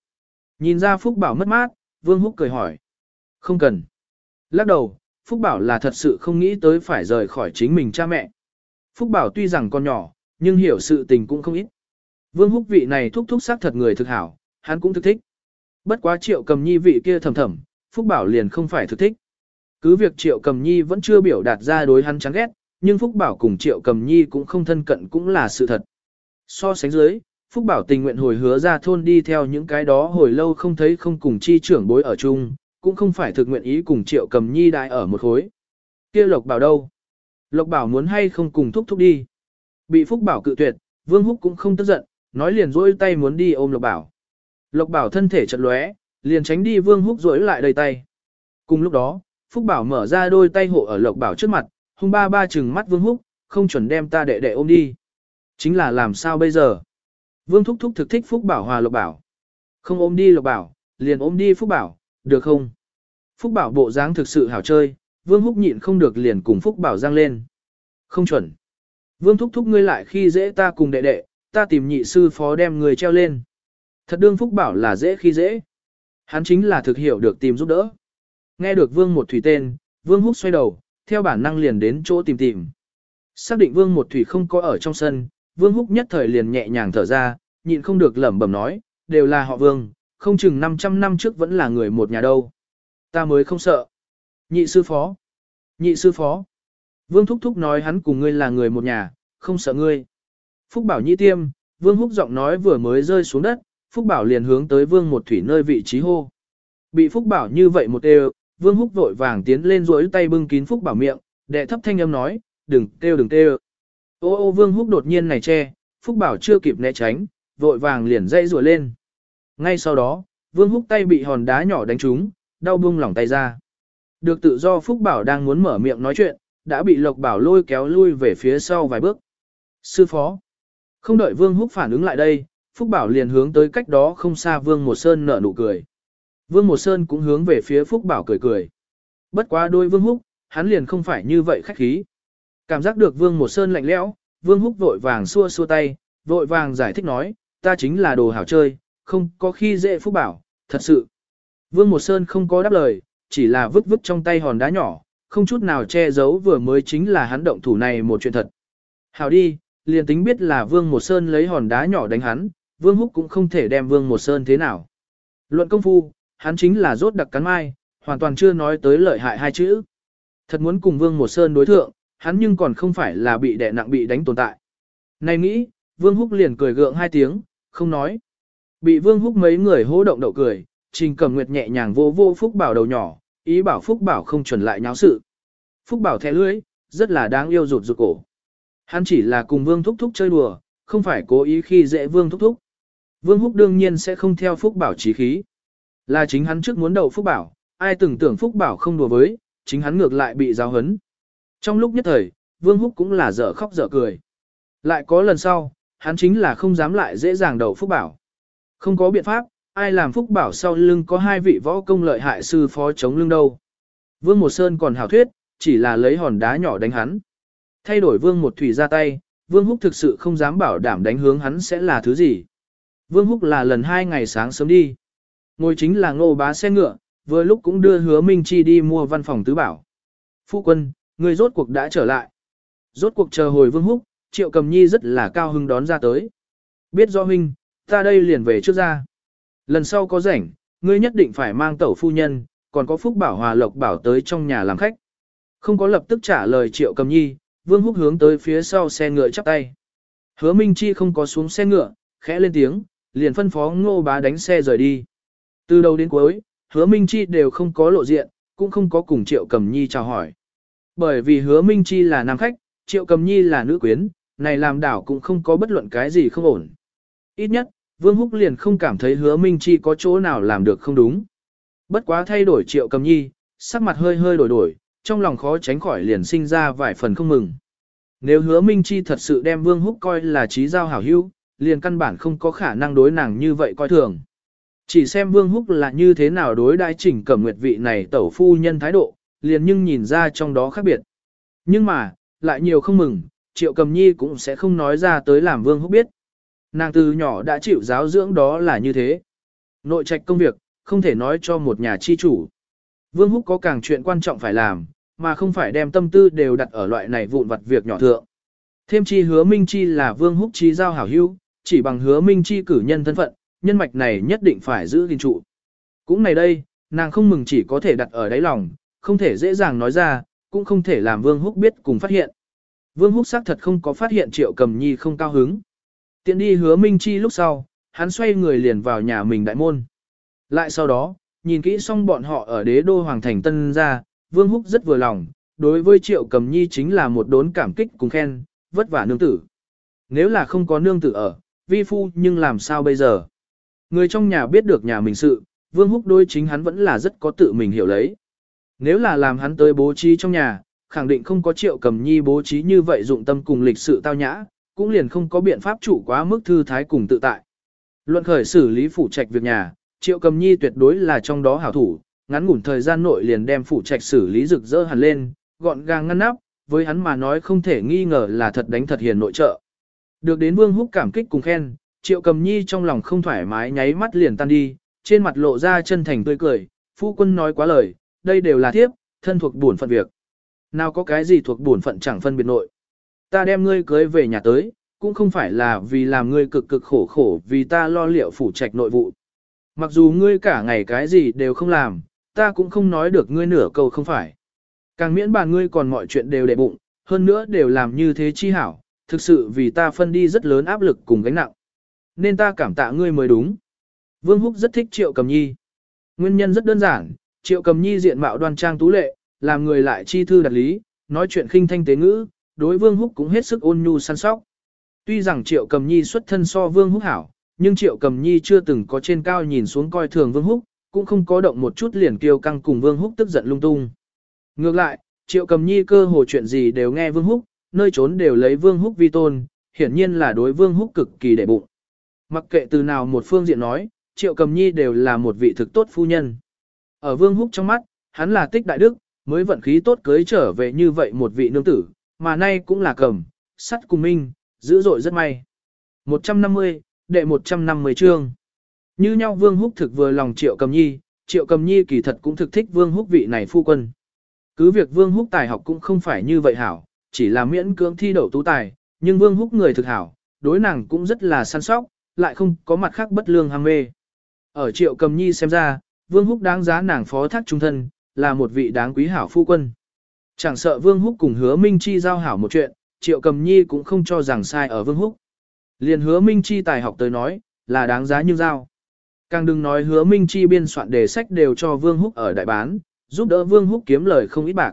Nhìn ra Phúc Bảo mất mát, Vương Húc cười hỏi. Không cần. Lắc đầu, Phúc Bảo là thật sự không nghĩ tới phải rời khỏi chính mình cha mẹ. Phúc Bảo tuy rằng còn nhỏ, nhưng hiểu sự tình cũng không ít. Vương Húc vị này thúc thúc xác thật người thực hảo, hắn cũng thực thích. Bất quá triệu cầm nhi vị kia thầm thầm, Phúc Bảo liền không phải thực thích. Cứ việc triệu cầm nhi vẫn chưa biểu đạt ra đối hắn chán ghét, nhưng Phúc Bảo cùng triệu cầm nhi cũng không thân cận cũng là sự thật. So sánh dưới, Phúc Bảo tình nguyện hồi hứa ra thôn đi theo những cái đó hồi lâu không thấy không cùng chi trưởng bối ở chung, cũng không phải thực nguyện ý cùng triệu cầm nhi đại ở một khối. kia Lộc Bảo đâu? Lộc Bảo muốn hay không cùng thúc thúc đi? Bị Phúc Bảo cự tuyệt, Vương Húc cũng không tức giận, nói liền rỗi tay muốn đi ôm Lộc Bảo. Lộc Bảo thân thể chật lóe, liền tránh đi Vương Húc rỗi lại đầy tay. Cùng lúc đó, Phúc Bảo mở ra đôi tay hộ ở Lộc Bảo trước mặt, hung ba ba chừng mắt Vương Húc, không chuẩn đem ta đệ đệ ôm đi. Chính là làm sao bây giờ? Vương Thúc Thúc thực thích Phúc Bảo hòa Lộc Bảo. Không ôm đi Lộc Bảo, liền ôm đi Phúc Bảo, được không? Phúc Bảo bộ dáng thực sự hảo chơi, Vương Húc nhịn không được liền cùng Phúc Bảo giang lên. Không chuẩn. Vương Thúc Thúc ngươi lại khi dễ ta cùng đệ đệ, ta tìm nhị sư phó đem người treo lên. Thật đương Phúc Bảo là dễ khi dễ. Hắn chính là thực hiểu được tìm giúp đỡ. Nghe được Vương một thủy tên, Vương Húc xoay đầu, theo bản năng liền đến chỗ tìm tìm. Xác định Vương một thủy không có ở trong sân, Vương Húc nhất thời liền nhẹ nhàng thở ra, nhịn không được lẩm bẩm nói, đều là họ Vương, không chừng 500 năm trước vẫn là người một nhà đâu. Ta mới không sợ. Nhị sư phó. Nhị sư phó. Vương Thúc Thúc nói hắn cùng ngươi là người một nhà, không sợ ngươi. Phúc Bảo nhị tiêm, Vương Húc giọng nói vừa mới rơi xuống đất, Phúc Bảo liền hướng tới Vương một thủy nơi vị trí hô. Bị Phúc Bảo như vậy một đều, Vương Húc vội vàng tiến lên duỗi tay bưng kín Phúc Bảo miệng, đệ thấp thanh âm nói, đừng kêu đừng kêu. Ô ô Vương Húc đột nhiên này che, Phúc Bảo chưa kịp né tránh, vội vàng liền dây rùa lên. Ngay sau đó, Vương Húc tay bị hòn đá nhỏ đánh trúng, đau bung lỏng tay ra. Được tự do Phúc Bảo đang muốn mở miệng nói chuyện, đã bị Lộc Bảo lôi kéo lui về phía sau vài bước. Sư phó. Không đợi Vương Húc phản ứng lại đây, Phúc Bảo liền hướng tới cách đó không xa Vương Một Sơn nở nụ cười. Vương Một Sơn cũng hướng về phía Phúc Bảo cười cười. Bất quá đôi Vương Húc, hắn liền không phải như vậy khách khí. Cảm giác được Vương Một Sơn lạnh lẽo, Vương Húc vội vàng xua xua tay, vội vàng giải thích nói, ta chính là đồ hảo chơi, không có khi dễ Phúc Bảo, thật sự. Vương Một Sơn không có đáp lời, chỉ là vứt vứt trong tay hòn đá nhỏ, không chút nào che giấu vừa mới chính là hắn động thủ này một chuyện thật. Hảo đi, liền tính biết là Vương Một Sơn lấy hòn đá nhỏ đánh hắn, Vương Húc cũng không thể đem Vương Một Sơn thế nào. Luận công phu, hắn chính là rốt đặc cắn mai, hoàn toàn chưa nói tới lợi hại hai chữ. Thật muốn cùng Vương Một Sơn đối thượng, hắn nhưng còn không phải là bị đè nặng bị đánh tồn tại. Này nghĩ, Vương Húc liền cười gượng hai tiếng, không nói. Bị Vương Húc mấy người hô động đậu cười, Trình Cẩm Nguyệt nhẹ nhàng vô vô Phúc Bảo đầu nhỏ, ý bảo Phúc Bảo không chuẩn lại nháo sự. Phúc Bảo thẻ lưỡi, rất là đáng yêu rụt rụt cổ. Hắn chỉ là cùng Vương Thúc Thúc chơi đùa, không phải cố ý khi dễ Vương Thúc Thúc. Vương Húc đương nhiên sẽ không theo Phúc Bảo trí khí. Là chính hắn trước muốn đầu Phúc Bảo, ai từng tưởng Phúc Bảo không đùa với, chính hắn ngược lại bị giáo hấn. Trong lúc nhất thời, Vương Húc cũng là dở khóc dở cười. Lại có lần sau, hắn chính là không dám lại dễ dàng đầu Phúc Bảo. Không có biện pháp, ai làm Phúc Bảo sau lưng có hai vị võ công lợi hại sư phó chống lưng đâu. Vương Một Sơn còn hào thuyết, chỉ là lấy hòn đá nhỏ đánh hắn. Thay đổi Vương Một Thủy ra tay, Vương Húc thực sự không dám bảo đảm đánh hướng hắn sẽ là thứ gì. Vương Húc là lần hai ngày sáng sớm đi. Ngồi chính là ngô bá xe ngựa, vừa lúc cũng đưa hứa Minh Chi đi mua văn phòng tứ bảo. Phu quân, người rốt cuộc đã trở lại. Rốt cuộc chờ hồi Vương Húc, Triệu Cầm Nhi rất là cao hưng đón ra tới. Biết do huynh, ta đây liền về trước ra. Lần sau có rảnh, ngươi nhất định phải mang tẩu phu nhân, còn có Phúc Bảo Hòa Lộc Bảo tới trong nhà làm khách. Không có lập tức trả lời Triệu Cầm Nhi, Vương Húc hướng tới phía sau xe ngựa chắp tay. Hứa Minh Chi không có xuống xe ngựa, khẽ lên tiếng, liền phân phó ngô bá đánh xe rời đi. Từ đầu đến cuối, hứa Minh Chi đều không có lộ diện, cũng không có cùng Triệu Cầm Nhi chào hỏi. Bởi vì hứa Minh Chi là nam khách, Triệu Cầm Nhi là nữ quyến, này làm đảo cũng không có bất luận cái gì không ổn. Ít nhất, Vương Húc liền không cảm thấy hứa Minh Chi có chỗ nào làm được không đúng. Bất quá thay đổi Triệu Cầm Nhi, sắc mặt hơi hơi đổi đổi, trong lòng khó tránh khỏi liền sinh ra vài phần không mừng. Nếu hứa Minh Chi thật sự đem Vương Húc coi là trí giao hảo hữu, liền căn bản không có khả năng đối nàng như vậy coi thường. Chỉ xem Vương Húc là như thế nào đối đãi chỉnh cẩm nguyệt vị này tẩu phu nhân thái độ, liền nhưng nhìn ra trong đó khác biệt. Nhưng mà, lại nhiều không mừng, Triệu Cầm Nhi cũng sẽ không nói ra tới làm Vương Húc biết. Nàng từ nhỏ đã chịu giáo dưỡng đó là như thế. Nội trạch công việc, không thể nói cho một nhà chi chủ. Vương Húc có càng chuyện quan trọng phải làm, mà không phải đem tâm tư đều đặt ở loại này vụn vặt việc nhỏ thượng. Thêm chi hứa Minh Chi là Vương Húc trí giao hảo hữu, chỉ bằng hứa Minh Chi cử nhân thân phận, nhân mạch này nhất định phải giữ gìn trụ. Cũng này đây, nàng không mừng chỉ có thể đặt ở đáy lòng, không thể dễ dàng nói ra, cũng không thể làm Vương Húc biết cùng phát hiện. Vương Húc xác thật không có phát hiện Triệu Cầm Nhi không cao hứng. Tiện đi hứa Minh Chi lúc sau, hắn xoay người liền vào nhà mình đại môn. Lại sau đó, nhìn kỹ xong bọn họ ở đế đô hoàng thành tân ra, Vương Húc rất vừa lòng, đối với Triệu Cầm Nhi chính là một đốn cảm kích cùng khen, vất vả nương tử. Nếu là không có nương tử ở, vi phu nhưng làm sao bây giờ? Người trong nhà biết được nhà mình sự, Vương Húc đôi chính hắn vẫn là rất có tự mình hiểu lấy. Nếu là làm hắn tới bố trí trong nhà, khẳng định không có Triệu Cầm Nhi bố trí như vậy dụng tâm cùng lịch sự tao nhã, cũng liền không có biện pháp chủ quá mức thư thái cùng tự tại. Luận khởi xử lý phủ trạch việc nhà, Triệu Cầm Nhi tuyệt đối là trong đó hảo thủ, ngắn ngủn thời gian nội liền đem phủ trạch xử lý rực rỡ hẳn lên, gọn gàng ngăn nắp, với hắn mà nói không thể nghi ngờ là thật đánh thật hiền nội trợ. Được đến Vương Húc cảm kích cùng khen, Triệu Cầm Nhi trong lòng không thoải mái nháy mắt liền tan đi, trên mặt lộ ra chân thành tươi cười, phu quân nói quá lời, đây đều là thiếp, thân thuộc bổn phận việc. Nào có cái gì thuộc bổn phận chẳng phân biệt nội. Ta đem ngươi cưới về nhà tới, cũng không phải là vì làm ngươi cực cực khổ khổ vì ta lo liệu phủ trạch nội vụ. Mặc dù ngươi cả ngày cái gì đều không làm, ta cũng không nói được ngươi nửa câu không phải. Càng miễn bàn ngươi còn mọi chuyện đều để bụng, hơn nữa đều làm như thế chi hảo, thực sự vì ta phân đi rất lớn áp lực cùng gánh nặng. Nên ta cảm tạ ngươi mới đúng. Vương Húc rất thích Triệu Cầm Nhi. Nguyên nhân rất đơn giản, Triệu Cầm Nhi diện mạo đoan trang tú lệ, làm người lại chi thư đặt lý, nói chuyện khinh thanh tế ngữ, đối Vương Húc cũng hết sức ôn nhu săn sóc. Tuy rằng Triệu Cầm Nhi xuất thân so Vương Húc hảo, nhưng Triệu Cầm Nhi chưa từng có trên cao nhìn xuống coi thường Vương Húc, cũng không có động một chút liền kiêu căng cùng Vương Húc tức giận lung tung. Ngược lại, Triệu Cầm Nhi cơ hồ chuyện gì đều nghe Vương Húc, nơi trốn đều lấy Vương Húc vi tôn, hiển nhiên là đối Vương Húc cực kỳ đệ bụng. Mặc kệ từ nào một phương diện nói, Triệu Cầm Nhi đều là một vị thực tốt phu nhân. Ở Vương Húc trong mắt, hắn là tích đại đức, mới vận khí tốt cưới trở về như vậy một vị nương tử, mà nay cũng là cầm, sắt cùng minh, dữ dội rất may. 150, đệ 150 chương. Như nhau Vương Húc thực vừa lòng Triệu Cầm Nhi, Triệu Cầm Nhi kỳ thật cũng thực thích Vương Húc vị này phu quân. Cứ việc Vương Húc tài học cũng không phải như vậy hảo, chỉ là miễn cưỡng thi đậu tú tài, nhưng Vương Húc người thực hảo, đối nàng cũng rất là săn sóc, lại không có mặt khác bất lương ham mê. Ở Triệu Cầm Nhi xem ra, Vương Húc đáng giá nàng phó thác trung thân, là một vị đáng quý hảo phu quân. Chẳng sợ Vương Húc cùng hứa Minh Chi giao hảo một chuyện, Triệu Cầm Nhi cũng không cho rằng sai ở Vương Húc. Liền hứa Minh Chi tài học tới nói, là đáng giá như giao. Càng đừng nói hứa Minh Chi biên soạn đề sách đều cho Vương Húc ở đại bán, giúp đỡ Vương Húc kiếm lời không ít bạc.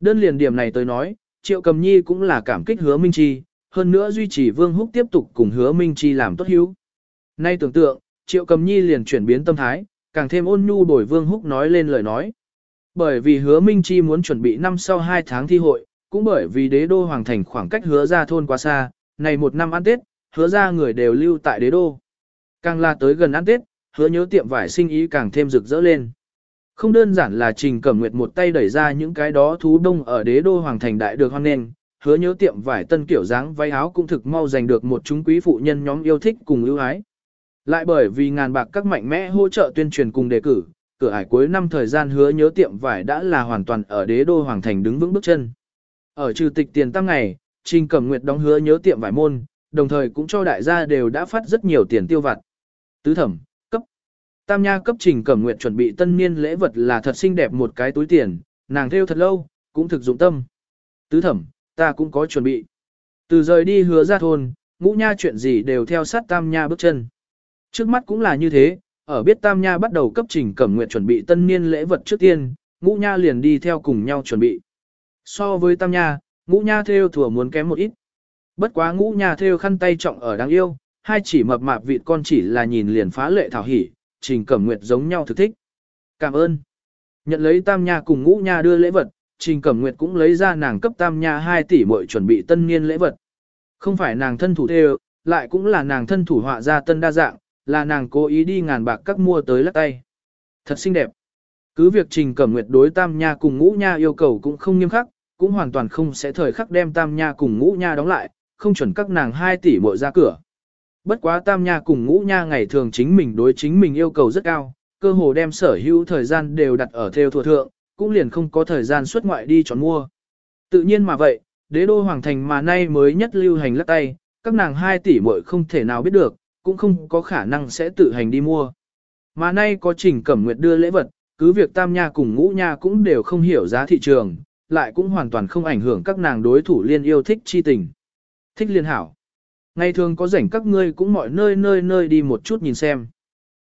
Đơn liền điểm này tới nói, Triệu Cầm Nhi cũng là cảm kích hứa Minh Chi, hơn nữa duy trì Vương Húc tiếp tục cùng hứa Minh Chi làm tốt hữu. Nay tưởng tượng, Triệu Cầm Nhi liền chuyển biến tâm thái, càng thêm ôn nhu đổi Vương Húc nói lên lời nói. Bởi vì hứa Minh Chi muốn chuẩn bị năm sau 2 tháng thi hội, cũng bởi vì đế đô hoàng thành khoảng cách hứa ra thôn quá xa, này một năm ăn Tết, hứa ra người đều lưu tại đế đô. Càng là tới gần ăn Tết, hứa nhớ tiệm vải sinh ý càng thêm rực rỡ lên. Không đơn giản là Trình Cẩm Nguyệt một tay đẩy ra những cái đó thú đông ở đế đô hoàng thành đại được hoan nghênh, hứa nhớ tiệm vải tân kiểu dáng váy áo cũng thực mau giành được một chúng quý phụ nhân nhóm yêu thích cùng ưu ái. Lại bởi vì ngàn bạc các mạnh mẽ hỗ trợ tuyên truyền cùng đề cử, cửa ải cuối năm thời gian hứa nhớ tiệm vải đã là hoàn toàn ở đế đô hoàng thành đứng vững bước chân. Ở trừ tịch tiền tăng ngày, Trình Cẩm Nguyệt đóng hứa nhớ tiệm vải môn, đồng thời cũng cho đại gia đều đã phát rất nhiều tiền tiêu vặt. Tứ thẩm, cấp. Tam nha cấp Trình Cẩm Nguyệt chuẩn bị tân niên lễ vật là thật xinh đẹp một cái túi tiền, nàng theo thật lâu, cũng thực dụng tâm. Tứ thẩm, ta cũng có chuẩn bị. Từ rời đi hứa ra thôn, ngũ nha chuyện gì đều theo sát tam nha bước chân. Trước mắt cũng là như thế, ở biết tam nha bắt đầu cấp trình cẩm nguyện chuẩn bị tân niên lễ vật trước tiên, ngũ nha liền đi theo cùng nhau chuẩn bị. So với tam nha, ngũ nha theo thừa muốn kém một ít. Bất quá ngũ nha theo khăn tay trọng ở đáng yêu, hai chỉ mập mạp vịt con chỉ là nhìn liền phá lệ thảo hỉ, trình cẩm nguyệt giống nhau thực thích. Cảm ơn. Nhận lấy tam nha cùng ngũ nha đưa lễ vật, trình cẩm nguyệt cũng lấy ra nàng cấp tam nha 2 tỷ mỗi chuẩn bị tân niên lễ vật. Không phải nàng thân thủ theo, lại cũng là nàng thân thủ họa ra tân đa dạng, là nàng cố ý đi ngàn bạc các mua tới lắc tay. Thật xinh đẹp. Cứ việc trình cẩm nguyệt đối tam nha cùng ngũ nha yêu cầu cũng không nghiêm khắc, cũng hoàn toàn không sẽ thời khắc đem tam nha cùng ngũ nha đóng lại, không chuẩn các nàng 2 tỷ mỗi ra cửa. Bất quá tam nha cùng ngũ nha ngày thường chính mình đối chính mình yêu cầu rất cao, cơ hồ đem sở hữu thời gian đều đặt ở theo thuộc thượng, cũng liền không có thời gian xuất ngoại đi chọn mua. Tự nhiên mà vậy, đế đô hoàng thành mà nay mới nhất lưu hành lắc tay, các nàng 2 tỷ muội không thể nào biết được, cũng không có khả năng sẽ tự hành đi mua. Mà nay có trình cẩm nguyệt đưa lễ vật, cứ việc tam nha cùng ngũ nha cũng đều không hiểu giá thị trường, lại cũng hoàn toàn không ảnh hưởng các nàng đối thủ liên yêu thích chi tình. Thích liên hảo. Ngày thường có rảnh các ngươi cũng mọi nơi nơi nơi đi một chút nhìn xem.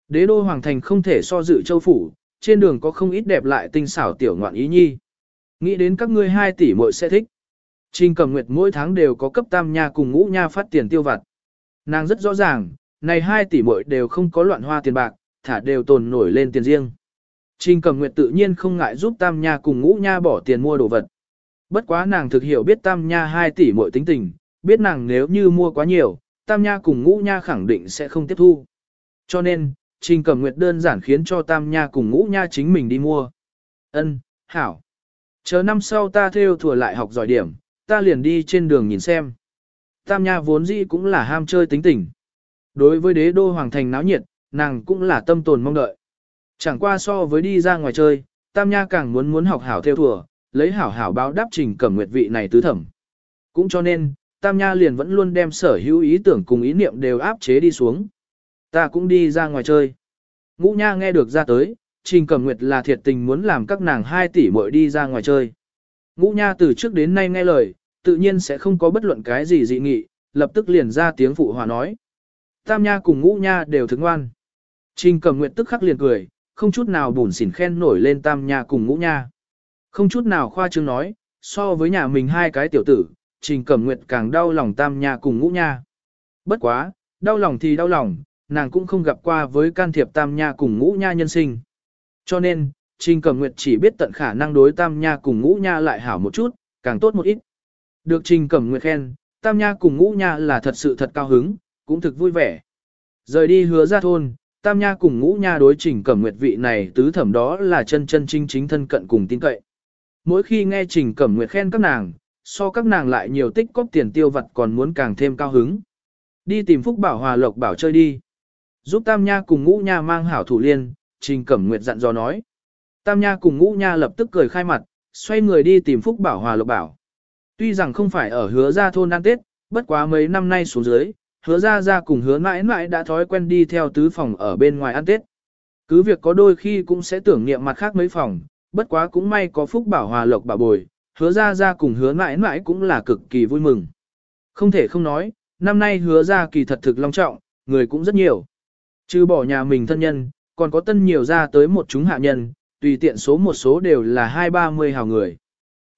Đế đô hoàng thành không thể so dự châu phủ, trên đường có không ít đẹp lại tinh xảo tiểu ngoạn ý nhi. Nghĩ đến các ngươi 2 tỷ muội sẽ thích. Trình cầm nguyệt mỗi tháng đều có cấp tam nha cùng ngũ nha phát tiền tiêu vặt. Nàng rất rõ ràng, này hai tỷ muội đều không có loạn hoa tiền bạc, thả đều tồn nổi lên tiền riêng. Trình cầm nguyệt tự nhiên không ngại giúp tam nha cùng ngũ nha bỏ tiền mua đồ vật. Bất quá nàng thực hiểu biết tam nha 2 tỷ muội tính tình, biết nàng nếu như mua quá nhiều, tam nha cùng ngũ nha khẳng định sẽ không tiếp thu. Cho nên, Trình Cẩm Nguyệt đơn giản khiến cho Tam Nha cùng Ngũ Nha chính mình đi mua. Ân, hảo. Chờ năm sau ta theo thừa lại học giỏi điểm, ta liền đi trên đường nhìn xem. Tam Nha vốn dĩ cũng là ham chơi tính tình. Đối với đế đô hoàng thành náo nhiệt, nàng cũng là tâm tồn mong đợi. Chẳng qua so với đi ra ngoài chơi, Tam Nha càng muốn muốn học hảo theo thùa, lấy hảo hảo báo đáp Trình Cẩm Nguyệt vị này tứ thẩm. Cũng cho nên, Tam Nha liền vẫn luôn đem sở hữu ý tưởng cùng ý niệm đều áp chế đi xuống. Ta cũng đi ra ngoài chơi. Ngũ Nha nghe được ra tới, Trình Cẩm Nguyệt là thiệt tình muốn làm các nàng hai tỷ muội đi ra ngoài chơi. Ngũ Nha từ trước đến nay nghe lời, tự nhiên sẽ không có bất luận cái gì dị nghị, lập tức liền ra tiếng phụ hòa nói. Tam Nha cùng Ngũ Nha đều thức ngoan. Trình Cẩm Nguyệt tức khắc liền cười, không chút nào bùn xỉn khen nổi lên Tam Nha cùng Ngũ Nha. Không chút nào khoa trương nói, so với nhà mình hai cái tiểu tử, Trình Cẩm Nguyệt càng đau lòng Tam Nha cùng Ngũ Nha. Bất quá, đau lòng thì đau lòng, nàng cũng không gặp qua với can thiệp Tam Nha cùng Ngũ Nha nhân sinh. Cho nên, Trình Cẩm Nguyệt chỉ biết tận khả năng đối Tam Nha cùng Ngũ Nha lại hảo một chút, càng tốt một ít. Được Trình Cẩm Nguyệt khen, Tam Nha cùng Ngũ Nha là thật sự thật cao hứng, cũng thực vui vẻ. Rời đi hứa ra thôn, Tam Nha cùng Ngũ Nha đối Trình Cẩm Nguyệt vị này tứ thẩm đó là chân chân chính chính thân cận cùng tin cậy. Mỗi khi nghe Trình Cẩm Nguyệt khen các nàng, so các nàng lại nhiều tích cóp tiền tiêu vật còn muốn càng thêm cao hứng. Đi tìm Phúc Bảo Hòa Lộc Bảo chơi đi. Giúp Tam Nha cùng Ngũ Nha mang hảo thủ liên, Trình Cẩm Nguyệt dặn dò nói. Tam Nha cùng Ngũ Nha lập tức cười khai mặt, xoay người đi tìm Phúc Bảo Hòa Lộc Bảo. Tuy rằng không phải ở hứa ra thôn ăn Tết, bất quá mấy năm nay xuống dưới, hứa ra ra cùng hứa mãi mãi đã thói quen đi theo tứ phòng ở bên ngoài ăn Tết. Cứ việc có đôi khi cũng sẽ tưởng niệm mặt khác mấy phòng, bất quá cũng may có Phúc Bảo Hòa Lộc Bảo bồi, hứa ra ra cùng hứa mãi mãi cũng là cực kỳ vui mừng. Không thể không nói, năm nay hứa ra kỳ thật thực long trọng, người cũng rất nhiều. Trừ bỏ nhà mình thân nhân, còn có tân nhiều ra tới một chúng hạ nhân, tùy tiện số một số đều là hai ba mươi hào người.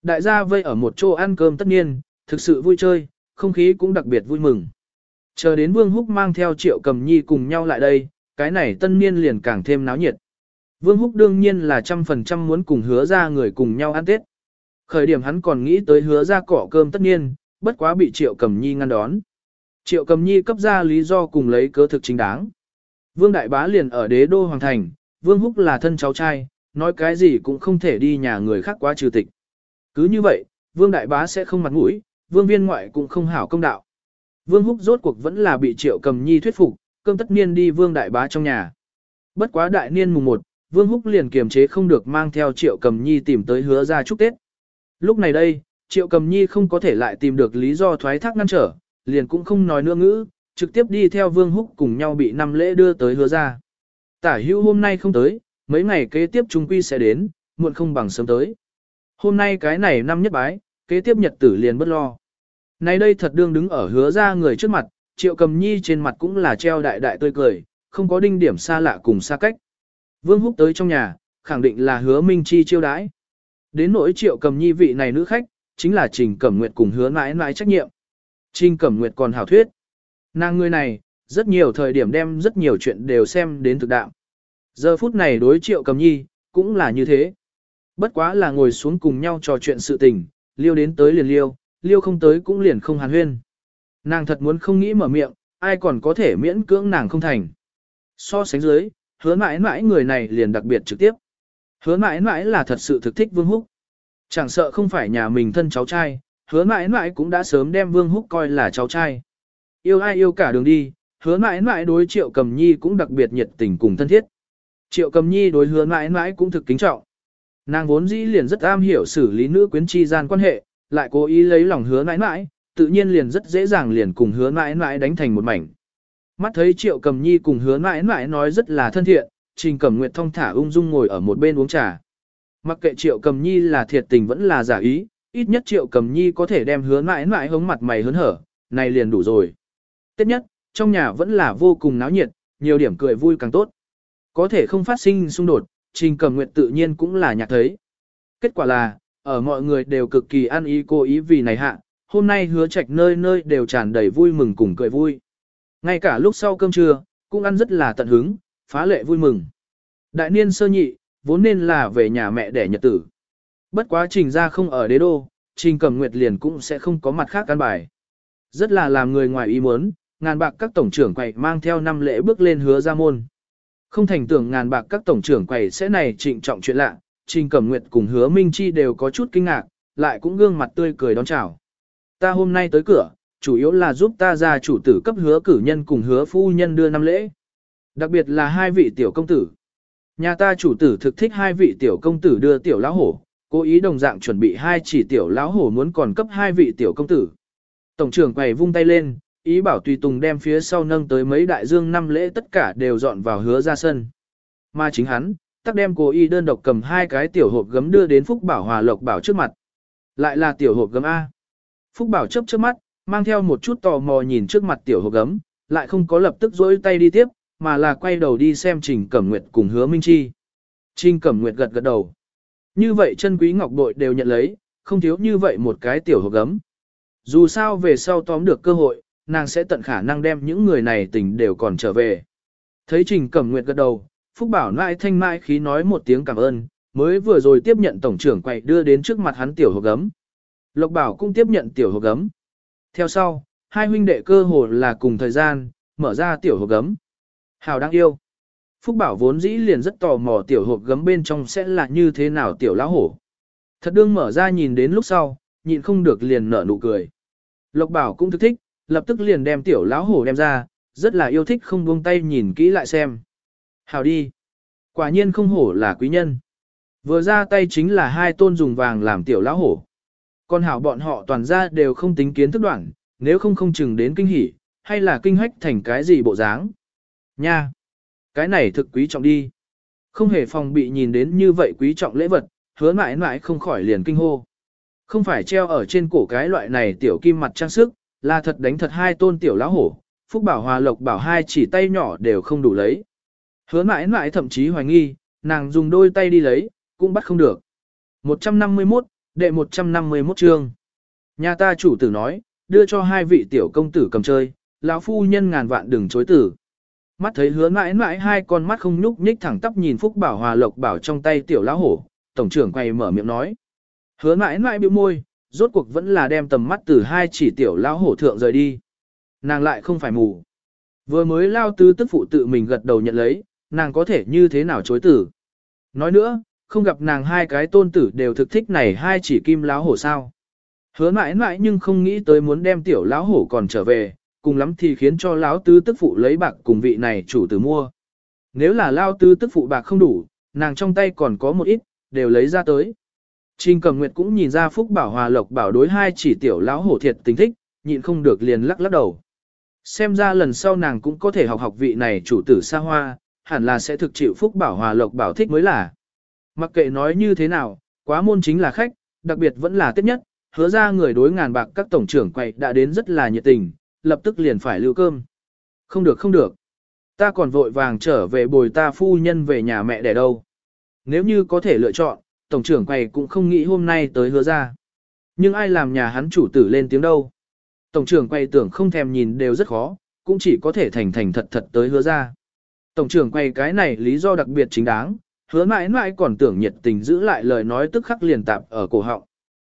Đại gia vây ở một chỗ ăn cơm tất nhiên, thực sự vui chơi, không khí cũng đặc biệt vui mừng. Chờ đến Vương Húc mang theo Triệu Cầm Nhi cùng nhau lại đây, cái này tân niên liền càng thêm náo nhiệt. Vương Húc đương nhiên là trăm phần trăm muốn cùng hứa ra người cùng nhau ăn Tết. Khởi điểm hắn còn nghĩ tới hứa ra cỏ cơm tất nhiên, bất quá bị Triệu Cầm Nhi ngăn đón. Triệu Cầm Nhi cấp ra lý do cùng lấy cớ thực chính đáng. Vương Đại Bá liền ở đế đô hoàng thành, Vương Húc là thân cháu trai, nói cái gì cũng không thể đi nhà người khác quá trừ tịch. Cứ như vậy, Vương Đại Bá sẽ không mặt mũi, Vương Viên ngoại cũng không hảo công đạo. Vương Húc rốt cuộc vẫn là bị Triệu Cầm Nhi thuyết phục, cơm tất niên đi Vương Đại Bá trong nhà. Bất quá đại niên mùng 1, Vương Húc liền kiềm chế không được mang theo Triệu Cầm Nhi tìm tới hứa ra chúc Tết. Lúc này đây, Triệu Cầm Nhi không có thể lại tìm được lý do thoái thác ngăn trở, liền cũng không nói nữa ngữ, trực tiếp đi theo Vương Húc cùng nhau bị năm lễ đưa tới hứa ra. Tả hữu hôm nay không tới, mấy ngày kế tiếp chúng quy sẽ đến, muộn không bằng sớm tới. Hôm nay cái này năm nhất bái, kế tiếp nhật tử liền bất lo. Nay đây thật đương đứng ở hứa ra người trước mặt, triệu cầm nhi trên mặt cũng là treo đại đại tươi cười, không có đinh điểm xa lạ cùng xa cách. Vương húc tới trong nhà, khẳng định là hứa minh chi chiêu đãi. Đến nỗi triệu cầm nhi vị này nữ khách, chính là trình cẩm nguyệt cùng hứa mãi mãi trách nhiệm. Trình cẩm nguyệt còn hảo thuyết. Nàng người này, rất nhiều thời điểm đem rất nhiều chuyện đều xem đến thực đạo. Giờ phút này đối triệu cầm nhi, cũng là như thế. Bất quá là ngồi xuống cùng nhau trò chuyện sự tình, liêu đến tới liền liêu, liêu không tới cũng liền không hàn huyên. Nàng thật muốn không nghĩ mở miệng, ai còn có thể miễn cưỡng nàng không thành. So sánh dưới, hứa mãi mãi người này liền đặc biệt trực tiếp. Hứa mãi mãi là thật sự thực thích Vương Húc. Chẳng sợ không phải nhà mình thân cháu trai, hứa mãi mãi cũng đã sớm đem Vương Húc coi là cháu trai. Yêu ai yêu cả đường đi, hứa mãi mãi đối triệu cầm nhi cũng đặc biệt nhiệt tình cùng thân thiết. Triệu cầm nhi đối hứa mãi mãi cũng thực kính trọng. Nàng vốn dĩ liền rất am hiểu xử lý nữ quyến chi gian quan hệ, lại cố ý lấy lòng hứa mãi mãi, tự nhiên liền rất dễ dàng liền cùng hứa mãi mãi đánh thành một mảnh. Mắt thấy triệu cầm nhi cùng hứa mãi mãi nói rất là thân thiện, trình cầm nguyệt thong thả ung dung ngồi ở một bên uống trà. Mặc kệ triệu cầm nhi là thiệt tình vẫn là giả ý, ít nhất triệu cầm nhi có thể đem hứa mãi mãi hống mặt mày hớn hở, này liền đủ rồi. Tiếp nhất, trong nhà vẫn là vô cùng náo nhiệt, nhiều điểm cười vui càng tốt. Có thể không phát sinh xung đột, Trình Cẩm Nguyệt tự nhiên cũng là nhạc thấy. Kết quả là, ở mọi người đều cực kỳ ăn ý cố ý vì này hạ, hôm nay hứa trạch nơi nơi đều tràn đầy vui mừng cùng cười vui. Ngay cả lúc sau cơm trưa, cũng ăn rất là tận hứng, phá lệ vui mừng. Đại niên sơ nhị, vốn nên là về nhà mẹ để nhật tử. Bất quá trình ra không ở đế đô, trình Cẩm Nguyệt liền cũng sẽ không có mặt khác căn bài. Rất là làm người ngoài ý muốn, ngàn bạc các tổng trưởng quầy mang theo năm lễ bước lên hứa ra môn. Không thành tưởng ngàn bạc các tổng trưởng quầy sẽ này trịnh trọng chuyện lạ, Trình Cẩm Nguyệt cùng hứa Minh Chi đều có chút kinh ngạc, lại cũng gương mặt tươi cười đón chào. Ta hôm nay tới cửa, chủ yếu là giúp ta ra chủ tử cấp hứa cử nhân cùng hứa phu nhân đưa năm lễ. Đặc biệt là hai vị tiểu công tử. Nhà ta chủ tử thực thích hai vị tiểu công tử đưa tiểu lão hổ, cố ý đồng dạng chuẩn bị hai chỉ tiểu lão hổ muốn còn cấp hai vị tiểu công tử. Tổng trưởng quầy vung tay lên, ý bảo tùy tùng đem phía sau nâng tới mấy đại dương năm lễ tất cả đều dọn vào hứa ra sân. Mà chính hắn, tắc đem cố y đơn độc cầm hai cái tiểu hộp gấm đưa đến Phúc Bảo Hòa Lộc Bảo trước mặt. Lại là tiểu hộp gấm A. Phúc Bảo chớp chớp mắt, mang theo một chút tò mò nhìn trước mặt tiểu hộp gấm, lại không có lập tức dỗi tay đi tiếp, mà là quay đầu đi xem Trình Cẩm Nguyệt cùng hứa Minh Chi. Trình Cẩm Nguyệt gật gật đầu. Như vậy chân quý ngọc bội đều nhận lấy, không thiếu như vậy một cái tiểu hộp gấm. Dù sao về sau tóm được cơ hội, nàng sẽ tận khả năng đem những người này tình đều còn trở về. Thấy Trình Cẩm Nguyệt gật đầu, Phúc Bảo nãi thanh mãi khí nói một tiếng cảm ơn, mới vừa rồi tiếp nhận tổng trưởng quậy đưa đến trước mặt hắn tiểu hộp gấm. Lộc Bảo cũng tiếp nhận tiểu hộp gấm. Theo sau, hai huynh đệ cơ hồ là cùng thời gian, mở ra tiểu hộp gấm. Hào đang yêu. Phúc Bảo vốn dĩ liền rất tò mò tiểu hộp gấm bên trong sẽ là như thế nào tiểu lão hổ. Thật đương mở ra nhìn đến lúc sau, nhịn không được liền nở nụ cười. Lộc Bảo cũng thức thích, lập tức liền đem tiểu lão hổ đem ra, rất là yêu thích không buông tay nhìn kỹ lại xem. Hào đi. Quả nhiên không hổ là quý nhân. Vừa ra tay chính là hai tôn dùng vàng làm tiểu lão hổ. Còn hảo bọn họ toàn ra đều không tính kiến thức đoạn, nếu không không chừng đến kinh hỉ, hay là kinh hách thành cái gì bộ dáng. Nha! Cái này thực quý trọng đi. Không hề phòng bị nhìn đến như vậy quý trọng lễ vật, hứa mãi mãi không khỏi liền kinh hô. Không phải treo ở trên cổ cái loại này tiểu kim mặt trang sức, là thật đánh thật hai tôn tiểu lão hổ, Phúc Bảo Hòa Lộc Bảo hai chỉ tay nhỏ đều không đủ lấy. Hứa mãi mãi thậm chí hoài nghi, nàng dùng đôi tay đi lấy, cũng bắt không được. 151, đệ 151 chương. Nhà ta chủ tử nói, đưa cho hai vị tiểu công tử cầm chơi, lão phu nhân ngàn vạn đừng chối tử. Mắt thấy hứa mãi mãi hai con mắt không nhúc nhích thẳng tắp nhìn Phúc Bảo Hòa Lộc Bảo trong tay tiểu lão hổ, tổng trưởng quay mở miệng nói. Hứa mãi mãi bĩu môi, rốt cuộc vẫn là đem tầm mắt từ hai chỉ tiểu lão hổ thượng rời đi. Nàng lại không phải mù. Vừa mới lao tứ tức phụ tự mình gật đầu nhận lấy, nàng có thể như thế nào chối tử. Nói nữa, không gặp nàng hai cái tôn tử đều thực thích này hai chỉ kim lão hổ sao. Hứa mãi mãi nhưng không nghĩ tới muốn đem tiểu lão hổ còn trở về, cùng lắm thì khiến cho lão tứ tức phụ lấy bạc cùng vị này chủ tử mua. Nếu là lao tứ tức phụ bạc không đủ, nàng trong tay còn có một ít, đều lấy ra tới. Trình cầm nguyệt cũng nhìn ra Phúc Bảo Hòa Lộc bảo đối hai chỉ tiểu lão hổ thiệt tình thích, nhịn không được liền lắc lắc đầu. Xem ra lần sau nàng cũng có thể học học vị này chủ tử xa hoa, hẳn là sẽ thực chịu Phúc Bảo Hòa Lộc bảo thích mới là. Mặc kệ nói như thế nào, quá môn chính là khách, đặc biệt vẫn là tiết nhất, hứa ra người đối ngàn bạc các tổng trưởng quầy đã đến rất là nhiệt tình, lập tức liền phải lưu cơm. Không được không được. Ta còn vội vàng trở về bồi ta phu nhân về nhà mẹ đẻ đâu. Nếu như có thể lựa chọn, tổng trưởng quầy cũng không nghĩ hôm nay tới hứa ra. Nhưng ai làm nhà hắn chủ tử lên tiếng đâu. Tổng trưởng quầy tưởng không thèm nhìn đều rất khó, cũng chỉ có thể thành thành thật thật tới hứa ra. Tổng trưởng quay cái này lý do đặc biệt chính đáng, hứa mãi mãi còn tưởng nhiệt tình giữ lại lời nói tức khắc liền tạp ở cổ họng.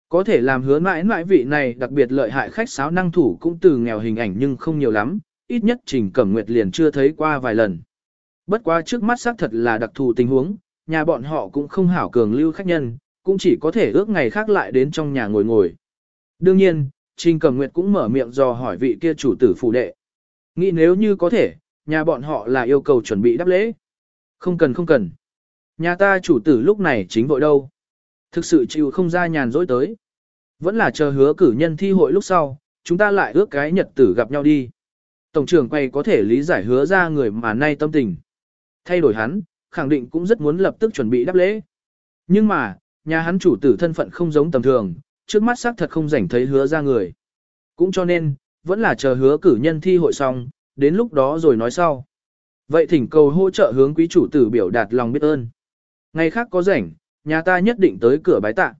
Có thể làm hứa mãi mãi vị này đặc biệt lợi hại khách sáo năng thủ cũng từ nghèo hình ảnh nhưng không nhiều lắm, ít nhất Trình Cẩm Nguyệt liền chưa thấy qua vài lần. Bất quá trước mắt xác thật là đặc thù tình huống, nhà bọn họ cũng không hảo cường lưu khách nhân, cũng chỉ có thể ước ngày khác lại đến trong nhà ngồi ngồi. Đương nhiên, Trình Cẩm Nguyệt cũng mở miệng dò hỏi vị kia chủ tử phụ đệ. Nghĩ nếu như có thể, nhà bọn họ là yêu cầu chuẩn bị đáp lễ. Không cần không cần. Nhà ta chủ tử lúc này chính vội đâu. Thực sự chịu không ra nhàn dỗi tới. Vẫn là chờ hứa cử nhân thi hội lúc sau, chúng ta lại ước cái nhật tử gặp nhau đi. Tổng trưởng quay có thể lý giải hứa ra người mà nay tâm tình. Thay đổi hắn, khẳng định cũng rất muốn lập tức chuẩn bị đáp lễ. Nhưng mà, nhà hắn chủ tử thân phận không giống tầm thường, trước mắt xác thật không rảnh thấy hứa ra người. Cũng cho nên, vẫn là chờ hứa cử nhân thi hội xong, đến lúc đó rồi nói sau. Vậy thỉnh cầu hỗ trợ hướng quý chủ tử biểu đạt lòng biết ơn. Ngày khác có rảnh, nhà ta nhất định tới cửa bái tạ.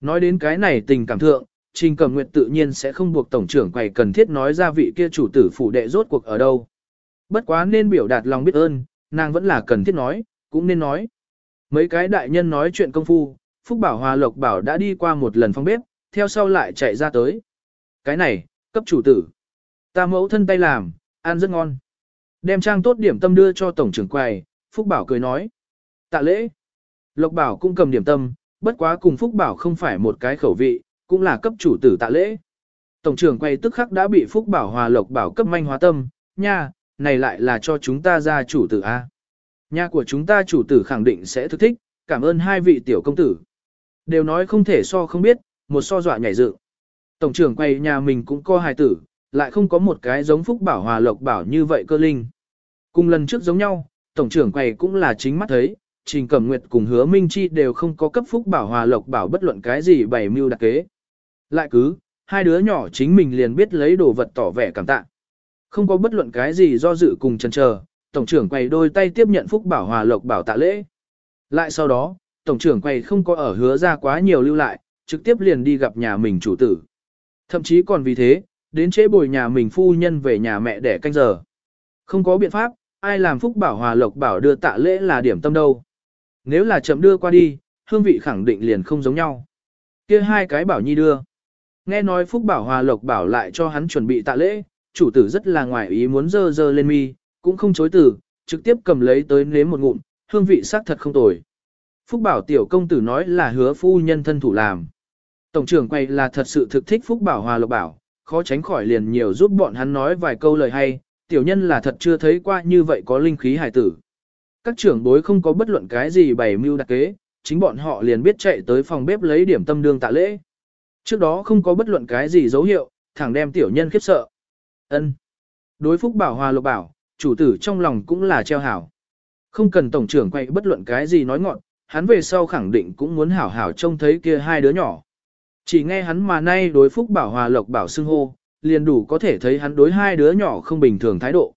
Nói đến cái này tình cảm thượng, Trình Cẩm Nguyệt tự nhiên sẽ không buộc tổng trưởng quầy cần thiết nói ra vị kia chủ tử phủ đệ rốt cuộc ở đâu. Bất quá nên biểu đạt lòng biết ơn, nàng vẫn là cần thiết nói, cũng nên nói. Mấy cái đại nhân nói chuyện công phu, Phúc Bảo Hòa Lộc Bảo đã đi qua một lần phong bếp, theo sau lại chạy ra tới. Cái này, cấp chủ tử. Ta mẫu thân tay làm, ăn rất ngon. Đem trang tốt điểm tâm đưa cho tổng trưởng quầy, Phúc Bảo cười nói. Tạ lễ. Lộc Bảo cũng cầm điểm tâm, bất quá cùng Phúc Bảo không phải một cái khẩu vị, cũng là cấp chủ tử tạ lễ. Tổng trưởng quay tức khắc đã bị Phúc Bảo hòa Lộc Bảo cấp manh hóa tâm, nha, này lại là cho chúng ta ra chủ tử A. Nhà của chúng ta chủ tử khẳng định sẽ thức thích, cảm ơn hai vị tiểu công tử. Đều nói không thể so không biết, một so dọa nhảy dựng. Tổng trưởng quay nhà mình cũng có hài tử, lại không có một cái giống Phúc Bảo Hòa Lộc Bảo như vậy cơ linh. Cùng lần trước giống nhau, Tổng trưởng quầy cũng là chính mắt thấy, Trình Cẩm Nguyệt cùng Hứa Minh Chi đều không có cấp Phúc Bảo Hòa Lộc Bảo bất luận cái gì bày mưu đặc kế. Lại cứ, hai đứa nhỏ chính mình liền biết lấy đồ vật tỏ vẻ cảm tạ. Không có bất luận cái gì do dự cùng chần chờ, Tổng trưởng quầy đôi tay tiếp nhận Phúc Bảo Hòa Lộc Bảo tạ lễ. Lại sau đó, Tổng trưởng quầy không có ở hứa ra quá nhiều lưu lại, trực tiếp liền đi gặp nhà mình chủ tử. Thậm chí còn vì thế, đến chế bồi nhà mình phu nhân về nhà mẹ để canh giờ. Không có biện pháp, ai làm phúc bảo hòa lộc bảo đưa tạ lễ là điểm tâm đâu. Nếu là chậm đưa qua đi, hương vị khẳng định liền không giống nhau. kia hai cái bảo nhi đưa. Nghe nói phúc bảo hòa lộc bảo lại cho hắn chuẩn bị tạ lễ, chủ tử rất là ngoài ý muốn dơ dơ lên mi, cũng không chối từ, trực tiếp cầm lấy tới nếm một ngụm, hương vị xác thật không tồi. Phúc bảo tiểu công tử nói là hứa phu nhân thân thủ làm. Tổng trưởng quay là thật sự thực thích Phúc bảo hòa lộc bảo, khó tránh khỏi liền nhiều giúp bọn hắn nói vài câu lời hay, tiểu nhân là thật chưa thấy qua như vậy có linh khí hải tử. Các trưởng bối không có bất luận cái gì bày mưu đặc kế, chính bọn họ liền biết chạy tới phòng bếp lấy điểm tâm đương tạ lễ. Trước đó không có bất luận cái gì dấu hiệu, thẳng đem tiểu nhân khiếp sợ. Ân. Đối phúc bảo hòa lộc bảo, chủ tử trong lòng cũng là treo hảo. Không cần tổng trưởng quay bất luận cái gì nói ngọn, hắn về sau khẳng định cũng muốn hảo hảo trông thấy kia hai đứa nhỏ. Chỉ nghe hắn mà nay đối phúc bảo hòa lộc bảo xưng hô, liền đủ có thể thấy hắn đối hai đứa nhỏ không bình thường thái độ.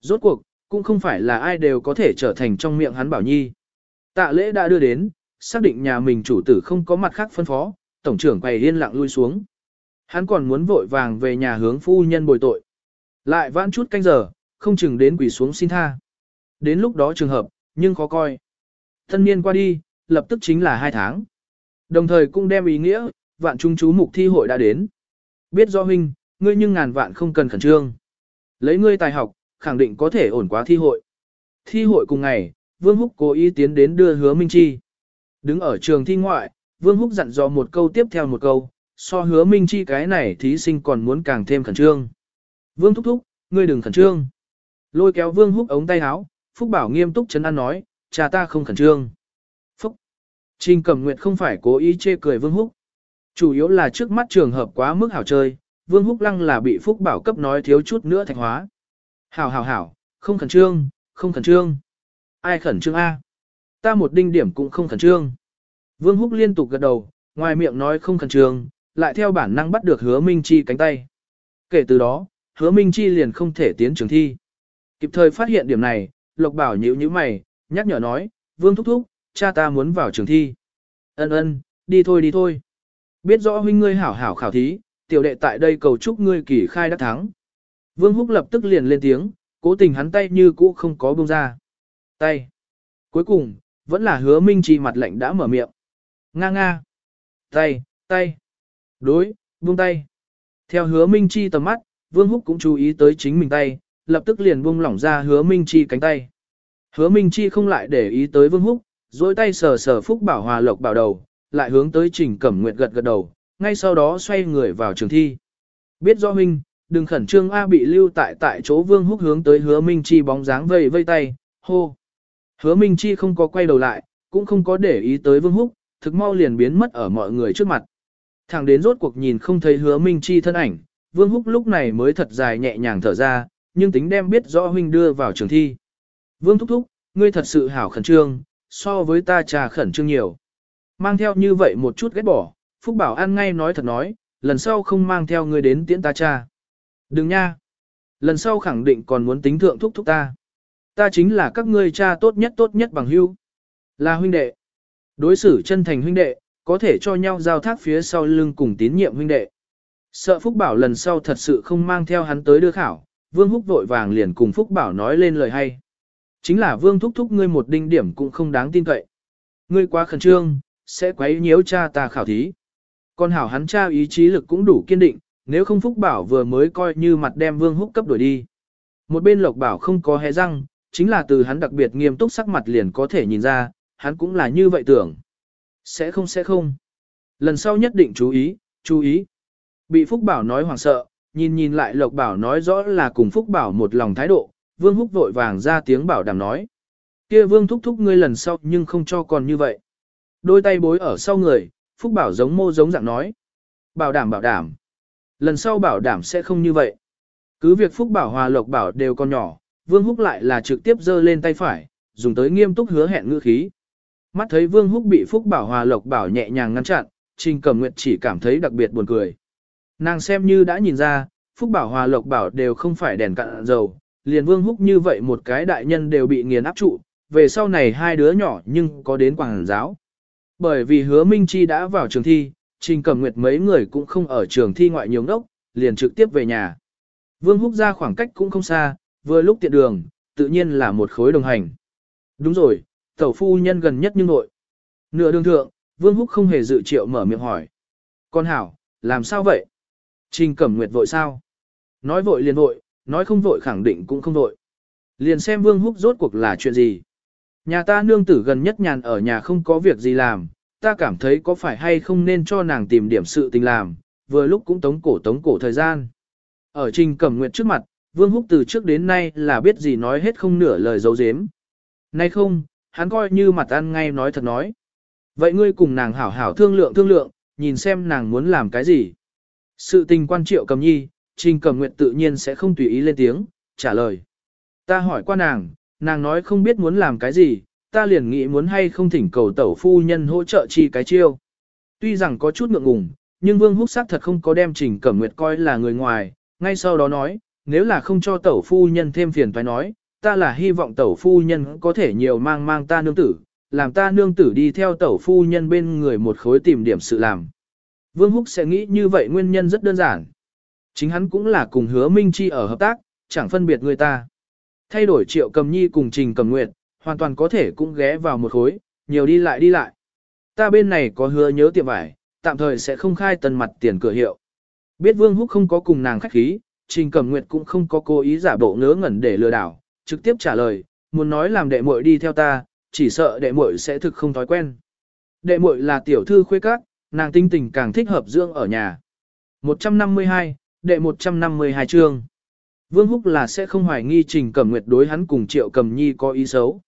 Rốt cuộc, cũng không phải là ai đều có thể trở thành trong miệng hắn bảo nhi. Tạ lễ đã đưa đến, xác định nhà mình chủ tử không có mặt khác phân phó, tổng trưởng quầy yên lặng lui xuống. Hắn còn muốn vội vàng về nhà hướng phu nhân bồi tội. Lại vãn chút canh giờ, không chừng đến quỷ xuống xin tha. Đến lúc đó trường hợp, nhưng khó coi. Thân niên qua đi, lập tức chính là hai tháng. Đồng thời cũng đem ý nghĩa, vạn trung chú mục thi hội đã đến. Biết do huynh, ngươi nhưng ngàn vạn không cần khẩn trương. Lấy ngươi tài học, khẳng định có thể ổn quá thi hội. Thi hội cùng ngày, Vương Húc cố ý tiến đến đưa hứa Minh Chi. Đứng ở trường thi ngoại, Vương Húc dặn dò một câu tiếp theo một câu, so hứa Minh Chi cái này thí sinh còn muốn càng thêm khẩn trương. Vương thúc thúc, ngươi đừng khẩn trương. Lôi kéo Vương Húc ống tay áo, Phúc Bảo nghiêm túc chấn an nói, cha ta không khẩn trương. Phúc. Trình Cẩm Nguyệt không phải cố ý chê cười Vương Húc. Chủ yếu là trước mắt trường hợp quá mức hảo chơi, Vương Húc Lăng là bị Phúc Bảo cấp nói thiếu chút nữa thành hóa. Hảo hảo hảo, không khẩn trương, không khẩn trương. Ai khẩn trương A? Ta một đinh điểm cũng không khẩn trương. Vương Húc liên tục gật đầu, ngoài miệng nói không khẩn trương, lại theo bản năng bắt được hứa Minh Chi cánh tay. Kể từ đó, hứa Minh Chi liền không thể tiến trường thi. Kịp thời phát hiện điểm này, Lộc Bảo nhíu nhíu mày, nhắc nhở nói, Vương Thúc Thúc, cha ta muốn vào trường thi. Ân ân, đi thôi đi thôi. Biết rõ huynh ngươi hảo hảo khảo thí, tiểu đệ tại đây cầu chúc ngươi kỳ khai đắc thắng. Vương Húc lập tức liền lên tiếng, cố tình hắn tay như cũ không có buông ra. Tay. Cuối cùng, vẫn là hứa minh trì mặt lạnh đã mở miệng. Nga nga. Tay, tay. Đối, buông tay. Theo hứa minh chi tầm mắt, Vương Húc cũng chú ý tới chính mình tay, lập tức liền buông lỏng ra hứa minh chi cánh tay. Hứa minh chi không lại để ý tới Vương Húc, dối tay sờ sờ Phúc Bảo Hòa Lộc bảo đầu, lại hướng tới Trình Cẩm Nguyệt gật gật đầu, ngay sau đó xoay người vào trường thi. Biết do huynh, đừng khẩn trương A bị lưu tại tại chỗ Vương Húc hướng tới Hứa Minh Chi bóng dáng vây vây tay, hô. Hứa Minh Chi không có quay đầu lại, cũng không có để ý tới Vương Húc, thực mau liền biến mất ở mọi người trước mặt. Thẳng đến rốt cuộc nhìn không thấy Hứa Minh Chi thân ảnh, Vương Húc lúc này mới thật dài nhẹ nhàng thở ra, nhưng tính đem biết rõ huynh đưa vào trường thi. Vương thúc thúc, ngươi thật sự hảo khẩn trương, so với ta trà khẩn trương nhiều. Mang theo như vậy một chút ghét bỏ, Phúc Bảo ăn ngay nói thật nói, lần sau không mang theo ngươi đến tiễn ta cha. Đừng nha. Lần sau khẳng định còn muốn tính thượng thúc thúc ta. Ta chính là các ngươi cha tốt nhất tốt nhất bằng hưu. Là huynh đệ. Đối xử chân thành huynh đệ, có thể cho nhau giao thác phía sau lưng cùng tín nhiệm huynh đệ. Sợ Phúc Bảo lần sau thật sự không mang theo hắn tới đưa khảo, Vương Húc vội vàng liền cùng Phúc Bảo nói lên lời hay. Chính là Vương thúc thúc ngươi một đinh điểm cũng không đáng tin cậy. Ngươi quá khẩn trương, sẽ quấy nhiễu cha ta khảo thí. Còn hảo hắn cha ý chí lực cũng đủ kiên định, nếu không Phúc Bảo vừa mới coi như mặt đem Vương Húc cấp đuổi đi. Một bên Lộc Bảo không có hé răng, chính là từ hắn đặc biệt nghiêm túc sắc mặt liền có thể nhìn ra, hắn cũng là như vậy tưởng. Sẽ không sẽ không. Lần sau nhất định chú ý, chú ý. Bị Phúc Bảo nói hoảng sợ, nhìn nhìn lại Lộc Bảo nói rõ là cùng Phúc Bảo một lòng thái độ, Vương Húc vội vàng ra tiếng bảo đảm nói. kia Vương thúc thúc ngươi lần sau nhưng không cho còn như vậy. Đôi tay bối ở sau người, Phúc Bảo giống mô giống dạng nói. Bảo đảm bảo đảm, lần sau bảo đảm sẽ không như vậy. Cứ việc Phúc Bảo Hòa Lộc Bảo đều còn nhỏ, Vương Húc lại là trực tiếp giơ lên tay phải, dùng tới nghiêm túc hứa hẹn ngữ khí. Mắt thấy Vương Húc bị Phúc Bảo Hòa Lộc Bảo nhẹ nhàng ngăn chặn, Trình Cẩm Nguyệt chỉ cảm thấy đặc biệt buồn cười. Nàng xem như đã nhìn ra, Phúc Bảo Hòa Lộc Bảo đều không phải đèn cạn dầu, liền Vương Húc như vậy một cái đại nhân đều bị nghiền áp trụ, về sau này hai đứa nhỏ nhưng có đến quảng giáo. Bởi vì hứa Minh Chi đã vào trường thi, Trình Cẩm Nguyệt mấy người cũng không ở trường thi ngoại nhiều ngốc, liền trực tiếp về nhà. Vương Húc ra khoảng cách cũng không xa, vừa lúc tiện đường, tự nhiên là một khối đồng hành. Đúng rồi, tẩu phu nhân gần nhất nhưng nội. Nửa đường thượng, Vương Húc không hề dự triệu mở miệng hỏi. Con hảo, làm sao vậy? Trình Cẩm Nguyệt vội sao? Nói vội liền vội, nói không vội khẳng định cũng không vội. Liền xem Vương Húc rốt cuộc là chuyện gì. Nhà ta nương tử gần nhất nhàn ở nhà không có việc gì làm, ta cảm thấy có phải hay không nên cho nàng tìm điểm sự tình làm, vừa lúc cũng tống cổ tống cổ thời gian. Ở Trình Cẩm Nguyệt trước mặt, Vương Húc từ trước đến nay là biết gì nói hết không nửa lời dấu dếm. Nay không, hắn coi như mặt ăn ngay nói thật nói. Vậy ngươi cùng nàng hảo hảo thương lượng thương lượng, nhìn xem nàng muốn làm cái gì. Sự tình quan triệu cầm nhi, Trình Cẩm Nguyệt tự nhiên sẽ không tùy ý lên tiếng, trả lời. Ta hỏi qua nàng, nàng nói không biết muốn làm cái gì, ta liền nghĩ muốn hay không thỉnh cầu tẩu phu nhân hỗ trợ chi cái chiêu. Tuy rằng có chút ngượng ngùng, nhưng Vương Húc xác thật không có đem Trình Cẩm Nguyệt coi là người ngoài, ngay sau đó nói, nếu là không cho tẩu phu nhân thêm phiền phải nói, ta là hy vọng tẩu phu nhân có thể nhiều mang mang ta nương tử, làm ta nương tử đi theo tẩu phu nhân bên người một khối tìm điểm sự làm. Vương Húc sẽ nghĩ như vậy nguyên nhân rất đơn giản. Chính hắn cũng là cùng hứa Minh Chi ở hợp tác, chẳng phân biệt người ta. Thay đổi triệu cầm nhi cùng trình cầm nguyệt, hoàn toàn có thể cũng ghé vào một khối, nhiều đi lại đi lại. Ta bên này có hứa nhớ tiệm vải, tạm thời sẽ không khai tần mặt tiền cửa hiệu. Biết Vương Húc không có cùng nàng khách khí, Trình Cẩm Nguyệt cũng không có cố ý giả bộ ngớ ngẩn để lừa đảo, trực tiếp trả lời, muốn nói làm đệ muội đi theo ta, chỉ sợ đệ muội sẽ thực không thói quen. Đệ muội là tiểu thư khuê các, nàng tinh tình càng thích hợp dưỡng ở nhà. 152, đệ 152 chương. Vương Húc là sẽ không hoài nghi Trình Cẩm Nguyệt đối hắn cùng Triệu Cẩm Nhi có ý xấu.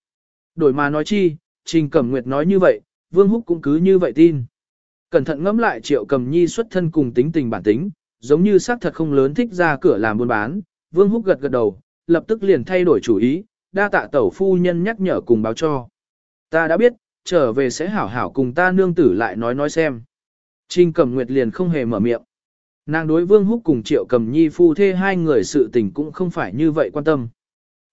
Đổi mà nói chi, Trình Cẩm Nguyệt nói như vậy, Vương Húc cũng cứ như vậy tin. Cẩn thận ngẫm lại Triệu Cẩm Nhi xuất thân cùng tính tình bản tính, giống như xác thật không lớn thích ra cửa làm buôn bán, Vương Húc gật gật đầu, lập tức liền thay đổi chủ ý, đa tạ tẩu phu nhân nhắc nhở cùng báo cho. Ta đã biết, trở về sẽ hảo hảo cùng ta nương tử lại nói nói xem. Trình Cẩm Nguyệt liền không hề mở miệng. Nàng đối Vương Húc cùng Triệu Cầm Nhi phu thê hai người sự tình cũng không phải như vậy quan tâm.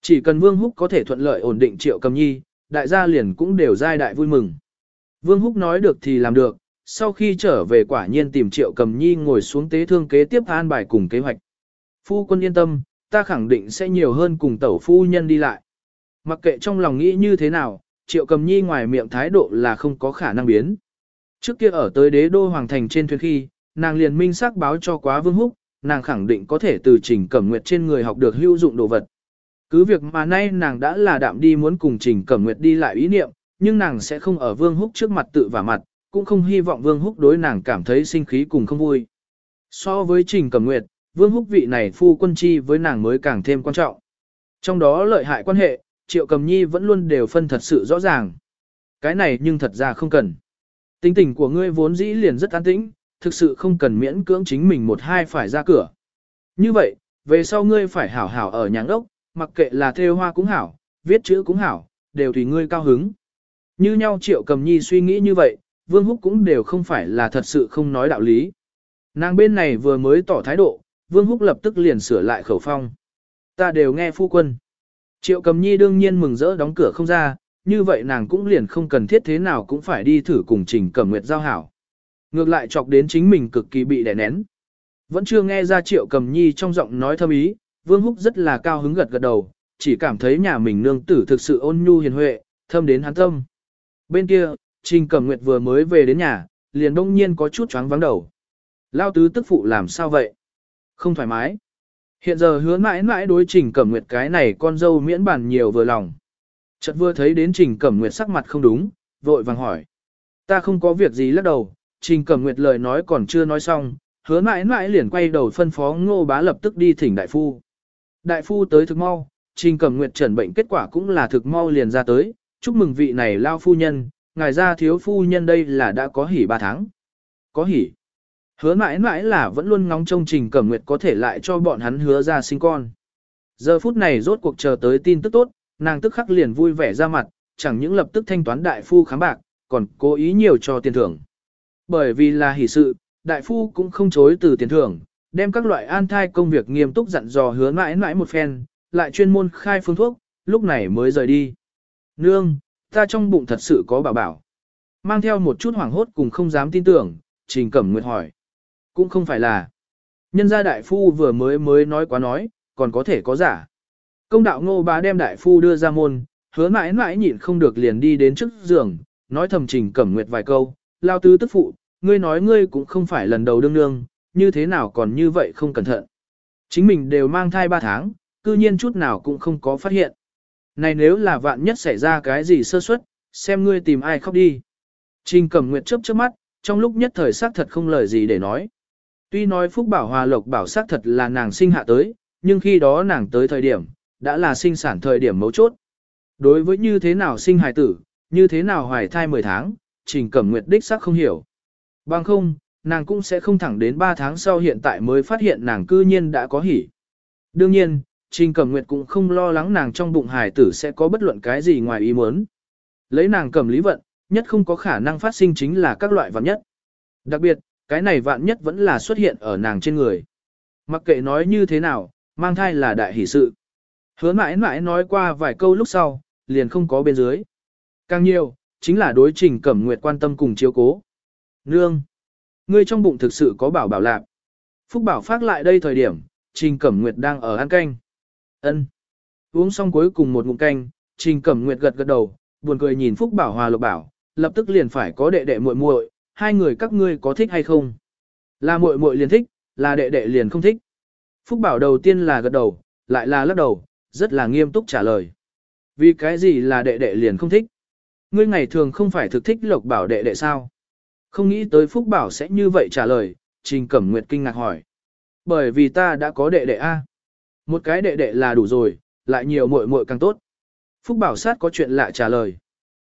Chỉ cần Vương Húc có thể thuận lợi ổn định Triệu Cầm Nhi, đại gia liền cũng đều giai đại vui mừng. Vương Húc nói được thì làm được, sau khi trở về quả nhiên tìm Triệu Cầm Nhi ngồi xuống tế thương kế tiếp an bài cùng kế hoạch. Phu quân yên tâm, ta khẳng định sẽ nhiều hơn cùng tẩu phu nhân đi lại. Mặc kệ trong lòng nghĩ như thế nào, Triệu Cầm Nhi ngoài miệng thái độ là không có khả năng biến. Trước kia ở tới đế đô hoàng thành trên thuyền khi, nàng liền minh xác báo cho quá Vương Húc, nàng khẳng định có thể từ Trình Cẩm Nguyệt trên người học được hữu dụng đồ vật. Cứ việc mà nay nàng đã là đạm đi muốn cùng Trình Cẩm Nguyệt đi lại ý niệm, nhưng nàng sẽ không ở Vương Húc trước mặt tự vả mặt, cũng không hy vọng Vương Húc đối nàng cảm thấy sinh khí cùng không vui. So với Trình Cẩm Nguyệt, Vương Húc vị này phu quân chi với nàng mới càng thêm quan trọng. Trong đó lợi hại quan hệ, Triệu Cầm Nhi vẫn luôn đều phân thật sự rõ ràng. Cái này nhưng thật ra không cần. Tính tình của ngươi vốn dĩ liền rất an tĩnh, thực sự không cần miễn cưỡng chính mình một hai phải ra cửa. Như vậy, về sau ngươi phải hảo hảo ở nhà ốc, mặc kệ là theo hoa cũng hảo, viết chữ cũng hảo, đều tùy ngươi cao hứng. Như nhau triệu cầm nhi suy nghĩ như vậy, Vương Húc cũng đều không phải là thật sự không nói đạo lý. Nàng bên này vừa mới tỏ thái độ, Vương Húc lập tức liền sửa lại khẩu phong. Ta đều nghe phu quân. Triệu cầm nhi đương nhiên mừng rỡ đóng cửa không ra, như vậy nàng cũng liền không cần thiết thế nào cũng phải đi thử cùng trình cẩm nguyệt giao hảo. Ngược lại chọc đến chính mình cực kỳ bị đè nén. Vẫn chưa nghe ra triệu cầm nhi trong giọng nói thâm ý, Vương Húc rất là cao hứng gật gật đầu, chỉ cảm thấy nhà mình nương tử thực sự ôn nhu hiền huệ, thâm đến hắn tâm. Bên kia, Trình Cẩm Nguyệt vừa mới về đến nhà, liền đông nhiên có chút choáng vắng đầu. Lao tứ tức phụ làm sao vậy? Không thoải mái. Hiện giờ hứa mãi mãi đối Trình Cẩm Nguyệt cái này con dâu miễn bản nhiều vừa lòng. Chợt vừa thấy đến Trình Cẩm Nguyệt sắc mặt không đúng, vội vàng hỏi. Ta không có việc gì lắc đầu, Trình Cẩm Nguyệt lời nói còn chưa nói xong, hứa mãi mãi liền quay đầu phân phó ngô bá lập tức đi thỉnh đại phu. Đại phu tới thực mau, Trình Cẩm Nguyệt trần bệnh kết quả cũng là thực mau liền ra tới, chúc mừng vị này lao phu nhân, ngài ra thiếu phu nhân đây là đã có hỉ ba tháng. Có hỉ. Hứa mãi mãi là vẫn luôn ngóng trông Trình Cẩm Nguyệt có thể lại cho bọn hắn hứa ra sinh con. Giờ phút này rốt cuộc chờ tới tin tức tốt, nàng tức khắc liền vui vẻ ra mặt, chẳng những lập tức thanh toán đại phu khám bạc, còn cố ý nhiều cho tiền thưởng. Bởi vì là hỷ sự, đại phu cũng không chối từ tiền thưởng, đem các loại an thai công việc nghiêm túc dặn dò hứa mãi mãi một phen, lại chuyên môn khai phương thuốc, lúc này mới rời đi. Nương, ta trong bụng thật sự có bảo bảo. Mang theo một chút hoảng hốt cùng không dám tin tưởng, Trình Cẩm Nguyệt hỏi. Cũng không phải là. Nhân gia đại phu vừa mới mới nói quá nói, còn có thể có giả. Công đạo ngô bá đem đại phu đưa ra môn, hứa mãi mãi nhịn không được liền đi đến trước giường, nói thầm Trình Cẩm Nguyệt vài câu, lao tứ tức phụ, ngươi nói ngươi cũng không phải lần đầu đương nương, như thế nào còn như vậy không cẩn thận. Chính mình đều mang thai 3 tháng, cư nhiên chút nào cũng không có phát hiện. Này nếu là vạn nhất xảy ra cái gì sơ suất, xem ngươi tìm ai khóc đi. Trình Cẩm Nguyệt chớp chớp mắt, trong lúc nhất thời xác thật không lời gì để nói. Tuy nói Phúc Bảo Hòa Lộc bảo xác thật là nàng sinh hạ tới, nhưng khi đó nàng tới thời điểm, đã là sinh sản thời điểm mấu chốt. Đối với như thế nào sinh hài tử, như thế nào hoài thai 10 tháng, Trình Cẩm Nguyệt đích xác không hiểu. Bằng không, nàng cũng sẽ không thẳng đến 3 tháng sau hiện tại mới phát hiện nàng cư nhiên đã có hỉ. Đương nhiên, Trình Cẩm Nguyệt cũng không lo lắng nàng trong bụng hài tử sẽ có bất luận cái gì ngoài ý muốn. Lấy nàng cầm lý vận, nhất không có khả năng phát sinh chính là các loại vạn nhất. Đặc biệt, cái này vạn nhất vẫn là xuất hiện ở nàng trên người. Mặc kệ nói như thế nào, mang thai là đại hỷ sự. Hứa mãi mãi nói qua vài câu lúc sau, liền không có bên dưới. Càng nhiều, chính là đối trình cẩm nguyệt quan tâm cùng chiếu cố. Nương! Ngươi trong bụng thực sự có bảo bảo lạc. Phúc bảo phát lại đây thời điểm, trình cẩm nguyệt đang ở ăn canh. ân Uống xong cuối cùng một ngụm canh, trình cẩm nguyệt gật gật đầu, buồn cười nhìn Phúc bảo hòa lục bảo, lập tức liền phải có đệ đệ muội muội, hai người các ngươi có thích hay không? Là muội muội liền thích, là đệ đệ liền không thích. Phúc Bảo đầu tiên là gật đầu, lại là lắc đầu, rất là nghiêm túc trả lời. Vì cái gì là đệ đệ liền không thích? Ngươi ngày thường không phải thực thích Lộc Bảo đệ đệ sao? Không nghĩ tới Phúc Bảo sẽ như vậy trả lời, Trình Cẩm Nguyệt kinh ngạc hỏi. Bởi vì ta đã có đệ đệ A. Một cái đệ đệ là đủ rồi, lại nhiều muội muội càng tốt. Phúc Bảo sát có chuyện lạ trả lời.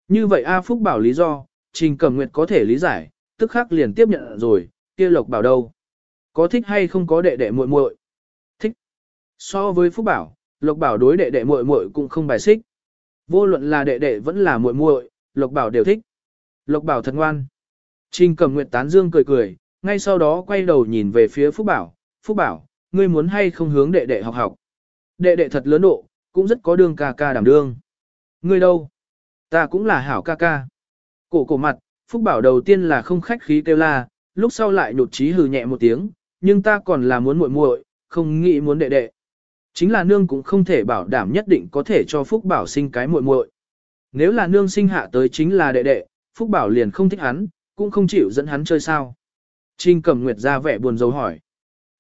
Như vậy A Phúc Bảo lý do, Trình Cẩm Nguyệt có thể lý giải, tức khắc liền tiếp nhận rồi, kia Lộc Bảo đâu? Có thích hay không có đệ đệ muội muội? Thích. So với Phúc Bảo, Lộc Bảo đối đệ đệ muội muội cũng không bài xích. Vô luận là đệ đệ vẫn là muội muội, Lộc Bảo đều thích. Lộc Bảo thật ngoan. Trình Cẩm Nguyệt tán dương cười cười, ngay sau đó quay đầu nhìn về phía Phúc Bảo, Phúc Bảo, ngươi muốn hay không hướng đệ đệ học học. Đệ đệ thật lớn độ, cũng rất có đương ca ca đảm đương. Ngươi đâu? Ta cũng là hảo ca ca. Cổ cổ mặt, Phúc Bảo đầu tiên là không khách khí kêu la, lúc sau lại nhột trí hừ nhẹ một tiếng, nhưng ta còn là muốn muội muội, không nghĩ muốn đệ đệ. Chính là nương cũng không thể bảo đảm nhất định có thể cho Phúc Bảo sinh cái muội muội. Nếu là nương sinh hạ tới chính là đệ đệ, Phúc Bảo liền không thích hắn, cũng không chịu dẫn hắn chơi sao. Trinh Cẩm Nguyệt ra vẻ buồn rầu hỏi.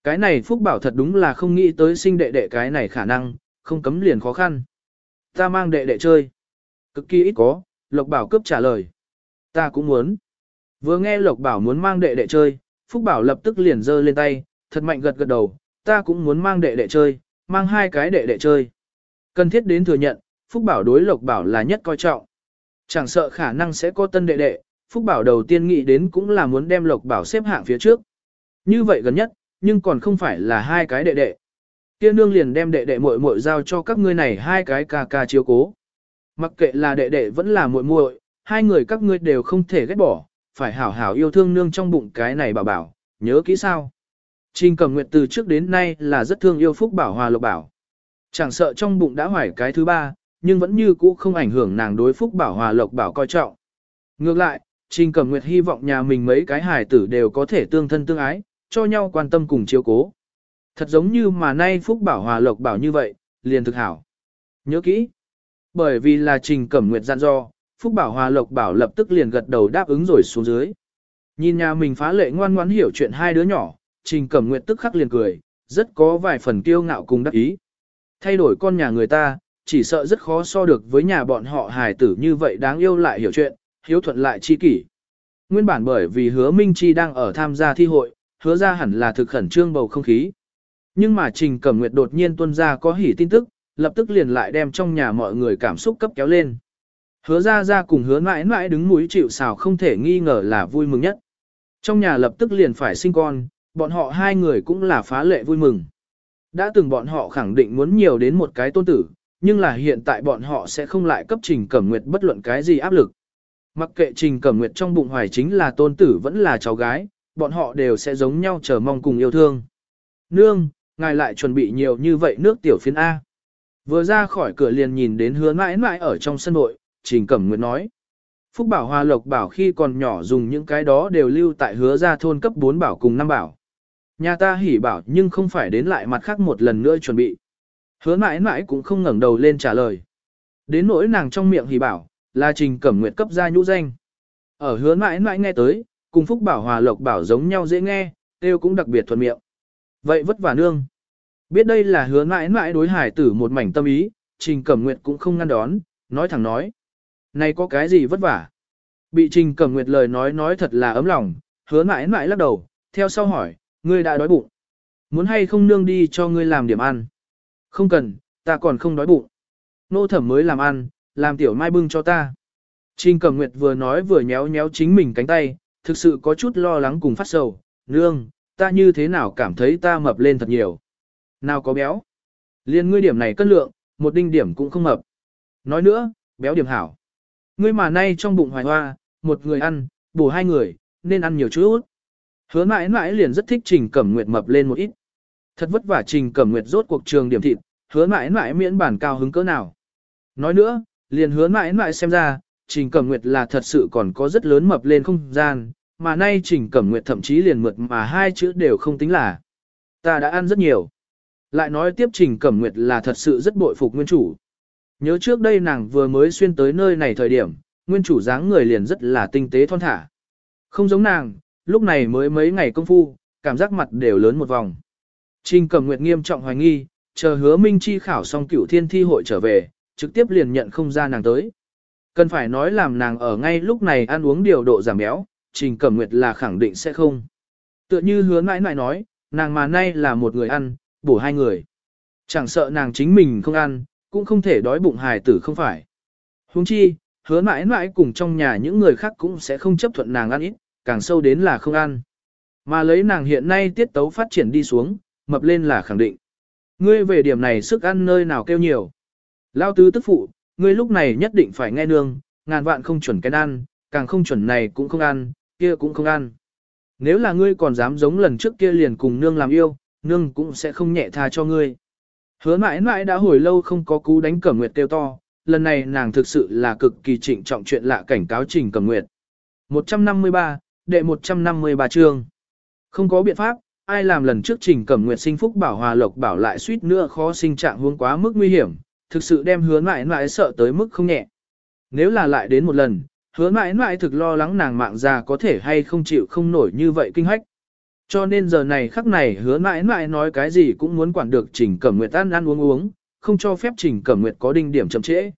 Cái này Phúc Bảo thật đúng là không nghĩ tới sinh đệ đệ cái này khả năng, không cấm liền khó khăn. Ta mang đệ đệ chơi. Cực kỳ ít có, Lộc Bảo cướp trả lời. Ta cũng muốn. Vừa nghe Lộc Bảo muốn mang đệ đệ chơi, Phúc Bảo lập tức liền giơ lên tay, thật mạnh gật gật đầu, ta cũng muốn mang đệ đệ chơi, mang hai cái đệ đệ chơi. Cần thiết đến thừa nhận, Phúc Bảo đối Lộc Bảo là nhất coi trọng. Chẳng sợ khả năng sẽ có tân đệ đệ, Phúc Bảo đầu tiên nghĩ đến cũng là muốn đem Lộc Bảo xếp hạng phía trước. Như vậy gần nhất, nhưng còn không phải là hai cái đệ đệ. Kia nương liền đem đệ đệ muội muội giao cho các ngươi này hai cái ca ca chiếu cố. Mặc kệ là đệ đệ vẫn là muội muội, hai người các ngươi đều không thể ghét bỏ, phải hảo hảo yêu thương nương trong bụng cái này bảo bảo, nhớ kỹ sao. Trình Cẩm Nguyệt từ trước đến nay là rất thương yêu Phúc Bảo Hòa Lộc Bảo. Chẳng sợ trong bụng đã hoài cái thứ ba, nhưng vẫn như cũ không ảnh hưởng nàng đối Phúc Bảo Hòa Lộc Bảo coi trọng. Ngược lại, Trình Cẩm Nguyệt hy vọng nhà mình mấy cái hài tử đều có thể tương thân tương ái, cho nhau quan tâm cùng chiếu cố. Thật giống như mà nay Phúc Bảo Hòa Lộc Bảo như vậy, liền thực hảo. Nhớ kỹ. Bởi vì là Trình Cẩm Nguyệt gian do, Phúc Bảo Hòa Lộc Bảo lập tức liền gật đầu đáp ứng rồi xuống dưới. Nhìn nhà mình phá lệ ngoan ngoãn hiểu chuyện hai đứa nhỏ, Trình Cẩm Nguyệt tức khắc liền cười, rất có vài phần kiêu ngạo cùng đắc ý. Thay đổi con nhà người ta, chỉ sợ rất khó so được với nhà bọn họ hài tử như vậy đáng yêu lại hiểu chuyện, hiếu thuận lại chi kỷ. Nguyên bản bởi vì hứa Minh Chi đang ở tham gia thi hội, hứa ra hẳn là thực khẩn trương bầu không khí. Nhưng mà Trình Cẩm Nguyệt đột nhiên tuân ra có hỉ tin tức, lập tức liền lại đem trong nhà mọi người cảm xúc cấp kéo lên. Hứa ra ra cùng hứa mãi mãi đứng mũi chịu xào không thể nghi ngờ là vui mừng nhất. Trong nhà lập tức liền phải sinh con, bọn họ hai người cũng là phá lệ vui mừng. Đã từng bọn họ khẳng định muốn nhiều đến một cái tôn tử, nhưng là hiện tại bọn họ sẽ không lại cấp Trình Cẩm Nguyệt bất luận cái gì áp lực. Mặc kệ Trình Cẩm Nguyệt trong bụng hoài chính là tôn tử vẫn là cháu gái, bọn họ đều sẽ giống nhau chờ mong cùng yêu thương. Nương, ngài lại chuẩn bị nhiều như vậy nước tiểu phiến A. Vừa ra khỏi cửa liền nhìn đến hứa mãi mãi ở trong sân nội, Trình Cẩm Nguyệt nói. Phúc Bảo Hoa Lộc bảo khi còn nhỏ dùng những cái đó đều lưu tại hứa ra thôn cấp 4 bảo cùng 5 bảo. Nhà ta hỉ bảo nhưng không phải đến lại mặt khác một lần nữa chuẩn bị. Hứa mãi mãi cũng không ngẩng đầu lên trả lời. Đến nỗi nàng trong miệng hỉ bảo, là Trình Cẩm Nguyệt cấp ra nhũ danh. Ở hứa mãi mãi nghe tới, cùng Phúc Bảo Hòa Lộc bảo giống nhau dễ nghe, tiêu cũng đặc biệt thuận miệng. Vậy vất vả nương. Biết đây là hứa mãi mãi đối hải tử một mảnh tâm ý, Trình Cẩm Nguyệt cũng không ngăn đón, nói thẳng nói. Này có cái gì vất vả? Bị Trình Cẩm Nguyệt lời nói nói thật là ấm lòng, hứa mãi mãi lắc đầu, theo sau hỏi, ngươi đã đói bụng. Muốn hay không nương đi cho ngươi làm điểm ăn? Không cần, ta còn không đói bụng. Nô thẩm mới làm ăn, làm tiểu mai bưng cho ta. Trình Cẩm Nguyệt vừa nói vừa nhéo nhéo chính mình cánh tay, thực sự có chút lo lắng cùng phát sầu. Nương, ta như thế nào cảm thấy ta mập lên thật nhiều. Nào có béo. Liên ngươi điểm này cân lượng, một đinh điểm cũng không mập. Nói nữa, béo điểm hảo. Ngươi mà nay trong bụng hoài hoa, một người ăn, bổ hai người, nên ăn nhiều chút. Hứa mãi mãi liền rất thích Trình Cẩm Nguyệt mập lên một ít. Thật vất vả Trình Cẩm Nguyệt rốt cuộc trường điểm thịt, hứa mãi mãi miễn bản cao hứng cỡ nào. Nói nữa, liền hứa mãi mãi xem ra, Trình Cẩm Nguyệt là thật sự còn có rất lớn mập lên không gian, mà nay Trình Cẩm Nguyệt thậm chí liền mượt mà hai chữ đều không tính là. Ta đã ăn rất nhiều. Lại nói tiếp Trình Cẩm Nguyệt là thật sự rất bội phục nguyên chủ. Nhớ trước đây nàng vừa mới xuyên tới nơi này thời điểm, nguyên chủ dáng người liền rất là tinh tế thon thả. Không giống nàng, lúc này mới mấy ngày công phu, cảm giác mặt đều lớn một vòng. Trình Cẩm Nguyệt nghiêm trọng hoài nghi, chờ hứa Minh Chi khảo xong cửu thiên thi hội trở về, trực tiếp liền nhận không ra nàng tới. Cần phải nói làm nàng ở ngay lúc này ăn uống điều độ giảm béo, Trình Cẩm Nguyệt là khẳng định sẽ không. Tựa như hứa mãi mãi nói, nàng mà nay là một người ăn, bổ hai người. Chẳng sợ nàng chính mình không ăn, cũng không thể đói bụng hài tử không phải. Huống chi, hứa mãi mãi cùng trong nhà những người khác cũng sẽ không chấp thuận nàng ăn ít, càng sâu đến là không ăn. Mà lấy nàng hiện nay tiết tấu phát triển đi xuống, mập lên là khẳng định. Ngươi về điểm này sức ăn nơi nào kêu nhiều. Lao tứ tức phụ, ngươi lúc này nhất định phải nghe nương, ngàn vạn không chuẩn cái ăn, càng không chuẩn này cũng không ăn, kia cũng không ăn. Nếu là ngươi còn dám giống lần trước kia liền cùng nương làm yêu, nương cũng sẽ không nhẹ tha cho ngươi. Hứa mãi mãi đã hồi lâu không có cú đánh cẩm nguyệt tiêu to, lần này nàng thực sự là cực kỳ trịnh trọng chuyện lạ cảnh cáo trình cẩm nguyệt. 153, đệ 153 chương. Không có biện pháp, ai làm lần trước trình cẩm nguyệt sinh phúc bảo hòa lộc bảo lại suýt nữa khó sinh trạng huống quá mức nguy hiểm, thực sự đem hứa mãi mãi sợ tới mức không nhẹ. Nếu là lại đến một lần, hứa mãi mãi thực lo lắng nàng mạng già có thể hay không chịu không nổi như vậy kinh hách. Cho nên giờ này khắc này hứa mãi mãi nói cái gì cũng muốn quản được Trình Cẩm Nguyệt ăn ăn uống uống, không cho phép Trình Cẩm Nguyệt có đinh điểm chậm trễ.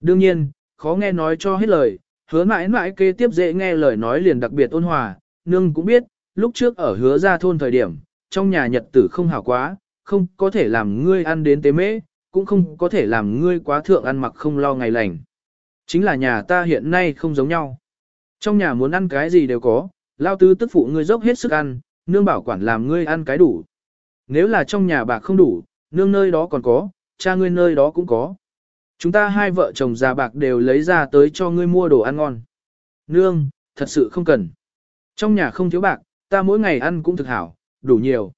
Đương nhiên, khó nghe nói cho hết lời, hứa mãi mãi kế tiếp dễ nghe lời nói liền đặc biệt ôn hòa, nương cũng biết, lúc trước ở hứa ra thôn thời điểm, trong nhà nhật tử không hảo quá, không có thể làm ngươi ăn đến tế mễ, cũng không có thể làm ngươi quá thượng ăn mặc không lo ngày lành. Chính là nhà ta hiện nay không giống nhau. Trong nhà muốn ăn cái gì đều có, lao tứ tức phụ ngươi dốc hết sức ăn, nương bảo quản làm ngươi ăn cái đủ. Nếu là trong nhà bạc không đủ, nương nơi đó còn có, cha ngươi nơi đó cũng có. Chúng ta hai vợ chồng già bạc đều lấy ra tới cho ngươi mua đồ ăn ngon. Nương, thật sự không cần. Trong nhà không thiếu bạc, ta mỗi ngày ăn cũng thực hảo, đủ nhiều.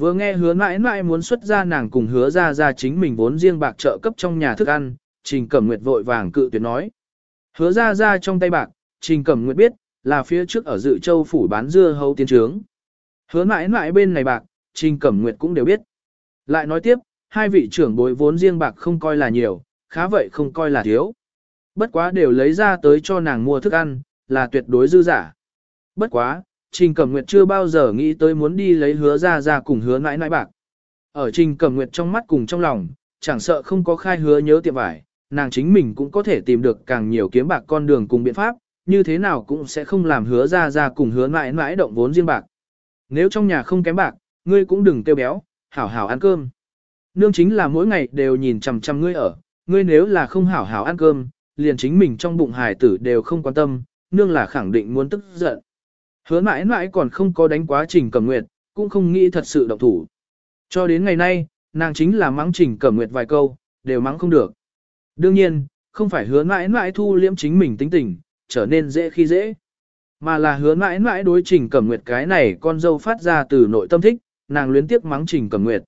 Vừa nghe hứa mãi mãi muốn xuất ra nàng cùng hứa ra ra chính mình vốn riêng bạc trợ cấp trong nhà thức ăn, Trình Cẩm Nguyệt vội vàng cự tuyệt nói. Hứa ra ra trong tay bạc, Trình Cẩm Nguyệt biết, là phía trước ở dự châu phủ bán dưa hấu tiến trướng. Hứa mãi mãi bên này bạc, Trình Cẩm Nguyệt cũng đều biết. Lại nói tiếp, hai vị trưởng bối vốn riêng bạc không coi là nhiều, khá vậy không coi là thiếu. Bất quá đều lấy ra tới cho nàng mua thức ăn, là tuyệt đối dư giả. Bất quá, Trình Cẩm Nguyệt chưa bao giờ nghĩ tới muốn đi lấy hứa ra ra cùng hứa nãi nãi bạc. Ở Trình Cẩm Nguyệt trong mắt cùng trong lòng, chẳng sợ không có khai hứa nhớ tiệm vải, nàng chính mình cũng có thể tìm được càng nhiều kiếm bạc con đường cùng biện pháp, như thế nào cũng sẽ không làm hứa ra ra cùng hứa mãi mãi động vốn riêng bạc. Nếu trong nhà không kém bạc, ngươi cũng đừng tiêu béo, hảo hảo ăn cơm. Nương chính là mỗi ngày đều nhìn chằm chằm ngươi ở, ngươi nếu là không hảo hảo ăn cơm, liền chính mình trong bụng hài tử đều không quan tâm, nương là khẳng định muốn tức giận. Hứa mãi mãi còn không có đánh quá trình cẩm nguyệt, cũng không nghĩ thật sự động thủ. Cho đến ngày nay, nàng chính là mắng trình cẩm nguyệt vài câu, đều mắng không được. Đương nhiên, không phải hứa mãi mãi thu liễm chính mình tính tình, trở nên dễ khi dễ. Mà là hứa mãi mãi đối trình cẩm nguyệt cái này con dâu phát ra từ nội tâm thích, nàng luyến tiếp mắng trình cẩm nguyệt.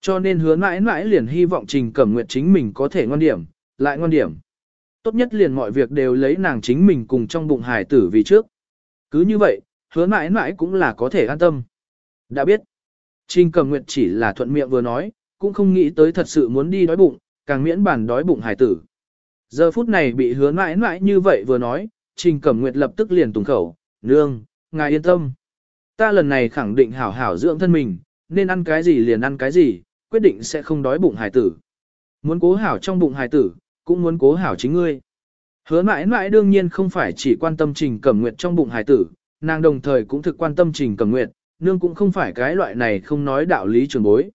Cho nên hứa mãi mãi liền hy vọng trình cẩm nguyệt chính mình có thể ngon điểm, lại ngon điểm. Tốt nhất liền mọi việc đều lấy nàng chính mình cùng trong bụng hài tử vì trước. Cứ như vậy, hứa mãi mãi cũng là có thể an tâm. Đã biết, trình cẩm nguyệt chỉ là thuận miệng vừa nói, cũng không nghĩ tới thật sự muốn đi đói bụng, càng miễn bản đói bụng hải tử. Giờ phút này bị hứa mãi mãi như vậy vừa nói, Trình Cẩm Nguyệt lập tức liền tùng khẩu, nương, ngài yên tâm. Ta lần này khẳng định hảo hảo dưỡng thân mình, nên ăn cái gì liền ăn cái gì, quyết định sẽ không đói bụng hài tử. Muốn cố hảo trong bụng hài tử, cũng muốn cố hảo chính ngươi. Hứa mãi mãi đương nhiên không phải chỉ quan tâm Trình Cẩm Nguyệt trong bụng hài tử, nàng đồng thời cũng thực quan tâm Trình Cẩm Nguyệt, nương cũng không phải cái loại này không nói đạo lý trường bối.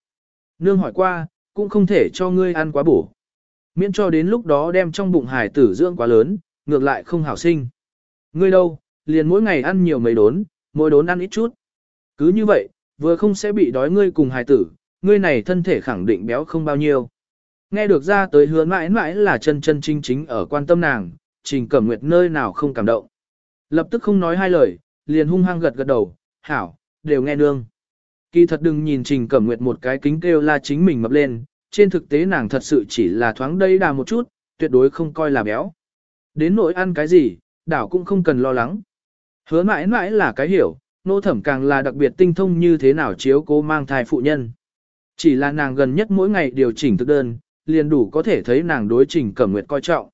Nương hỏi qua, cũng không thể cho ngươi ăn quá bổ. Miễn cho đến lúc đó đem trong bụng hài tử dưỡng quá lớn, ngược lại không hảo sinh. Ngươi đâu, liền mỗi ngày ăn nhiều mấy đốn, mỗi đốn ăn ít chút. Cứ như vậy, vừa không sẽ bị đói ngươi cùng hài tử, ngươi này thân thể khẳng định béo không bao nhiêu. Nghe được ra tới hứa mãi mãi là chân chân chính chính ở quan tâm nàng, trình cẩm nguyệt nơi nào không cảm động. Lập tức không nói hai lời, liền hung hăng gật gật đầu, hảo, đều nghe nương. Kỳ thật đừng nhìn trình cẩm nguyệt một cái kính kêu la chính mình mập lên, trên thực tế nàng thật sự chỉ là thoáng đây đà một chút, tuyệt đối không coi là béo. Đến nỗi ăn cái gì, đảo cũng không cần lo lắng. Hứa mãi mãi là cái hiểu, nô thẩm càng là đặc biệt tinh thông như thế nào chiếu cố mang thai phụ nhân. Chỉ là nàng gần nhất mỗi ngày điều chỉnh thực đơn, liền đủ có thể thấy nàng đối trình cẩm nguyệt coi trọng.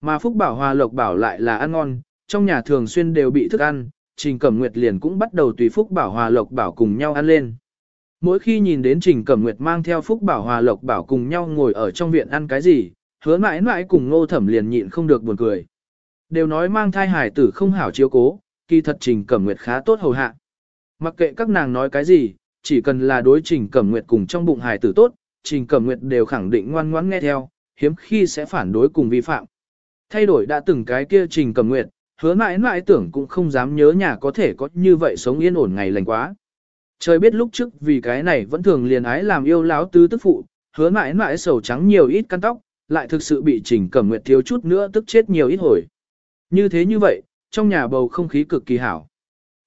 Mà Phúc Bảo Hòa Lộc Bảo lại là ăn ngon, trong nhà thường xuyên đều bị thức ăn, Trình Cẩm Nguyệt liền cũng bắt đầu tùy Phúc Bảo Hòa Lộc Bảo cùng nhau ăn lên. Mỗi khi nhìn đến Trình Cẩm Nguyệt mang theo Phúc Bảo Hòa Lộc Bảo cùng nhau ngồi ở trong viện ăn cái gì, hứa mãi mãi cùng ngô thẩm liền nhịn không được buồn cười. Đều nói mang thai hải tử không hảo chiếu cố, kỳ thật Trình Cẩm Nguyệt khá tốt hầu hạ. Mặc kệ các nàng nói cái gì, chỉ cần là đối Trình Cẩm Nguyệt cùng trong bụng hải tử tốt, Trình Cẩm Nguyệt đều khẳng định ngoan ngoãn nghe theo, hiếm khi sẽ phản đối cùng vi phạm. Thay đổi đã từng cái kia Trình Cẩm Nguyệt, hứa mãi mãi tưởng cũng không dám nhớ nhà có thể có như vậy sống yên ổn ngày lành quá. Trời biết lúc trước vì cái này vẫn thường liền ái làm yêu láo tứ tức phụ, hứa mãi mãi sầu trắng nhiều ít căn tóc, lại thực sự bị Trình Cẩm Nguyệt thiếu chút nữa tức chết nhiều ít hồi. Như thế như vậy, trong nhà bầu không khí cực kỳ hảo.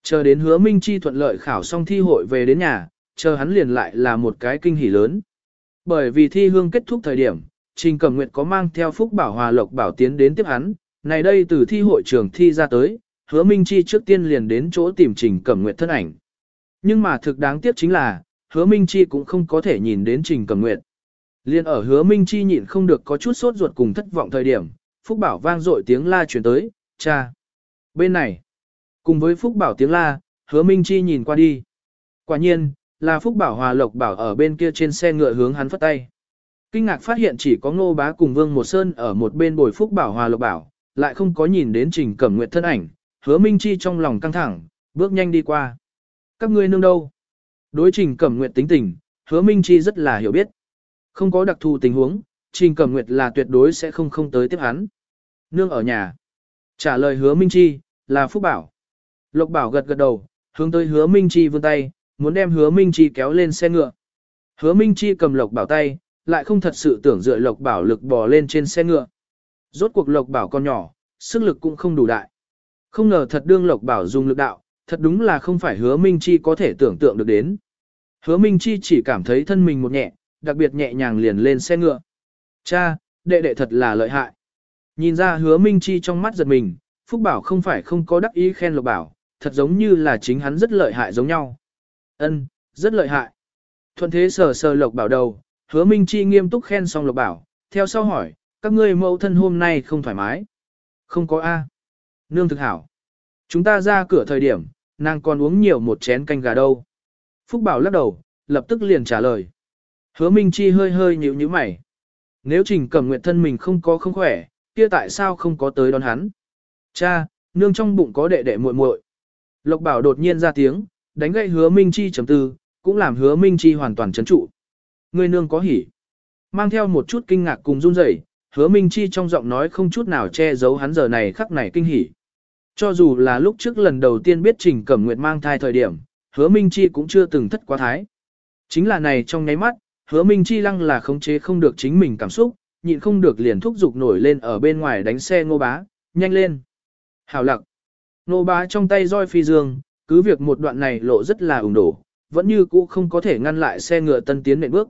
Chờ đến hứa Minh Chi thuận lợi khảo xong thi hội về đến nhà, chờ hắn liền lại là một cái kinh hỉ lớn. Bởi vì thi hương kết thúc thời điểm, Trình Cẩm Nguyệt có mang theo Phúc Bảo Hòa Lộc Bảo tiến đến tiếp hắn, này đây từ thi hội trường thi ra tới, hứa Minh Chi trước tiên liền đến chỗ tìm Trình Cẩm Nguyệt thân ảnh. Nhưng mà thực đáng tiếc chính là, hứa Minh Chi cũng không có thể nhìn đến Trình Cẩm Nguyệt. Liên ở hứa Minh Chi nhịn không được có chút sốt ruột cùng thất vọng thời điểm, Phúc Bảo vang dội tiếng la chuyển tới, cha. Bên này, cùng với Phúc Bảo tiếng la, hứa Minh Chi nhìn qua đi. Quả nhiên, là Phúc Bảo Hòa Lộc Bảo ở bên kia trên xe ngựa hướng hắn phất tay. Kinh ngạc phát hiện chỉ có Ngô Bá cùng Vương Một Sơn ở một bên bồi Phúc Bảo Hòa Lộc Bảo, lại không có nhìn đến Trình Cẩm Nguyệt thân ảnh, hứa Minh Chi trong lòng căng thẳng, bước nhanh đi qua. Các ngươi nương đâu? Đối Trình Cẩm Nguyệt tính tình, hứa Minh Chi rất là hiểu biết. Không có đặc thù tình huống, Trình Cẩm Nguyệt là tuyệt đối sẽ không không tới tiếp hắn. Nương ở nhà. Trả lời hứa Minh Chi, là Phúc Bảo. Lộc Bảo gật gật đầu, hướng tới hứa Minh Chi vươn tay, muốn đem hứa Minh Chi kéo lên xe ngựa. Hứa Minh Chi cầm Lộc Bảo tay, lại không thật sự tưởng dựa Lộc Bảo lực bò lên trên xe ngựa. Rốt cuộc Lộc Bảo con nhỏ, sức lực cũng không đủ đại. Không ngờ thật đương Lộc Bảo dùng lực đạo, thật đúng là không phải hứa Minh Chi có thể tưởng tượng được đến. Hứa Minh Chi chỉ cảm thấy thân mình một nhẹ, đặc biệt nhẹ nhàng liền lên xe ngựa. Cha, đệ đệ thật là lợi hại. Nhìn ra hứa Minh Chi trong mắt giật mình, Phúc Bảo không phải không có đắc ý khen Lộc Bảo, thật giống như là chính hắn rất lợi hại giống nhau. Ân, rất lợi hại. Thuận thế sờ sờ Lộc Bảo đầu, hứa Minh Chi nghiêm túc khen xong Lộc Bảo, theo sau hỏi, các ngươi mẫu thân hôm nay không thoải mái. Không có A. Nương thực hảo. Chúng ta ra cửa thời điểm, nàng còn uống nhiều một chén canh gà đâu. Phúc Bảo lắc đầu, lập tức liền trả lời. Hứa Minh Chi hơi hơi nhíu nhíu mày. Nếu Trình Cẩm nguyện thân mình không có không khỏe, kia tại sao không có tới đón hắn? Cha, nương trong bụng có đệ đệ muội muội. Lộc Bảo đột nhiên ra tiếng, đánh gậy Hứa Minh Chi chấm tư, cũng làm Hứa Minh Chi hoàn toàn chấn trụ. Người nương có hỉ. Mang theo một chút kinh ngạc cùng run rẩy, Hứa Minh Chi trong giọng nói không chút nào che giấu hắn giờ này khắc này kinh hỉ. Cho dù là lúc trước lần đầu tiên biết Trình Cẩm Nguyệt mang thai thời điểm, hứa Minh Chi cũng chưa từng thất quá thái. Chính là này trong nháy mắt, hứa Minh Chi lăng là khống chế không được chính mình cảm xúc, nhịn không được liền thúc giục nổi lên ở bên ngoài đánh xe ngô bá, nhanh lên. Hảo lặc. Ngô bá trong tay roi phi dương, cứ việc một đoạn này lộ rất là ủng đổ, vẫn như cũ không có thể ngăn lại xe ngựa tân tiến nệm bước.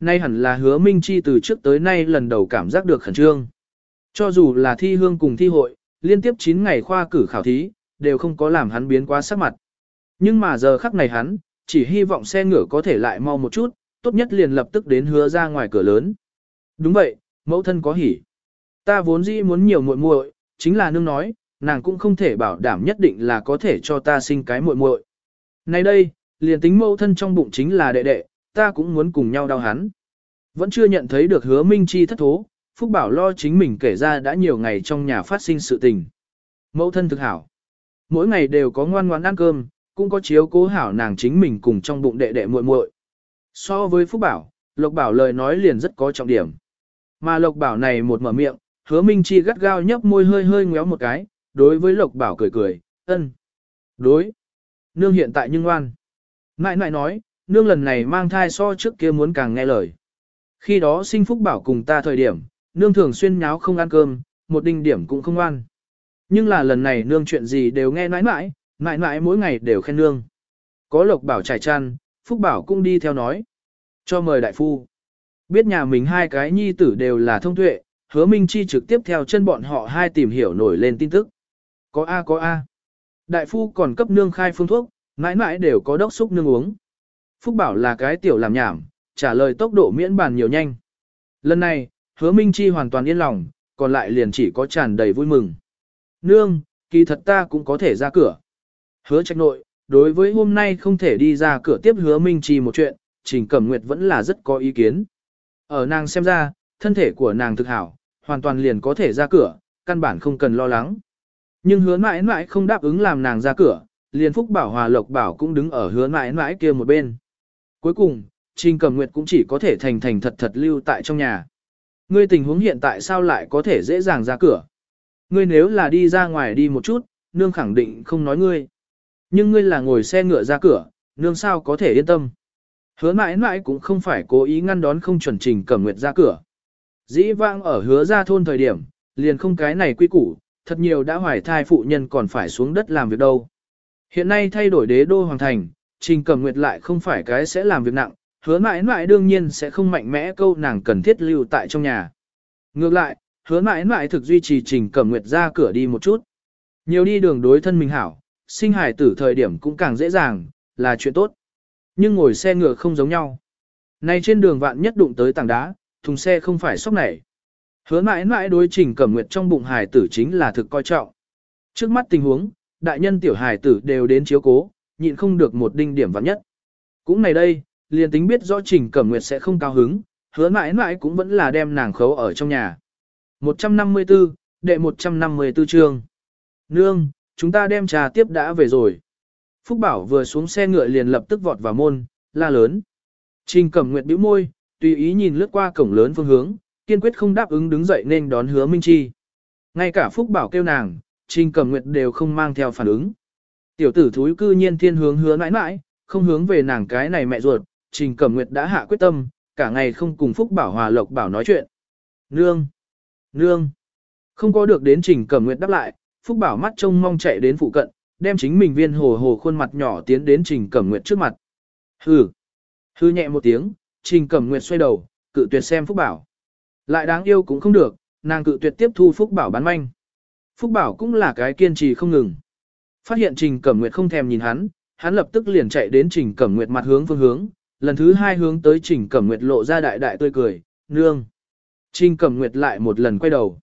Nay hẳn là hứa Minh Chi từ trước tới nay lần đầu cảm giác được khẩn trương. Cho dù là thi hương cùng thi hội, liên tiếp 9 ngày khoa cử khảo thí, đều không có làm hắn biến quá sắc mặt. Nhưng mà giờ khắc này hắn, chỉ hy vọng xe ngựa có thể lại mau một chút, tốt nhất liền lập tức đến hứa ra ngoài cửa lớn. Đúng vậy, mẫu thân có hỉ. Ta vốn dĩ muốn nhiều muội muội, chính là nương nói, nàng cũng không thể bảo đảm nhất định là có thể cho ta sinh cái muội muội. Nay đây, liền tính mẫu thân trong bụng chính là đệ đệ, ta cũng muốn cùng nhau đau hắn. Vẫn chưa nhận thấy được hứa minh chi thất thố, Phúc Bảo lo chính mình kể ra đã nhiều ngày trong nhà phát sinh sự tình. Mẫu thân thực hảo. Mỗi ngày đều có ngoan ngoãn ăn cơm, cũng có chiếu cố hảo nàng chính mình cùng trong bụng đệ đệ muội muội. So với Phúc Bảo, Lộc Bảo lời nói liền rất có trọng điểm. Mà Lộc Bảo này một mở miệng, hứa Minh Chi gắt gao nhấp môi hơi hơi ngéo một cái, đối với Lộc Bảo cười cười, ân. Đối. Nương hiện tại nhưng ngoan. Nại nại nói, nương lần này mang thai so trước kia muốn càng nghe lời. Khi đó sinh Phúc Bảo cùng ta thời điểm, nương thường xuyên nháo không ăn cơm, một đinh điểm cũng không ăn. Nhưng là lần này nương chuyện gì đều nghe nãi nãi, nãi nãi mỗi ngày đều khen nương. Có Lộc Bảo trải chăn, Phúc Bảo cũng đi theo nói. Cho mời đại phu. Biết nhà mình hai cái nhi tử đều là thông tuệ, hứa Minh Chi trực tiếp theo chân bọn họ hai tìm hiểu nổi lên tin tức. Có A có A. Đại phu còn cấp nương khai phương thuốc, mãi mãi đều có đốc xúc nương uống. Phúc bảo là cái tiểu làm nhảm, trả lời tốc độ miễn bàn nhiều nhanh. Lần này, hứa Minh Chi hoàn toàn yên lòng, còn lại liền chỉ có tràn đầy vui mừng. Nương, kỳ thật ta cũng có thể ra cửa. Hứa trạch nội, đối với hôm nay không thể đi ra cửa tiếp hứa Minh Chi một chuyện, Trình Cẩm Nguyệt vẫn là rất có ý kiến. Ở nàng xem ra, thân thể của nàng thực hảo, hoàn toàn liền có thể ra cửa, căn bản không cần lo lắng. Nhưng hứa mãi mãi không đáp ứng làm nàng ra cửa, liền Phúc Bảo Hòa Lộc Bảo cũng đứng ở hứa mãi mãi kia một bên. Cuối cùng, Trình Cẩm Nguyệt cũng chỉ có thể thành thành thật thật lưu tại trong nhà. Ngươi tình huống hiện tại sao lại có thể dễ dàng ra cửa? Ngươi nếu là đi ra ngoài đi một chút, nương khẳng định không nói ngươi. Nhưng ngươi là ngồi xe ngựa ra cửa, nương sao có thể yên tâm. Hứa mãi mãi cũng không phải cố ý ngăn đón không chuẩn trình cẩm nguyệt ra cửa. Dĩ vãng ở hứa ra thôn thời điểm, liền không cái này quy củ, thật nhiều đã hoài thai phụ nhân còn phải xuống đất làm việc đâu. Hiện nay thay đổi đế đô hoàng thành, trình cẩm nguyệt lại không phải cái sẽ làm việc nặng, hứa mãi mãi đương nhiên sẽ không mạnh mẽ câu nàng cần thiết lưu tại trong nhà. Ngược lại, hứa mãi mãi thực duy trì trình cẩm nguyệt ra cửa đi một chút. Nhiều đi đường đối thân mình hảo, sinh hải tử thời điểm cũng càng dễ dàng, là chuyện tốt. Nhưng ngồi xe ngựa không giống nhau. Này trên đường vạn nhất đụng tới tảng đá, thùng xe không phải sốc nảy. Hứa mãi mãi đối trình cẩm nguyệt trong bụng hải tử chính là thực coi trọng. Trước mắt tình huống, đại nhân tiểu hải tử đều đến chiếu cố, nhịn không được một đinh điểm vắng nhất. Cũng này đây, liền tính biết rõ trình cẩm nguyệt sẽ không cao hứng, hứa mãi mãi cũng vẫn là đem nàng khấu ở trong nhà. 154, đệ 154 chương. Nương, chúng ta đem trà tiếp đã về rồi. Phúc Bảo vừa xuống xe ngựa liền lập tức vọt vào môn, la lớn. Trình Cẩm Nguyệt bĩu môi, tùy ý nhìn lướt qua cổng lớn phương hướng, kiên quyết không đáp ứng đứng dậy nên đón Hứa Minh Chi. Ngay cả Phúc Bảo kêu nàng, Trình Cẩm Nguyệt đều không mang theo phản ứng. Tiểu tử thúi cư nhiên thiên hướng hứa mãi mãi, không hướng về nàng cái này mẹ ruột, Trình Cẩm Nguyệt đã hạ quyết tâm, cả ngày không cùng Phúc Bảo Hòa Lộc Bảo nói chuyện. Nương! Nương! Không có được đến Trình Cẩm Nguyệt đáp lại, Phúc Bảo mắt trông mong chạy đến phụ cận, đem chính mình viên hồ hồ khuôn mặt nhỏ tiến đến Trình Cẩm Nguyệt trước mặt. Hừ. Hừ nhẹ một tiếng, Trình Cẩm Nguyệt xoay đầu, cự tuyệt xem Phúc Bảo. Lại đáng yêu cũng không được, nàng cự tuyệt tiếp thu Phúc Bảo bán manh. Phúc Bảo cũng là cái kiên trì không ngừng. Phát hiện Trình Cẩm Nguyệt không thèm nhìn hắn, hắn lập tức liền chạy đến Trình Cẩm Nguyệt mặt hướng phương hướng, lần thứ hai hướng tới Trình Cẩm Nguyệt lộ ra đại đại tươi cười, nương. Trình Cẩm Nguyệt lại một lần quay đầu.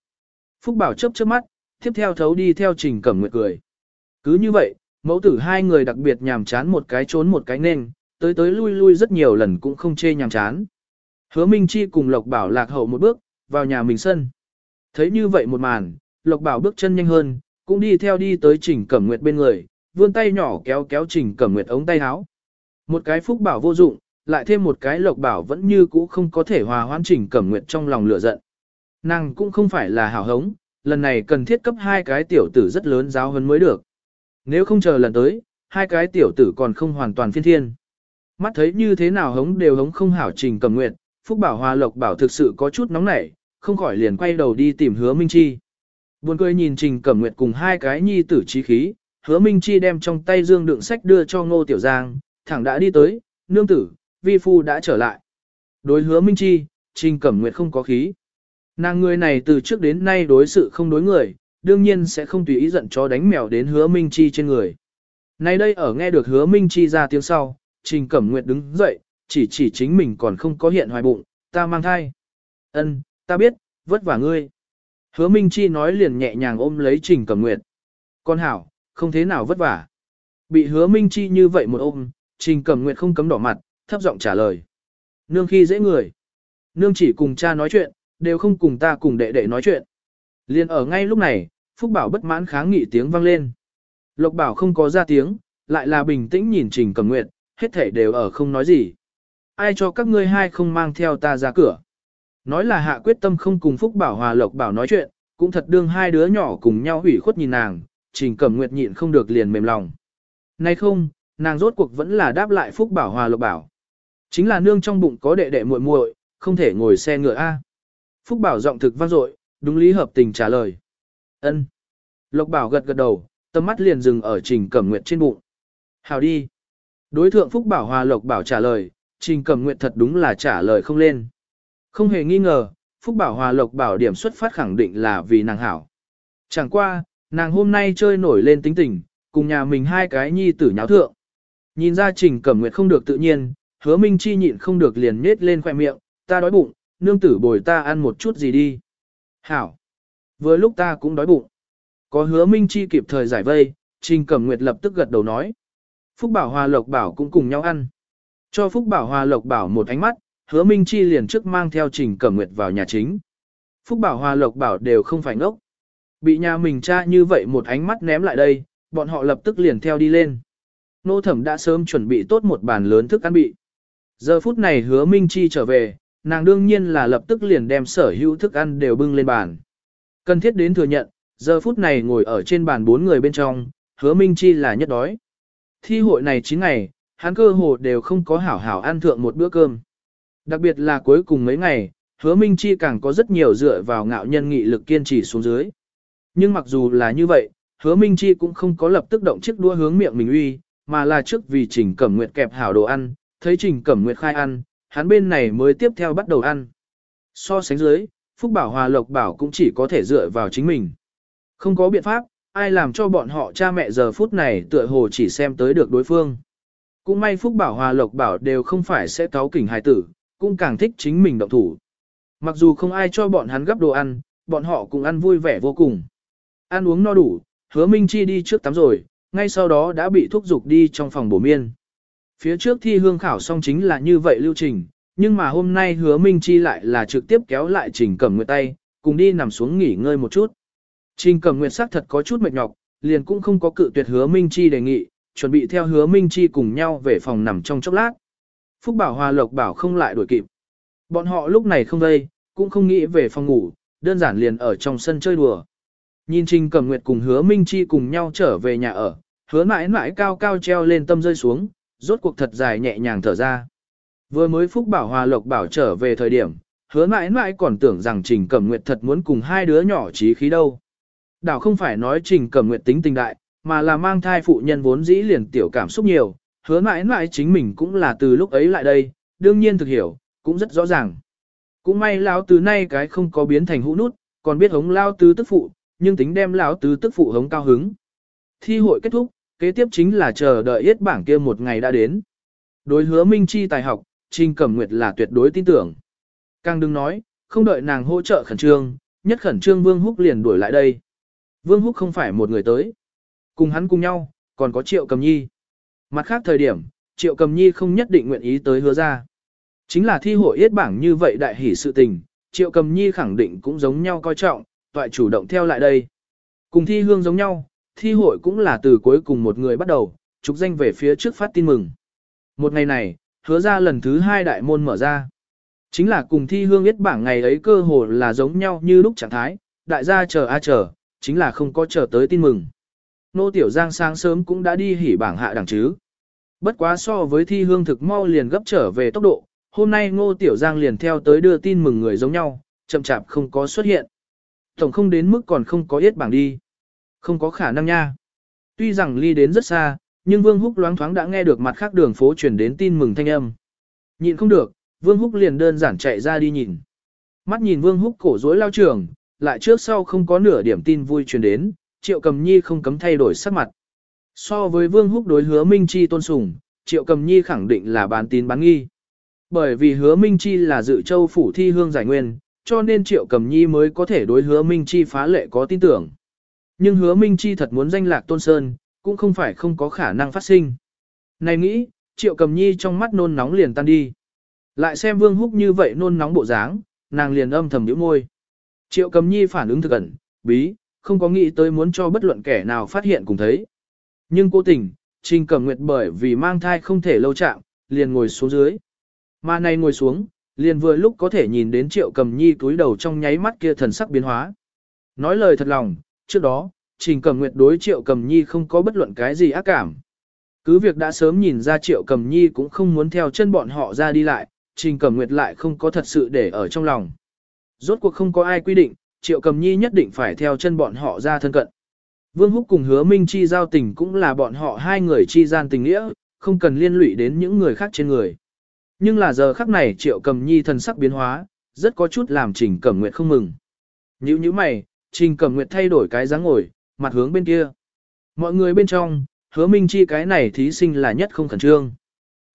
Phúc Bảo chớp chớp mắt, tiếp theo thấu đi theo Trình Cẩm Nguyệt cười. Cứ như vậy, mẫu tử hai người đặc biệt nhàm chán một cái trốn một cái nên, tới tới lui lui rất nhiều lần cũng không chê nhàm chán. Hứa Minh Chi cùng Lộc Bảo lạc hậu một bước, vào nhà mình sân. Thấy như vậy một màn, Lộc Bảo bước chân nhanh hơn, cũng đi theo đi tới Trình Cẩm Nguyệt bên người, vươn tay nhỏ kéo kéo Trình Cẩm Nguyệt ống tay áo. Một cái phúc bảo vô dụng, lại thêm một cái Lộc Bảo vẫn như cũ không có thể hòa hoãn Trình Cẩm Nguyệt trong lòng lửa giận. Nàng cũng không phải là hảo hống, lần này cần thiết cấp hai cái tiểu tử rất lớn giáo hơn mới được. Nếu không chờ lần tới, hai cái tiểu tử còn không hoàn toàn phiên thiên. Mắt thấy như thế nào hống đều hống không hảo trình cẩm nguyệt. Phúc Bảo Hòa Lộc Bảo thực sự có chút nóng nảy, không khỏi liền quay đầu đi tìm hứa Minh Chi. Buồn cười nhìn Trình Cẩm Nguyệt cùng hai cái nhi tử trí khí, hứa Minh Chi đem trong tay dương đựng sách đưa cho Ngô Tiểu Giang, thẳng đã đi tới, nương tử, vi phu đã trở lại. Đối hứa Minh Chi, Trình Cẩm Nguyệt không có khí. Nàng người này từ trước đến nay đối sự không đối người, đương nhiên sẽ không tùy ý giận chó đánh mèo đến hứa Minh Chi trên người. Nay đây ở nghe được hứa Minh Chi ra tiếng sau, Trình Cẩm Nguyệt đứng dậy, chỉ chỉ chính mình còn không có hiện hoài bụng, ta mang thai. Ân, ta biết, vất vả ngươi. Hứa Minh Chi nói liền nhẹ nhàng ôm lấy Trình Cẩm Nguyệt. Con hảo, không thế nào vất vả. Bị hứa Minh Chi như vậy một ôm, Trình Cẩm Nguyệt không cấm đỏ mặt, thấp giọng trả lời. Nương khi dễ người. Nương chỉ cùng cha nói chuyện, đều không cùng ta cùng đệ đệ nói chuyện. liền ở ngay lúc này, Phúc Bảo bất mãn kháng nghị tiếng vang lên. Lộc Bảo không có ra tiếng, lại là bình tĩnh nhìn Trình Cẩm Nguyệt, hết thể đều ở không nói gì. Ai cho các ngươi hai không mang theo ta ra cửa. Nói là hạ quyết tâm không cùng Phúc Bảo Hòa Lộc Bảo nói chuyện, cũng thật đương hai đứa nhỏ cùng nhau hủy khuất nhìn nàng, Trình Cẩm Nguyệt nhịn không được liền mềm lòng. Nay không, nàng rốt cuộc vẫn là đáp lại Phúc Bảo Hòa Lộc Bảo. Chính là nương trong bụng có đệ đệ muội muội, không thể ngồi xe ngựa A. Phúc Bảo giọng thực vang dội, đúng lý hợp tình trả lời. ân Lộc Bảo gật gật đầu, tầm mắt liền dừng ở Trình Cẩm Nguyệt trên bụng. Hào đi. Đối thượng Phúc Bảo Hòa Lộc Bảo trả lời, Trình Cẩm Nguyệt thật đúng là trả lời không lên. Không hề nghi ngờ, Phúc Bảo Hòa Lộc Bảo điểm xuất phát khẳng định là vì nàng hảo. Chẳng qua, nàng hôm nay chơi nổi lên tính tình, cùng nhà mình hai cái nhi tử nháo thượng. Nhìn ra Trình Cẩm Nguyệt không được tự nhiên, hứa Minh Chi nhịn không được liền nết lên khoẻ miệng, ta đói bụng, nương tử bồi ta ăn một chút gì đi. Hảo. Vừa lúc ta cũng đói bụng. Có hứa Minh Chi kịp thời giải vây, Trình Cẩm Nguyệt lập tức gật đầu nói. Phúc Bảo Hòa Lộc Bảo cũng cùng nhau ăn. Cho Phúc Bảo Hòa Lộc Bảo một ánh mắt, hứa Minh Chi liền trước mang theo Trình Cẩm Nguyệt vào nhà chính. Phúc Bảo Hòa Lộc Bảo đều không phải ngốc. Bị nhà mình cha như vậy một ánh mắt ném lại đây, bọn họ lập tức liền theo đi lên. Nô thẩm đã sớm chuẩn bị tốt một bàn lớn thức ăn bị. Giờ phút này hứa Minh Chi trở về, nàng đương nhiên là lập tức liền đem sở hữu thức ăn đều bưng lên bàn. Cần thiết đến thừa nhận, giờ phút này ngồi ở trên bàn bốn người bên trong, hứa Minh Chi là nhất đói. Thi hội này 9 ngày, hắn cơ hồ đều không có hảo hảo ăn thượng một bữa cơm. Đặc biệt là cuối cùng mấy ngày, hứa Minh Chi càng có rất nhiều dựa vào ngạo nhân nghị lực kiên trì xuống dưới. Nhưng mặc dù là như vậy, hứa Minh Chi cũng không có lập tức động chiếc đua hướng miệng mình uy, mà là trước vì Trình Cẩm Nguyệt kẹp hảo đồ ăn, thấy Trình Cẩm Nguyệt khai ăn, hắn bên này mới tiếp theo bắt đầu ăn. So sánh dưới, Phúc Bảo Hòa Lộc Bảo cũng chỉ có thể dựa vào chính mình. Không có biện pháp, ai làm cho bọn họ cha mẹ giờ phút này tựa hồ chỉ xem tới được đối phương. Cũng may Phúc Bảo Hòa Lộc Bảo đều không phải sẽ cáo kỉnh hài tử, cũng càng thích chính mình động thủ. Mặc dù không ai cho bọn hắn gấp đồ ăn, bọn họ cũng ăn vui vẻ vô cùng. Ăn uống no đủ, hứa Minh Chi đi trước tắm rồi, ngay sau đó đã bị thúc giục đi trong phòng bổ miên. Phía trước thi hương khảo xong chính là như vậy lưu trình, nhưng mà hôm nay hứa Minh Chi lại là trực tiếp kéo lại Trình Cẩm Nguyệt tay, cùng đi nằm xuống nghỉ ngơi một chút. Trình Cẩm Nguyệt sắc thật có chút mệt nhọc, liền cũng không có cự tuyệt hứa Minh Chi đề nghị, chuẩn bị theo hứa Minh Chi cùng nhau về phòng nằm trong chốc lát. Phúc Bảo Hòa Lộc Bảo không lại đuổi kịp. Bọn họ lúc này không vây, cũng không nghĩ về phòng ngủ, đơn giản liền ở trong sân chơi đùa. Nhìn Trình Cẩm Nguyệt cùng hứa Minh Chi cùng nhau trở về nhà ở, hứa mãi mãi cao cao treo lên tâm rơi xuống, rốt cuộc thật dài nhẹ nhàng thở ra. Vừa mới Phúc Bảo Hòa Lộc Bảo trở về thời điểm, hứa mãi mãi còn tưởng rằng Trình Cẩm Nguyệt thật muốn cùng hai đứa nhỏ trí khí đâu. Đảo không phải nói Trình Cẩm Nguyệt tính tình đại, mà là mang thai phụ nhân vốn dĩ liền tiểu cảm xúc nhiều, hứa mãi mãi chính mình cũng là từ lúc ấy lại đây, đương nhiên thực hiểu, cũng rất rõ ràng. Cũng may lão tứ nay cái không có biến thành hũ nút, còn biết hống lao tứ tức phụ, nhưng tính đem lão tứ tức phụ hống cao hứng. Thi hội kết thúc, kế tiếp chính là chờ đợi yết bảng kia một ngày đã đến. Đối hứa Minh Chi tài học, Trình Cẩm Nguyệt là tuyệt đối tin tưởng. Càng đừng nói, không đợi nàng hỗ trợ khẩn trương, nhất khẩn trương Vương Húc liền đuổi lại đây. Vương Húc không phải một người tới. Cùng hắn cùng nhau, còn có Triệu Cầm Nhi. Mặt khác thời điểm, Triệu Cầm Nhi không nhất định nguyện ý tới hứa ra. Chính là thi hội yết bảng như vậy đại hỷ sự tình, Triệu Cầm Nhi khẳng định cũng giống nhau coi trọng, toại chủ động theo lại đây. Cùng thi hương giống nhau, thi hội cũng là từ cuối cùng một người bắt đầu, trục danh về phía trước phát tin mừng. Một ngày này, hứa ra lần thứ hai đại môn mở ra. Chính là cùng thi hương yết bảng ngày ấy cơ hồ là giống nhau như lúc trạng thái, đại gia chờ a chờ, chính là không có chờ tới tin mừng. Nô Tiểu Giang sáng sớm cũng đã đi hỉ bảng hạ đẳng chứ. Bất quá so với thi hương thực mau liền gấp trở về tốc độ, hôm nay Ngô Tiểu Giang liền theo tới đưa tin mừng người giống nhau, chậm chạp không có xuất hiện. Tổng không đến mức còn không có yết bảng đi. Không có khả năng nha. Tuy rằng ly đến rất xa, nhưng Vương Húc loáng thoáng đã nghe được mặt khác đường phố truyền đến tin mừng thanh âm. Nhịn không được, Vương Húc liền đơn giản chạy ra đi nhìn. Mắt nhìn Vương Húc cổ rối lao trường, lại trước sau không có nửa điểm tin vui truyền đến, Triệu Cầm Nhi không cấm thay đổi sắc mặt. So với Vương Húc đối hứa Minh Chi tôn sùng, Triệu Cầm Nhi khẳng định là bán tín bán nghi. Bởi vì hứa Minh Chi là dự châu phủ thi hương giải nguyên, cho nên Triệu Cầm Nhi mới có thể đối hứa Minh Chi phá lệ có tin tưởng. Nhưng hứa Minh Chi thật muốn danh lạc tôn sơn, cũng không phải không có khả năng phát sinh. Này nghĩ, Triệu Cầm Nhi trong mắt nôn nóng liền tan đi. Lại xem Vương Húc như vậy nôn nóng bộ dáng, nàng liền âm thầm nhíu môi. Triệu Cầm Nhi phản ứng thực ẩn, bí, không có nghĩ tới muốn cho bất luận kẻ nào phát hiện cùng thấy. Nhưng cố tình, Trình Cẩm Nguyệt bởi vì mang thai không thể lâu chạm, liền ngồi xuống dưới. Mà này ngồi xuống, liền vừa lúc có thể nhìn đến Triệu Cầm Nhi túi đầu trong nháy mắt kia thần sắc biến hóa. Nói lời thật lòng, trước đó, Trình Cẩm Nguyệt đối Triệu Cầm Nhi không có bất luận cái gì ác cảm. Cứ việc đã sớm nhìn ra Triệu Cầm Nhi cũng không muốn theo chân bọn họ ra đi lại, Trình Cẩm Nguyệt lại không có thật sự để ở trong lòng. Rốt cuộc không có ai quy định, Triệu Cầm Nhi nhất định phải theo chân bọn họ ra thân cận. Vương Húc cùng Hứa Minh Chi giao tình cũng là bọn họ hai người chi gian tình nghĩa, không cần liên lụy đến những người khác trên người. Nhưng là giờ khắc này Triệu Cầm Nhi thần sắc biến hóa, rất có chút làm Trình Cẩm Nguyệt không mừng. Nhữ như mày, Trình Cẩm Nguyệt thay đổi cái dáng ngồi, mặt hướng bên kia. Mọi người bên trong, Hứa Minh Chi cái này thí sinh là nhất không khẩn trương.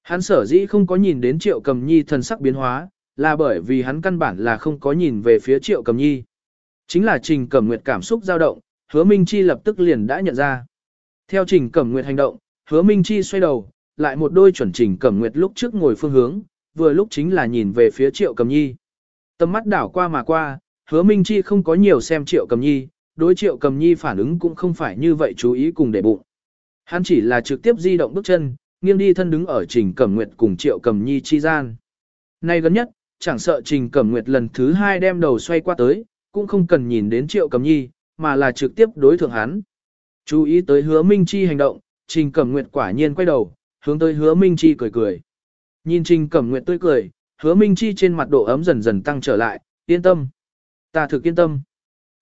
Hắn sở dĩ không có nhìn đến Triệu Cầm Nhi thần sắc biến hóa, là bởi vì hắn căn bản là không có nhìn về phía Triệu Cầm Nhi. Chính là Trình Cẩm Nguyệt cảm xúc dao động, Hứa Minh Chi lập tức liền đã nhận ra. Theo Trình Cẩm Nguyệt hành động, Hứa Minh Chi xoay đầu, lại một đôi chuẩn Trình Cẩm Nguyệt lúc trước ngồi phương hướng, vừa lúc chính là nhìn về phía Triệu Cầm Nhi. Tầm mắt đảo qua mà qua, Hứa Minh Chi không có nhiều xem Triệu Cầm Nhi, đối Triệu Cầm Nhi phản ứng cũng không phải như vậy chú ý cùng để bụng. Hắn chỉ là trực tiếp di động bước chân, nghiêng đi thân đứng ở Trình Cẩm Nguyệt cùng Triệu Cầm Nhi chi gian. Nay gần nhất, chẳng sợ Trình Cẩm Nguyệt lần thứ hai đem đầu xoay qua tới, cũng không cần nhìn đến Triệu cẩm Nhi, mà là trực tiếp đối thượng hắn. Chú ý tới hứa Minh Chi hành động, Trình Cẩm Nguyệt quả nhiên quay đầu, hướng tới hứa Minh Chi cười cười. Nhìn Trình Cẩm Nguyệt tươi cười, hứa Minh Chi trên mặt độ ấm dần dần tăng trở lại, yên tâm. Ta thực yên tâm.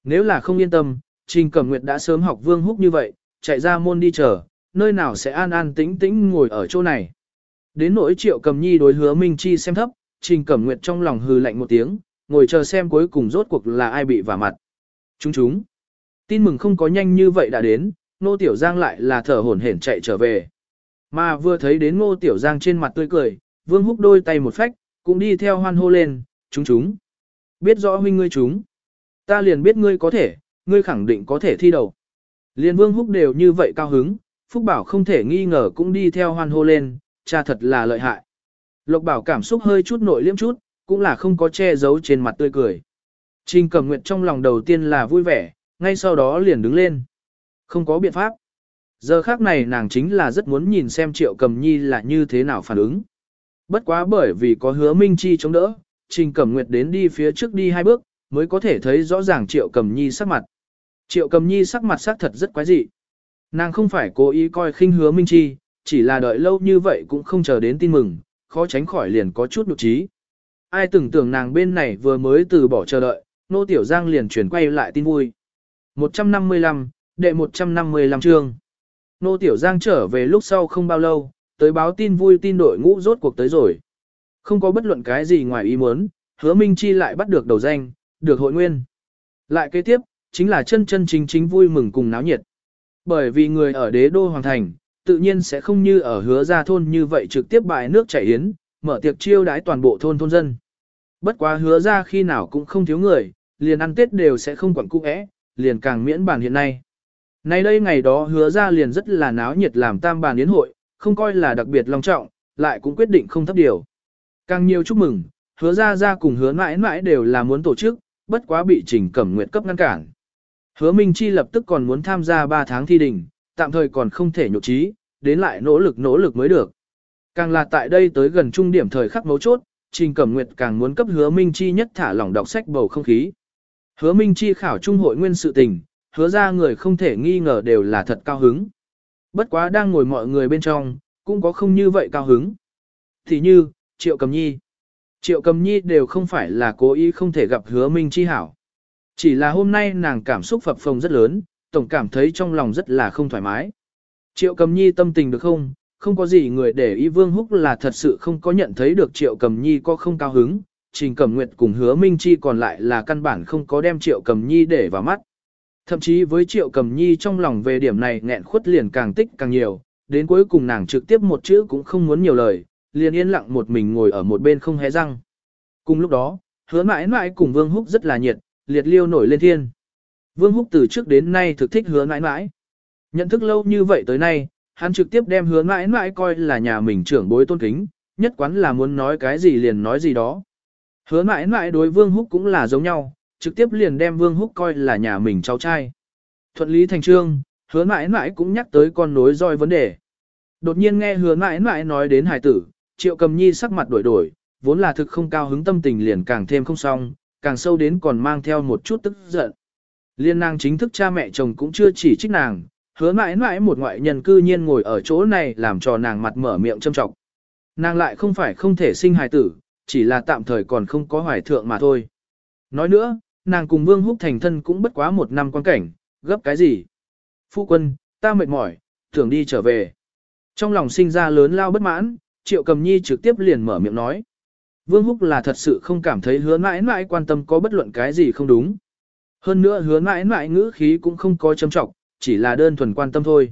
Nếu là không yên tâm, Trình Cẩm Nguyệt đã sớm học Vương Húc như vậy, chạy ra môn đi chờ, nơi nào sẽ an an tĩnh tĩnh ngồi ở chỗ này. Đến nỗi Triệu Cầm Nhi đối hứa Minh Chi xem thấp, Trình Cẩm Nguyệt trong lòng hừ lạnh một tiếng, ngồi chờ xem cuối cùng rốt cuộc là ai bị vả mặt. Chúng chúng. Tin mừng không có nhanh như vậy đã đến, Ngô Tiểu Giang lại là thở hổn hển chạy trở về. Mà vừa thấy đến Ngô Tiểu Giang trên mặt tươi cười, Vương Húc đôi tay một phách, cũng đi theo hoan hô lên, chúng chúng. Biết rõ huynh ngươi chúng. Ta liền biết ngươi có thể, ngươi khẳng định có thể thi đầu. Liên Vương Húc đều như vậy cao hứng, Phúc Bảo không thể nghi ngờ cũng đi theo hoan hô lên, cha thật là lợi hại. Lộc Bảo cảm xúc hơi chút nội liếm chút, cũng là không có che giấu trên mặt tươi cười. Trình Cẩm Nguyệt trong lòng đầu tiên là vui vẻ, ngay sau đó liền đứng lên. Không có biện pháp. Giờ khác này nàng chính là rất muốn nhìn xem Triệu Cầm Nhi là như thế nào phản ứng. Bất quá bởi vì có hứa Minh Chi chống đỡ, Trình Cẩm Nguyệt đến đi phía trước đi hai bước, mới có thể thấy rõ ràng Triệu Cầm Nhi sắc mặt. Triệu Cầm Nhi sắc mặt sắc thật rất quái dị. Nàng không phải cố ý coi khinh hứa Minh Chi, chỉ là đợi lâu như vậy cũng không chờ đến tin mừng, khó tránh khỏi liền có chút nụ trí. Ai tưởng tưởng nàng bên này vừa mới từ bỏ chờ đợi, nô tiểu giang liền chuyển quay lại tin vui. 155, đệ 155 chương. Nô tiểu giang trở về lúc sau không bao lâu, tới báo tin vui tin đội ngũ rốt cuộc tới rồi. Không có bất luận cái gì ngoài ý muốn, hứa Minh Chi lại bắt được đầu danh, được hội nguyên. Lại kế tiếp, chính là chân chân chính chính vui mừng cùng náo nhiệt. Bởi vì người ở đế đô hoàng thành, tự nhiên sẽ không như ở hứa gia thôn như vậy trực tiếp bài nước chảy yến, mở tiệc chiêu đãi toàn bộ thôn thôn dân. Bất quá hứa ra khi nào cũng không thiếu người, liền ăn tết đều sẽ không quản cung ẽ, liền càng miễn bàn hiện nay. Nay đây ngày đó hứa ra liền rất là náo nhiệt làm tam bàn yến hội, không coi là đặc biệt long trọng, lại cũng quyết định không thấp điều. Càng nhiều chúc mừng, hứa ra ra cùng hứa mãi mãi đều là muốn tổ chức, bất quá bị trình cẩm nguyện cấp ngăn cản. Hứa Minh Chi lập tức còn muốn tham gia 3 tháng thi đình, tạm thời còn không thể nhộn trí, đến lại nỗ lực nỗ lực mới được. Càng là tại đây tới gần trung điểm thời khắc mấu chốt, Trình Cẩm Nguyệt càng muốn cấp hứa Minh Chi nhất thả lỏng đọc sách bầu không khí. Hứa Minh Chi khảo trung hội nguyên sự tình, hứa ra người không thể nghi ngờ đều là thật cao hứng. Bất quá đang ngồi mọi người bên trong, cũng có không như vậy cao hứng. Thì như, Triệu Cầm Nhi. Triệu Cầm Nhi đều không phải là cố ý không thể gặp hứa Minh Chi hảo. Chỉ là hôm nay nàng cảm xúc phập phồng rất lớn, tổng cảm thấy trong lòng rất là không thoải mái. Triệu Cầm Nhi tâm tình được không? Không có gì người để ý Vương Húc là thật sự không có nhận thấy được Triệu Cầm Nhi có không cao hứng, Trình Cẩm Nguyệt cùng Hứa Minh Chi còn lại là căn bản không có đem Triệu Cầm Nhi để vào mắt. Thậm chí với Triệu Cầm Nhi trong lòng về điểm này nghẹn khuất liền càng tích càng nhiều, đến cuối cùng nàng trực tiếp một chữ cũng không muốn nhiều lời, liền yên lặng một mình ngồi ở một bên không hé răng. Cùng lúc đó, hứa mãi mãi cùng Vương Húc rất là nhiệt, liệt liêu nổi lên thiên. Vương Húc từ trước đến nay thực thích hứa mãi mãi. Nhận thức lâu như vậy tới nay, hắn trực tiếp đem hứa mãi mãi coi là nhà mình trưởng bối tôn kính, nhất quán là muốn nói cái gì liền nói gì đó. Hứa mãi mãi đối Vương Húc cũng là giống nhau, trực tiếp liền đem Vương Húc coi là nhà mình cháu trai. Thuận lý thành trương, hứa mãi mãi cũng nhắc tới con nối roi vấn đề. Đột nhiên nghe hứa mãi mãi nói đến hài tử, triệu cầm nhi sắc mặt đổi đổi, vốn là thực không cao hứng tâm tình liền càng thêm không xong, càng sâu đến còn mang theo một chút tức giận. Liên nàng chính thức cha mẹ chồng cũng chưa chỉ trích nàng, hứa mãi mãi một ngoại nhân cư nhiên ngồi ở chỗ này làm cho nàng mặt mở miệng châm trọng. Nàng lại không phải không thể sinh hài tử, chỉ là tạm thời còn không có hoài thượng mà thôi. Nói nữa, nàng cùng Vương Húc thành thân cũng bất quá một năm quan cảnh, gấp cái gì? Phu quân, ta mệt mỏi, tưởng đi trở về. Trong lòng sinh ra lớn lao bất mãn, Triệu Cầm Nhi trực tiếp liền mở miệng nói. Vương Húc là thật sự không cảm thấy hứa mãi mãi quan tâm có bất luận cái gì không đúng. Hơn nữa hứa mãi mãi ngữ khí cũng không có châm trọng, chỉ là đơn thuần quan tâm thôi.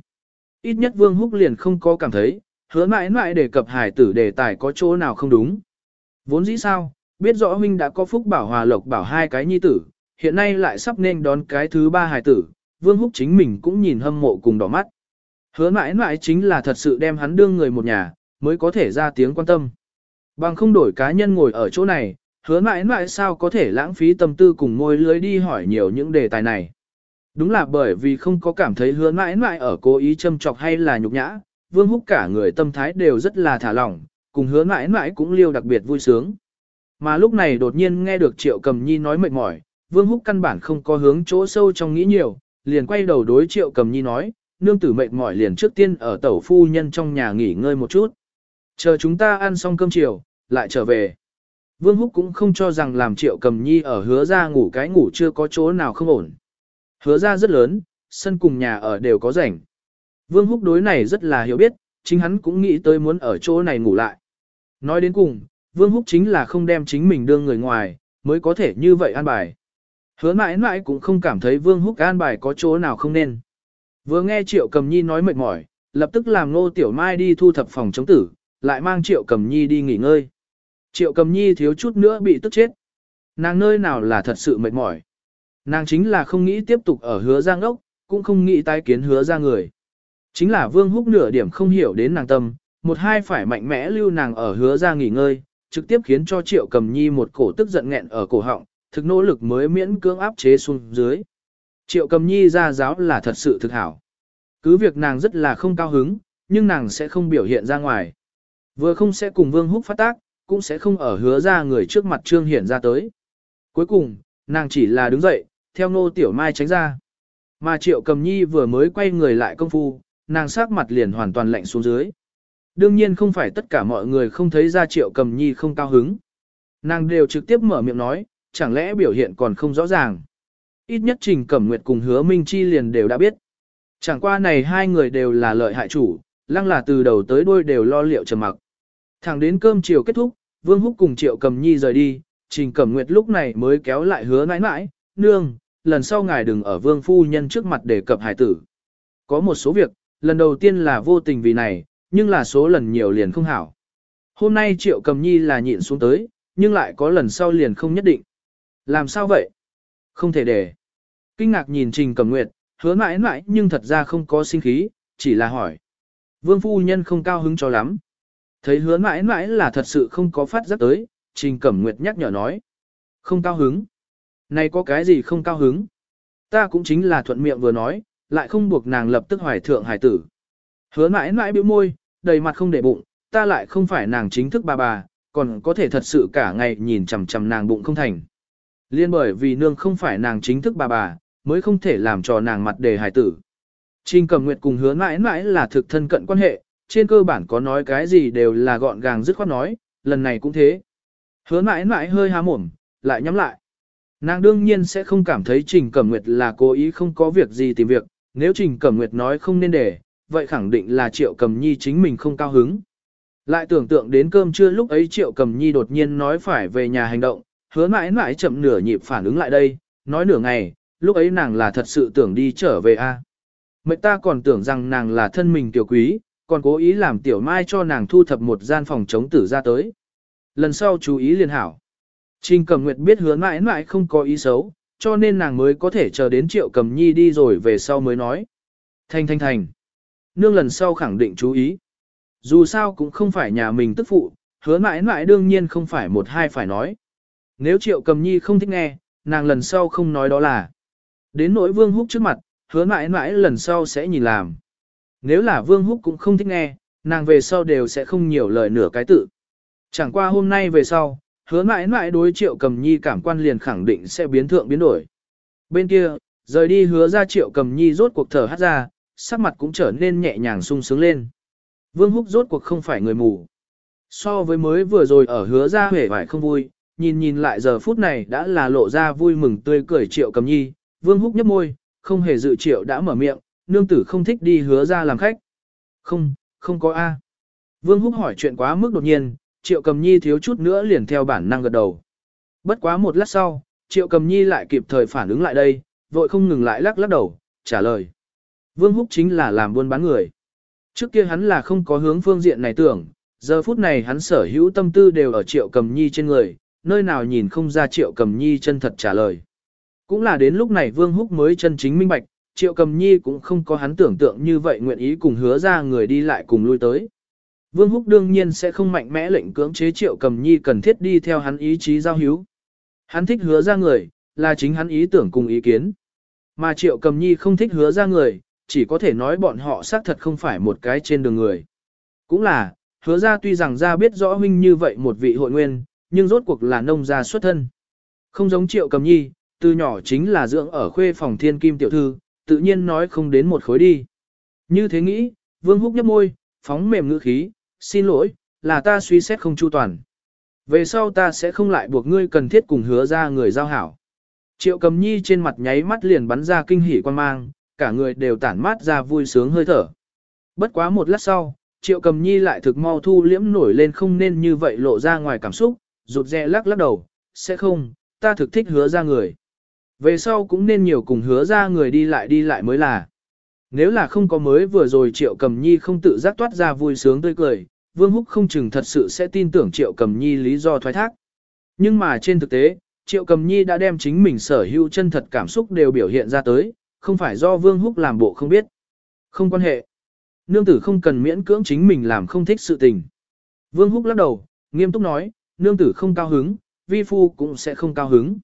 Ít nhất Vương Húc liền không có cảm thấy, hứa mãi mãi đề cập hải tử đề tài có chỗ nào không đúng. Vốn dĩ sao, biết rõ huynh đã có phúc bảo hòa lộc bảo hai cái nhi tử, hiện nay lại sắp nên đón cái thứ ba hải tử, Vương Húc chính mình cũng nhìn hâm mộ cùng đỏ mắt. Hứa mãi mãi chính là thật sự đem hắn đương người một nhà, mới có thể ra tiếng quan tâm. Bằng không đổi cá nhân ngồi ở chỗ này, hứa mãi mãi sao có thể lãng phí tâm tư cùng môi lưới đi hỏi nhiều những đề tài này. Đúng là bởi vì không có cảm thấy hứa mãi mãi ở cố ý châm chọc hay là nhục nhã, Vương Húc cả người tâm thái đều rất là thả lỏng, cùng hứa mãi mãi cũng liêu đặc biệt vui sướng. Mà lúc này đột nhiên nghe được Triệu Cầm Nhi nói mệt mỏi, Vương Húc căn bản không có hướng chỗ sâu trong nghĩ nhiều, liền quay đầu đối Triệu Cầm Nhi nói, nương tử mệt mỏi liền trước tiên ở tẩu phu nhân trong nhà nghỉ ngơi một chút. Chờ chúng ta ăn xong cơm chiều, lại trở về. Vương Húc cũng không cho rằng làm Triệu Cầm Nhi ở hứa ra ngủ cái ngủ chưa có chỗ nào không ổn. Hứa ra rất lớn, sân cùng nhà ở đều có rảnh. Vương Húc đối này rất là hiểu biết, chính hắn cũng nghĩ tới muốn ở chỗ này ngủ lại. Nói đến cùng, Vương Húc chính là không đem chính mình đưa người ngoài, mới có thể như vậy an bài. Hứa mãi mãi cũng không cảm thấy Vương Húc an bài có chỗ nào không nên. Vừa nghe Triệu Cầm Nhi nói mệt mỏi, lập tức làm Ngô Tiểu Mai đi thu thập phòng chống tử, lại mang Triệu Cầm Nhi đi nghỉ ngơi. Triệu Cầm Nhi thiếu chút nữa bị tức chết. Nàng nơi nào là thật sự mệt mỏi. Nàng chính là không nghĩ tiếp tục ở hứa giang ốc, cũng không nghĩ tái kiến hứa ra người. Chính là Vương Húc nửa điểm không hiểu đến nàng tâm, một hai phải mạnh mẽ lưu nàng ở hứa ra nghỉ ngơi, trực tiếp khiến cho Triệu Cầm Nhi một cổ tức giận nghẹn ở cổ họng, thực nỗ lực mới miễn cưỡng áp chế xuống dưới. Triệu Cầm Nhi ra giáo là thật sự thực hảo. Cứ việc nàng rất là không cao hứng, nhưng nàng sẽ không biểu hiện ra ngoài. Vừa không sẽ cùng Vương Húc phát tác, cũng sẽ không ở hứa ra người trước mặt trương hiển ra tới. Cuối cùng, nàng chỉ là đứng dậy, theo Ngô Tiểu Mai tránh ra. Mà Triệu Cầm Nhi vừa mới quay người lại công phu, nàng sát mặt liền hoàn toàn lạnh xuống dưới. Đương nhiên không phải tất cả mọi người không thấy ra Triệu Cầm Nhi không cao hứng. Nàng đều trực tiếp mở miệng nói, chẳng lẽ biểu hiện còn không rõ ràng. Ít nhất Trình Cẩm Nguyệt cùng Hứa Minh Chi liền đều đã biết. Chẳng qua này hai người đều là lợi hại chủ, lăng là từ đầu tới đuôi đều lo liệu trầm mặc. Thẳng đến cơm chiều kết thúc, Vương Húc cùng Triệu Cầm Nhi rời đi, Trình Cẩm Nguyệt lúc này mới kéo lại hứa mãi mãi, nương, lần sau ngài đừng ở Vương Phu Nhân trước mặt đề cập hải tử. Có một số việc, lần đầu tiên là vô tình vì này, nhưng là số lần nhiều liền không hảo. Hôm nay Triệu Cầm Nhi là nhịn xuống tới, nhưng lại có lần sau liền không nhất định. Làm sao vậy? Không thể để. Kinh ngạc nhìn Trình Cầm Nguyệt, hứa mãi mãi nhưng thật ra không có sinh khí, chỉ là hỏi. Vương Phu Nhân không cao hứng cho lắm. Thấy hứa mãi mãi là thật sự không có phát giác tới, Trình Cẩm Nguyệt nhắc nhở nói. Không cao hứng. Này có cái gì không cao hứng? Ta cũng chính là thuận miệng vừa nói, lại không buộc nàng lập tức hoài thượng hải tử. Hứa mãi mãi biểu môi, đầy mặt không để bụng, ta lại không phải nàng chính thức bà bà, còn có thể thật sự cả ngày nhìn chằm chằm nàng bụng không thành. Liên bởi vì nương không phải nàng chính thức bà bà, mới không thể làm cho nàng mặt đề hải tử. Trình Cẩm Nguyệt cùng hứa mãi mãi là thực thân cận quan hệ, trên cơ bản có nói cái gì đều là gọn gàng dứt khoát nói, lần này cũng thế. Hứa mãi mãi hơi há mồm, lại nhắm lại. Nàng đương nhiên sẽ không cảm thấy Trình Cẩm Nguyệt là cố ý không có việc gì tìm việc, nếu Trình Cẩm Nguyệt nói không nên để, vậy khẳng định là Triệu Cầm Nhi chính mình không cao hứng. Lại tưởng tượng đến cơm trưa lúc ấy Triệu Cầm Nhi đột nhiên nói phải về nhà hành động, hứa mãi mãi chậm nửa nhịp phản ứng lại đây, nói nửa ngày, lúc ấy nàng là thật sự tưởng đi trở về a. Mệnh ta còn tưởng rằng nàng là thân mình tiểu quý, còn cố ý làm tiểu mai cho nàng thu thập một gian phòng chống tử ra tới. Lần sau chú ý liền hảo. Trình Cẩm Nguyệt biết hứa mãi mãi không có ý xấu, cho nên nàng mới có thể chờ đến Triệu Cẩm Nhi đi rồi về sau mới nói. Thanh thanh thành. Nương lần sau khẳng định chú ý. Dù sao cũng không phải nhà mình tức phụ, hứa mãi mãi đương nhiên không phải một hai phải nói. Nếu Triệu Cầm Nhi không thích nghe, nàng lần sau không nói đó là. Đến nỗi Vương Húc trước mặt, hứa mãi mãi lần sau sẽ nhìn làm. Nếu là Vương Húc cũng không thích nghe, nàng về sau đều sẽ không nhiều lời nửa cái tự. Chẳng qua hôm nay về sau, hứa mãi mãi đối triệu cầm nhi cảm quan liền khẳng định sẽ biến thượng biến đổi. Bên kia, rời đi hứa ra triệu cầm nhi rốt cuộc thở hát ra, sắc mặt cũng trở nên nhẹ nhàng sung sướng lên. Vương Húc rốt cuộc không phải người mù. So với mới vừa rồi ở hứa ra hề vải không vui, nhìn nhìn lại giờ phút này đã là lộ ra vui mừng tươi cười triệu cầm nhi, Vương Húc nhấp môi, không hề dự triệu đã mở miệng, nương tử không thích đi hứa ra làm khách. Không, không có A. Vương Húc hỏi chuyện quá mức đột nhiên, triệu cầm nhi thiếu chút nữa liền theo bản năng gật đầu. Bất quá một lát sau, triệu cầm nhi lại kịp thời phản ứng lại đây, vội không ngừng lại lắc lắc đầu, trả lời. Vương Húc chính là làm buôn bán người. Trước kia hắn là không có hướng phương diện này tưởng, giờ phút này hắn sở hữu tâm tư đều ở triệu cầm nhi trên người, nơi nào nhìn không ra triệu cầm nhi chân thật trả lời. Cũng là đến lúc này Vương Húc mới chân chính minh bạch, triệu cầm nhi cũng không có hắn tưởng tượng như vậy nguyện ý cùng hứa ra người đi lại cùng lui tới. Vương Húc đương nhiên sẽ không mạnh mẽ lệnh cưỡng chế triệu cầm nhi cần thiết đi theo hắn ý chí giao hữu. Hắn thích hứa ra người, là chính hắn ý tưởng cùng ý kiến. Mà triệu cầm nhi không thích hứa ra người, chỉ có thể nói bọn họ xác thật không phải một cái trên đường người. Cũng là, hứa ra tuy rằng ra biết rõ huynh như vậy một vị hội nguyên, nhưng rốt cuộc là nông gia xuất thân. Không giống triệu cầm nhi, từ nhỏ chính là dưỡng ở khuê phòng thiên kim tiểu thư, tự nhiên nói không đến một khối đi. Như thế nghĩ, vương húc nhấp môi, phóng mềm ngữ khí, xin lỗi, là ta suy xét không chu toàn. Về sau ta sẽ không lại buộc ngươi cần thiết cùng hứa ra người giao hảo. Triệu cầm nhi trên mặt nháy mắt liền bắn ra kinh hỉ quan mang, cả người đều tản mát ra vui sướng hơi thở. Bất quá một lát sau, triệu cầm nhi lại thực mau thu liễm nổi lên không nên như vậy lộ ra ngoài cảm xúc, rụt rè lắc lắc đầu, sẽ không, ta thực thích hứa ra người. Về sau cũng nên nhiều cùng hứa ra người đi lại đi lại mới là. Nếu là không có mới vừa rồi Triệu Cầm Nhi không tự giác toát ra vui sướng tươi cười, Vương Húc không chừng thật sự sẽ tin tưởng Triệu Cầm Nhi lý do thoái thác. Nhưng mà trên thực tế, Triệu Cầm Nhi đã đem chính mình sở hữu chân thật cảm xúc đều biểu hiện ra tới, không phải do Vương Húc làm bộ không biết. Không quan hệ. Nương tử không cần miễn cưỡng chính mình làm không thích sự tình. Vương Húc lắc đầu, nghiêm túc nói, nương tử không cao hứng, vi phu cũng sẽ không cao hứng.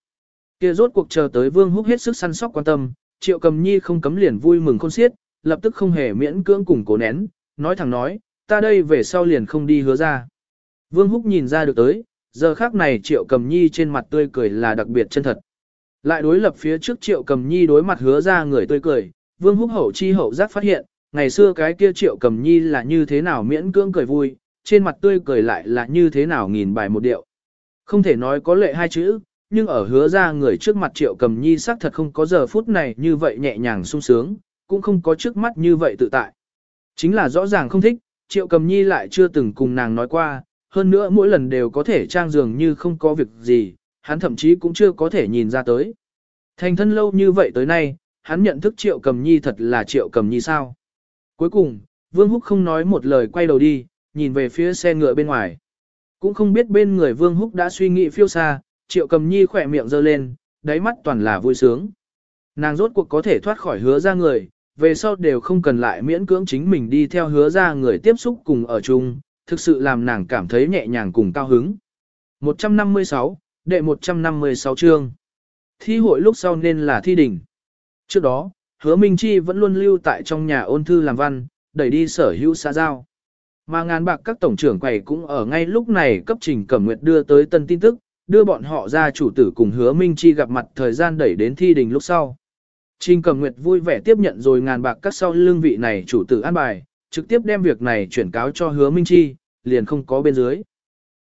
Kia rốt cuộc chờ tới Vương Húc hết sức săn sóc quan tâm, Triệu Cầm Nhi không cấm liền vui mừng khôn xiết, lập tức không hề miễn cưỡng cùng cố nén, nói thẳng nói, ta đây về sau liền không đi hứa ra. Vương Húc nhìn ra được tới, giờ khác này Triệu Cầm Nhi trên mặt tươi cười là đặc biệt chân thật. Lại đối lập phía trước Triệu Cầm Nhi đối mặt hứa ra người tươi cười, Vương Húc hậu chi hậu giác phát hiện, ngày xưa cái kia Triệu Cầm Nhi là như thế nào miễn cưỡng cười vui, trên mặt tươi cười lại là như thế nào nghìn bài một điệu. Không thể nói có lệ hai chữ, nhưng ở hứa ra người trước mặt triệu cầm nhi xác thật không có giờ phút này như vậy nhẹ nhàng sung sướng, cũng không có trước mắt như vậy tự tại. Chính là rõ ràng không thích, triệu cầm nhi lại chưa từng cùng nàng nói qua, hơn nữa mỗi lần đều có thể trang dường như không có việc gì, hắn thậm chí cũng chưa có thể nhìn ra tới. Thành thân lâu như vậy tới nay, hắn nhận thức triệu cầm nhi thật là triệu cầm nhi sao. Cuối cùng, Vương Húc không nói một lời quay đầu đi, nhìn về phía xe ngựa bên ngoài. Cũng không biết bên người Vương Húc đã suy nghĩ phiêu xa, triệu cầm nhi khỏe miệng giơ lên, đáy mắt toàn là vui sướng. Nàng rốt cuộc có thể thoát khỏi hứa ra người, về sau đều không cần lại miễn cưỡng chính mình đi theo hứa ra người tiếp xúc cùng ở chung, thực sự làm nàng cảm thấy nhẹ nhàng cùng cao hứng. 156, đệ 156 chương. Thi hội lúc sau nên là thi đỉnh. Trước đó, hứa Minh Chi vẫn luôn lưu tại trong nhà ôn thư làm văn, đẩy đi sở hữu xã giao. Mà ngàn bạc các tổng trưởng quầy cũng ở ngay lúc này cấp trình cẩm nguyệt đưa tới tân tin tức, đưa bọn họ ra chủ tử cùng hứa Minh Chi gặp mặt thời gian đẩy đến thi đình lúc sau. Trình Cầm Nguyệt vui vẻ tiếp nhận rồi ngàn bạc các sau lương vị này chủ tử an bài, trực tiếp đem việc này chuyển cáo cho hứa Minh Chi, liền không có bên dưới.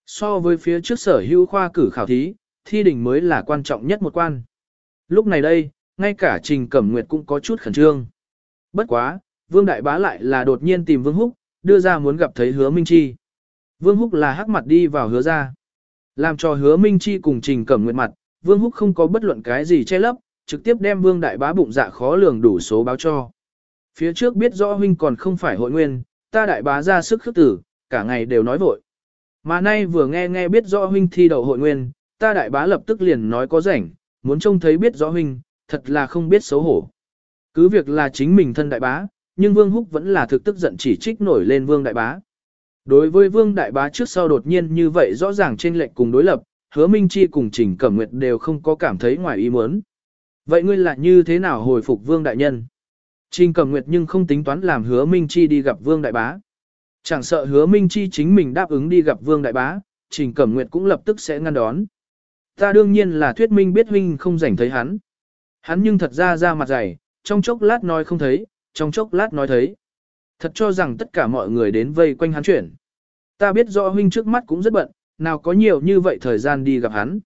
So với phía trước sở hữu khoa cử khảo thí, thi đình mới là quan trọng nhất một quan. Lúc này đây, ngay cả Trình Cẩm Nguyệt cũng có chút khẩn trương. Bất quá, Vương Đại Bá lại là đột nhiên tìm Vương Húc, đưa ra muốn gặp thấy hứa Minh Chi. Vương Húc là hắc mặt đi vào hứa ra. Làm cho hứa Minh Chi cùng Trình Cẩm Nguyệt mặt, Vương Húc không có bất luận cái gì che lấp, trực tiếp đem Vương Đại Bá bụng dạ khó lường đủ số báo cho. Phía trước biết rõ huynh còn không phải hội nguyên, ta Đại Bá ra sức khước tử, cả ngày đều nói vội. Mà nay vừa nghe nghe biết rõ huynh thi đậu hội nguyên, ta Đại Bá lập tức liền nói có rảnh, muốn trông thấy biết rõ huynh, thật là không biết xấu hổ. Cứ việc là chính mình thân Đại Bá, nhưng Vương Húc vẫn là thực tức giận chỉ trích nổi lên Vương Đại Bá. Đối với Vương Đại Bá trước sau đột nhiên như vậy rõ ràng trên lệnh cùng đối lập, hứa Minh Chi cùng Trình Cẩm Nguyệt đều không có cảm thấy ngoài ý muốn. Vậy ngươi lại như thế nào hồi phục Vương Đại Nhân? Trình Cẩm Nguyệt nhưng không tính toán làm hứa Minh Chi đi gặp Vương Đại Bá. Chẳng sợ hứa Minh Chi chính mình đáp ứng đi gặp Vương Đại Bá, Trình Cẩm Nguyệt cũng lập tức sẽ ngăn đón. Ta đương nhiên là thuyết minh biết huynh không rảnh thấy hắn. Hắn nhưng thật ra ra mặt dày, trong chốc lát nói không thấy, trong chốc lát nói thấy. Thật cho rằng tất cả mọi người đến vây quanh hắn chuyển. Ta biết rõ huynh trước mắt cũng rất bận, nào có nhiều như vậy thời gian đi gặp hắn.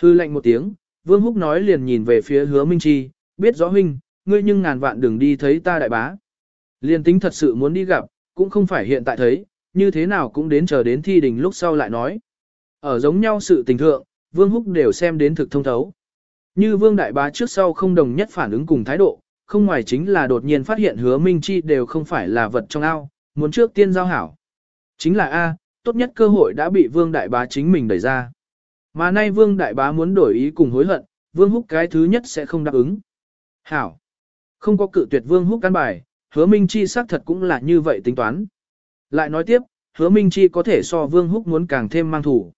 Hư lệnh một tiếng, Vương Húc nói liền nhìn về phía hứa Minh Chi, biết rõ huynh, ngươi nhưng ngàn vạn đừng đi thấy ta đại bá. Liên tính thật sự muốn đi gặp, cũng không phải hiện tại thấy, như thế nào cũng đến chờ đến thi đình lúc sau lại nói. Ở giống nhau sự tình thượng, Vương Húc đều xem đến thực thông thấu. Như Vương Đại Bá trước sau không đồng nhất phản ứng cùng thái độ, không ngoài chính là đột nhiên phát hiện hứa Minh Chi đều không phải là vật trong ao, muốn trước tiên giao hảo. Chính là A, tốt nhất cơ hội đã bị Vương Đại Bá chính mình đẩy ra. Mà nay Vương Đại Bá muốn đổi ý cùng hối hận, Vương Húc cái thứ nhất sẽ không đáp ứng. Hảo. Không có cự tuyệt Vương Húc căn bài, hứa Minh Chi xác thật cũng là như vậy tính toán. Lại nói tiếp, hứa Minh Chi có thể so Vương Húc muốn càng thêm mang thủ.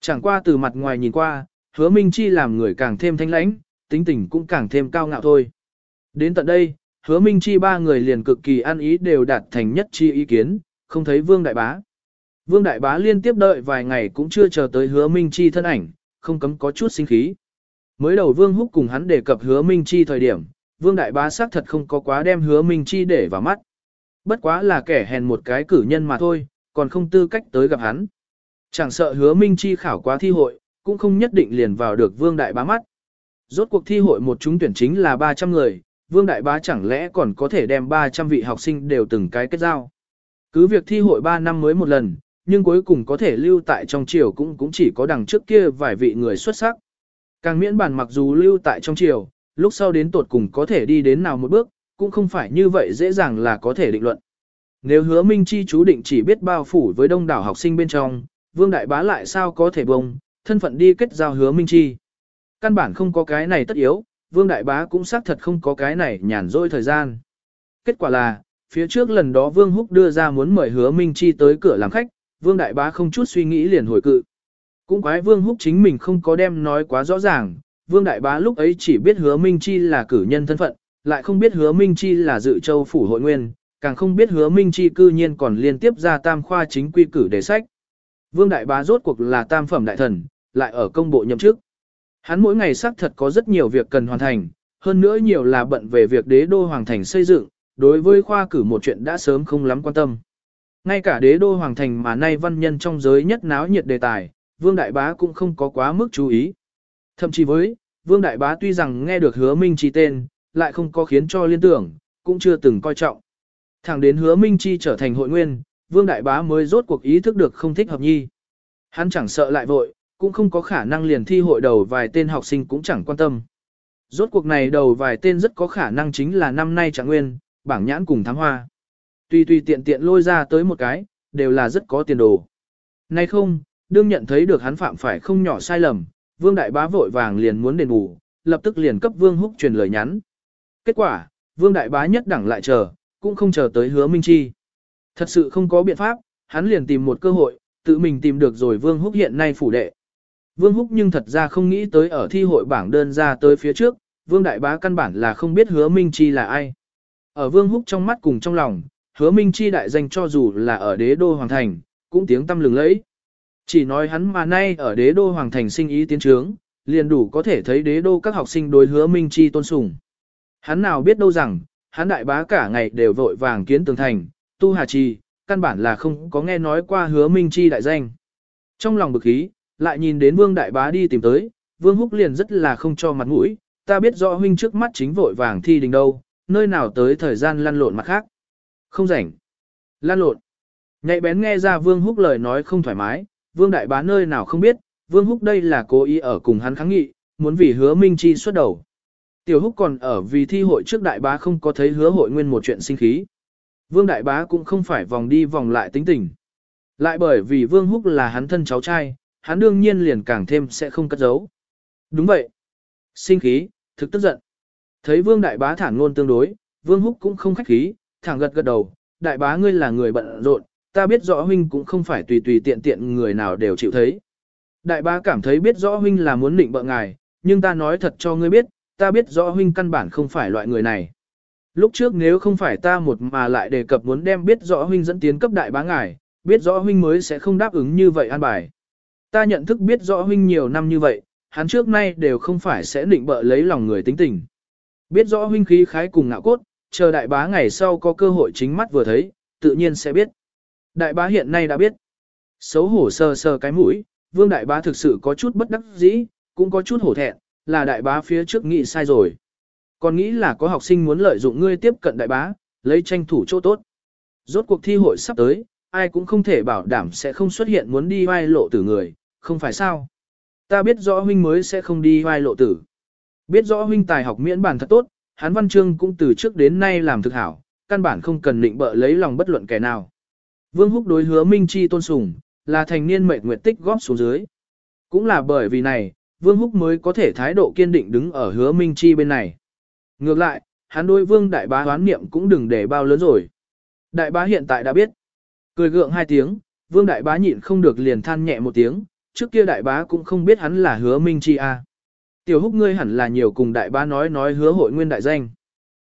Chẳng qua từ mặt ngoài nhìn qua, hứa Minh Chi làm người càng thêm thanh lãnh, tính tình cũng càng thêm cao ngạo thôi. Đến tận đây, hứa Minh Chi ba người liền cực kỳ ăn ý đều đạt thành nhất chi ý kiến, không thấy Vương Đại Bá. Vương Đại Bá liên tiếp đợi vài ngày cũng chưa chờ tới hứa Minh Chi thân ảnh, không cấm có chút sinh khí. Mới đầu Vương Húc cùng hắn đề cập hứa Minh Chi thời điểm, Vương Đại Bá xác thật không có quá đem hứa Minh Chi để vào mắt. Bất quá là kẻ hèn một cái cử nhân mà thôi, còn không tư cách tới gặp hắn. Chẳng sợ hứa Minh Chi khảo quá thi hội, cũng không nhất định liền vào được Vương Đại Bá mắt. Rốt cuộc thi hội một chúng tuyển chính là 300 người, Vương Đại Bá chẳng lẽ còn có thể đem 300 vị học sinh đều từng cái kết giao. Cứ việc thi hội 3 năm mới một lần, nhưng cuối cùng có thể lưu tại trong triều cũng cũng chỉ có đằng trước kia vài vị người xuất sắc. Càng miễn bản mặc dù lưu tại trong triều, lúc sau đến tột cùng có thể đi đến nào một bước, cũng không phải như vậy dễ dàng là có thể định luận. Nếu hứa Minh Chi chú định chỉ biết bao phủ với đông đảo học sinh bên trong, Vương Đại Bá lại sao có thể bông, thân phận đi kết giao hứa Minh Chi. Căn bản không có cái này tất yếu, Vương Đại Bá cũng xác thật không có cái này nhàn rỗi thời gian. Kết quả là, phía trước lần đó Vương Húc đưa ra muốn mời hứa Minh Chi tới cửa làm khách, Vương Đại Bá không chút suy nghĩ liền hồi cự. Cũng quái Vương Húc chính mình không có đem nói quá rõ ràng, Vương Đại Bá lúc ấy chỉ biết hứa Minh Chi là cử nhân thân phận, lại không biết hứa Minh Chi là dự châu phủ hội nguyên, càng không biết hứa Minh Chi cư nhiên còn liên tiếp ra tam khoa chính quy cử đề sách. Vương Đại Bá rốt cuộc là tam phẩm đại thần, lại ở công bộ nhậm chức. Hắn mỗi ngày xác thật có rất nhiều việc cần hoàn thành, hơn nữa nhiều là bận về việc đế đô hoàng thành xây dựng, đối với khoa cử một chuyện đã sớm không lắm quan tâm. Ngay cả đế đô hoàng thành mà nay văn nhân trong giới nhất náo nhiệt đề tài, Vương Đại Bá cũng không có quá mức chú ý. Thậm chí với, Vương Đại Bá tuy rằng nghe được hứa Minh Chi tên, lại không có khiến cho liên tưởng, cũng chưa từng coi trọng. Thẳng đến hứa Minh Chi trở thành hội nguyên, Vương Đại Bá mới rốt cuộc ý thức được không thích hợp nhi. Hắn chẳng sợ lại vội, cũng không có khả năng liền thi hội đầu vài tên học sinh cũng chẳng quan tâm. Rốt cuộc này đầu vài tên rất có khả năng chính là năm nay trạng nguyên, bảng nhãn cùng thám hoa. Tuy tùy tiện tiện lôi ra tới một cái, đều là rất có tiền đồ. Nay không, đương nhận thấy được hắn phạm phải không nhỏ sai lầm, Vương Đại Bá vội vàng liền muốn đền bù, lập tức liền cấp Vương Húc truyền lời nhắn. Kết quả, Vương Đại Bá nhất đẳng lại chờ, cũng không chờ tới hứa Minh Chi. Thật sự không có biện pháp, hắn liền tìm một cơ hội, tự mình tìm được rồi Vương Húc hiện nay phủ đệ. Vương Húc nhưng thật ra không nghĩ tới ở thi hội bảng đơn ra tới phía trước, Vương Đại Bá căn bản là không biết hứa Minh Chi là ai. Ở Vương Húc trong mắt cùng trong lòng, hứa Minh Chi đại danh cho dù là ở đế đô hoàng thành, cũng tiếng tâm lừng lẫy. Chỉ nói hắn mà nay ở đế đô hoàng thành sinh ý tiến trướng, liền đủ có thể thấy đế đô các học sinh đối hứa minh chi tôn sùng. Hắn nào biết đâu rằng, hắn đại bá cả ngày đều vội vàng kiến tường thành, tu hà trì, căn bản là không có nghe nói qua hứa minh chi đại danh. Trong lòng bực khí, lại nhìn đến vương đại bá đi tìm tới, vương húc liền rất là không cho mặt mũi, ta biết rõ huynh trước mắt chính vội vàng thi đình đâu, nơi nào tới thời gian lăn lộn mặt khác. Không rảnh. Lăn lộn. Nhạy bén nghe ra vương húc lời nói không thoải mái, vương đại bá nơi nào không biết, vương húc đây là cố ý ở cùng hắn kháng nghị, muốn vì hứa minh chi xuất đầu. Tiểu húc còn ở vì thi hội trước đại bá không có thấy hứa hội nguyên một chuyện sinh khí. Vương đại bá cũng không phải vòng đi vòng lại tính tình. Lại bởi vì vương húc là hắn thân cháu trai, hắn đương nhiên liền càng thêm sẽ không cất giấu. Đúng vậy. Sinh khí, thực tức giận. Thấy vương đại bá thản ngôn tương đối, vương húc cũng không khách khí, thẳng gật gật đầu, đại bá ngươi là người bận rộn, ta biết rõ huynh cũng không phải tùy tùy tiện tiện người nào đều chịu thấy. Đại bá cảm thấy biết rõ huynh là muốn định bợ ngài, nhưng ta nói thật cho ngươi biết, ta biết rõ huynh căn bản không phải loại người này. Lúc trước nếu không phải ta một mà lại đề cập muốn đem biết rõ huynh dẫn tiến cấp đại bá ngài, biết rõ huynh mới sẽ không đáp ứng như vậy an bài. Ta nhận thức biết rõ huynh nhiều năm như vậy, hắn trước nay đều không phải sẽ định bợ lấy lòng người tính tình. Biết rõ huynh khí khái cùng ngạo cốt, chờ đại bá ngày sau có cơ hội chính mắt vừa thấy, tự nhiên sẽ biết. Đại bá hiện nay đã biết. Xấu hổ sờ sờ cái mũi, vương đại bá thực sự có chút bất đắc dĩ, cũng có chút hổ thẹn, là đại bá phía trước nghĩ sai rồi. Còn nghĩ là có học sinh muốn lợi dụng ngươi tiếp cận đại bá, lấy tranh thủ chỗ tốt. Rốt cuộc thi hội sắp tới, ai cũng không thể bảo đảm sẽ không xuất hiện muốn đi vai lộ tử người, không phải sao. Ta biết rõ huynh mới sẽ không đi vai lộ tử. Biết rõ huynh tài học miễn bản thật tốt, hắn văn chương cũng từ trước đến nay làm thực hảo, căn bản không cần định bợ lấy lòng bất luận kẻ nào. Vương Húc đối hứa Minh Chi tôn sùng, là thành niên mệnh nguyệt tích góp xuống dưới. Cũng là bởi vì này, Vương Húc mới có thể thái độ kiên định đứng ở hứa Minh Chi bên này. Ngược lại, hắn đối Vương Đại Bá hoán niệm cũng đừng để bao lớn rồi. Đại Bá hiện tại đã biết. Cười gượng hai tiếng, Vương Đại Bá nhịn không được liền than nhẹ một tiếng, trước kia Đại Bá cũng không biết hắn là hứa Minh Chi a. À. Tiểu Húc ngươi hẳn là nhiều cùng Đại Bá nói nói hứa hội nguyên đại danh.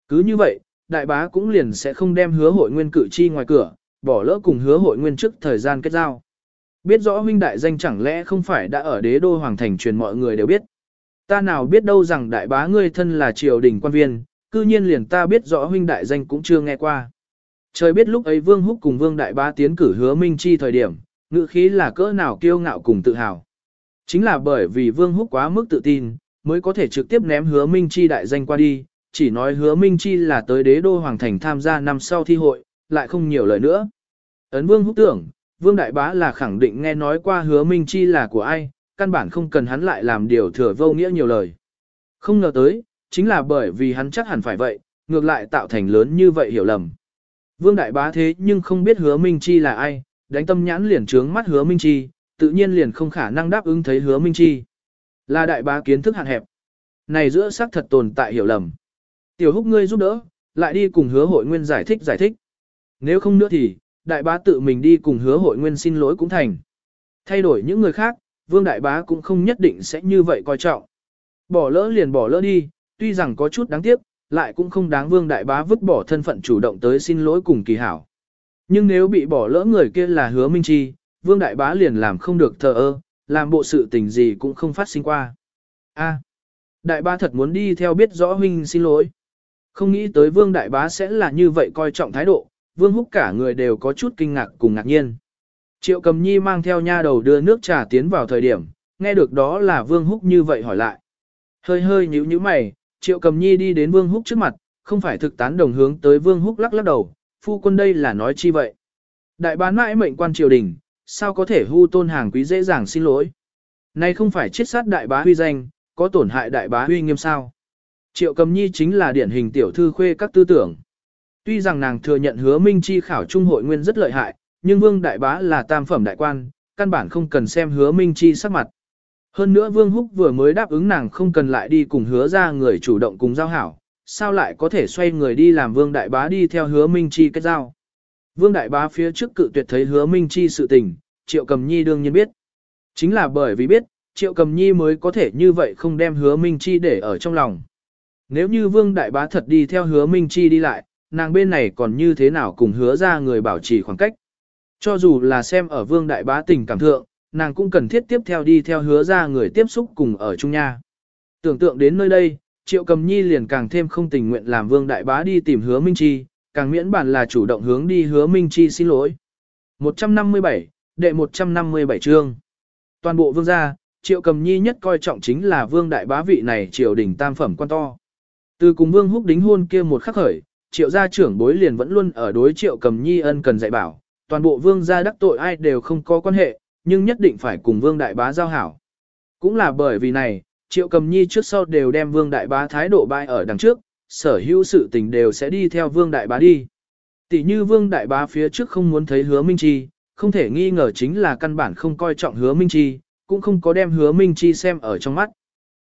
Cứ như vậy, Đại Bá cũng liền sẽ không đem hứa hội nguyên cử chi ngoài cửa, bỏ lỡ cùng hứa hội nguyên trước thời gian kết giao. Biết rõ huynh đại danh chẳng lẽ không phải đã ở đế đô hoàng thành truyền mọi người đều biết. Ta nào biết đâu rằng đại bá ngươi thân là triều đình quan viên, cư nhiên liền ta biết rõ huynh đại danh cũng chưa nghe qua. Trời biết lúc ấy Vương Húc cùng Vương Đại Bá tiến cử hứa Minh Chi thời điểm, ngữ khí là cỡ nào kiêu ngạo cùng tự hào. Chính là bởi vì Vương Húc quá mức tự tin, mới có thể trực tiếp ném hứa Minh Chi đại danh qua đi, chỉ nói hứa Minh Chi là tới đế đô hoàng thành tham gia năm sau thi hội, lại không nhiều lời nữa. Ấn Vương Húc tưởng, Vương Đại Bá là khẳng định nghe nói qua hứa Minh Chi là của ai, căn bản không cần hắn lại làm điều thừa vô nghĩa nhiều lời. Không ngờ tới, chính là bởi vì hắn chắc hẳn phải vậy, ngược lại tạo thành lớn như vậy hiểu lầm. Vương Đại Bá thế nhưng không biết hứa Minh Chi là ai, đánh tâm nhãn liền trướng mắt hứa Minh Chi, tự nhiên liền không khả năng đáp ứng thấy hứa Minh Chi. Là Đại Bá kiến thức hạn hẹp. Này giữa xác thật tồn tại hiểu lầm. Tiểu húc ngươi giúp đỡ, lại đi cùng hứa hội nguyên giải thích giải thích. Nếu không nữa thì, đại bá tự mình đi cùng hứa hội nguyên xin lỗi cũng thành. Thay đổi những người khác, vương đại bá cũng không nhất định sẽ như vậy coi trọng. Bỏ lỡ liền bỏ lỡ đi, tuy rằng có chút đáng tiếc, lại cũng không đáng vương đại bá vứt bỏ thân phận chủ động tới xin lỗi cùng kỳ hảo. Nhưng nếu bị bỏ lỡ người kia là hứa minh chi, vương đại bá liền làm không được thờ ơ, làm bộ sự tình gì cũng không phát sinh qua. A, đại bá thật muốn đi theo biết rõ huynh xin lỗi. Không nghĩ tới vương đại bá sẽ là như vậy coi trọng thái độ, Vương Húc cả người đều có chút kinh ngạc cùng ngạc nhiên. Triệu cầm nhi mang theo nha đầu đưa nước trà tiến vào thời điểm, nghe được đó là Vương Húc như vậy hỏi lại. Hơi hơi nhíu nhíu mày, Triệu cầm nhi đi đến Vương Húc trước mặt, không phải thực tán đồng hướng tới Vương Húc lắc lắc đầu, phu quân đây là nói chi vậy. Đại bán mãi mệnh quan triều đình, sao có thể hưu tôn hàng quý dễ dàng xin lỗi. Này không phải chết sát đại bá huy danh, có tổn hại đại bá huy nghiêm sao. Triệu cầm nhi chính là điển hình tiểu thư khuê các tư tưởng. Tuy rằng nàng thừa nhận hứa minh chi khảo trung hội nguyên rất lợi hại, nhưng vương đại bá là tam phẩm đại quan, căn bản không cần xem hứa minh chi sắc mặt. Hơn nữa vương húc vừa mới đáp ứng nàng không cần lại đi cùng hứa ra người chủ động cùng giao hảo, sao lại có thể xoay người đi làm vương đại bá đi theo hứa minh chi kết giao. Vương đại bá phía trước cự tuyệt thấy hứa minh chi sự tình, triệu cầm nhi đương nhiên biết. Chính là bởi vì biết, triệu cầm nhi mới có thể như vậy không đem hứa minh chi để ở trong lòng. Nếu như vương đại bá thật đi theo hứa minh chi đi lại, nàng bên này còn như thế nào cùng hứa ra người bảo trì khoảng cách. Cho dù là xem ở vương đại bá tình cảm thượng, nàng cũng cần thiết tiếp theo đi theo hứa ra người tiếp xúc cùng ở chung nha. Tưởng tượng đến nơi đây, Triệu Cầm Nhi liền càng thêm không tình nguyện làm Vương Đại Bá đi tìm hứa Minh Chi, càng miễn bản là chủ động hướng đi hứa Minh Chi xin lỗi. 157, đệ 157 chương. Toàn bộ vương gia, Triệu Cầm Nhi nhất coi trọng chính là Vương Đại Bá vị này triều đình tam phẩm quan to. Từ cùng Vương Húc đính hôn kia một khắc khởi, Triệu gia trưởng bối liền vẫn luôn ở đối Triệu Cầm Nhi ân cần dạy bảo, toàn bộ vương gia đắc tội ai đều không có quan hệ, nhưng nhất định phải cùng Vương Đại Bá giao hảo. Cũng là bởi vì này, Triệu Cầm Nhi trước sau đều đem Vương Đại Bá thái độ bại ở đằng trước, sở hữu sự tình đều sẽ đi theo Vương Đại Bá đi. Tỷ như Vương Đại Bá phía trước không muốn thấy Hứa Minh Chi, không thể nghi ngờ chính là căn bản không coi trọng Hứa Minh Chi, cũng không có đem Hứa Minh Chi xem ở trong mắt.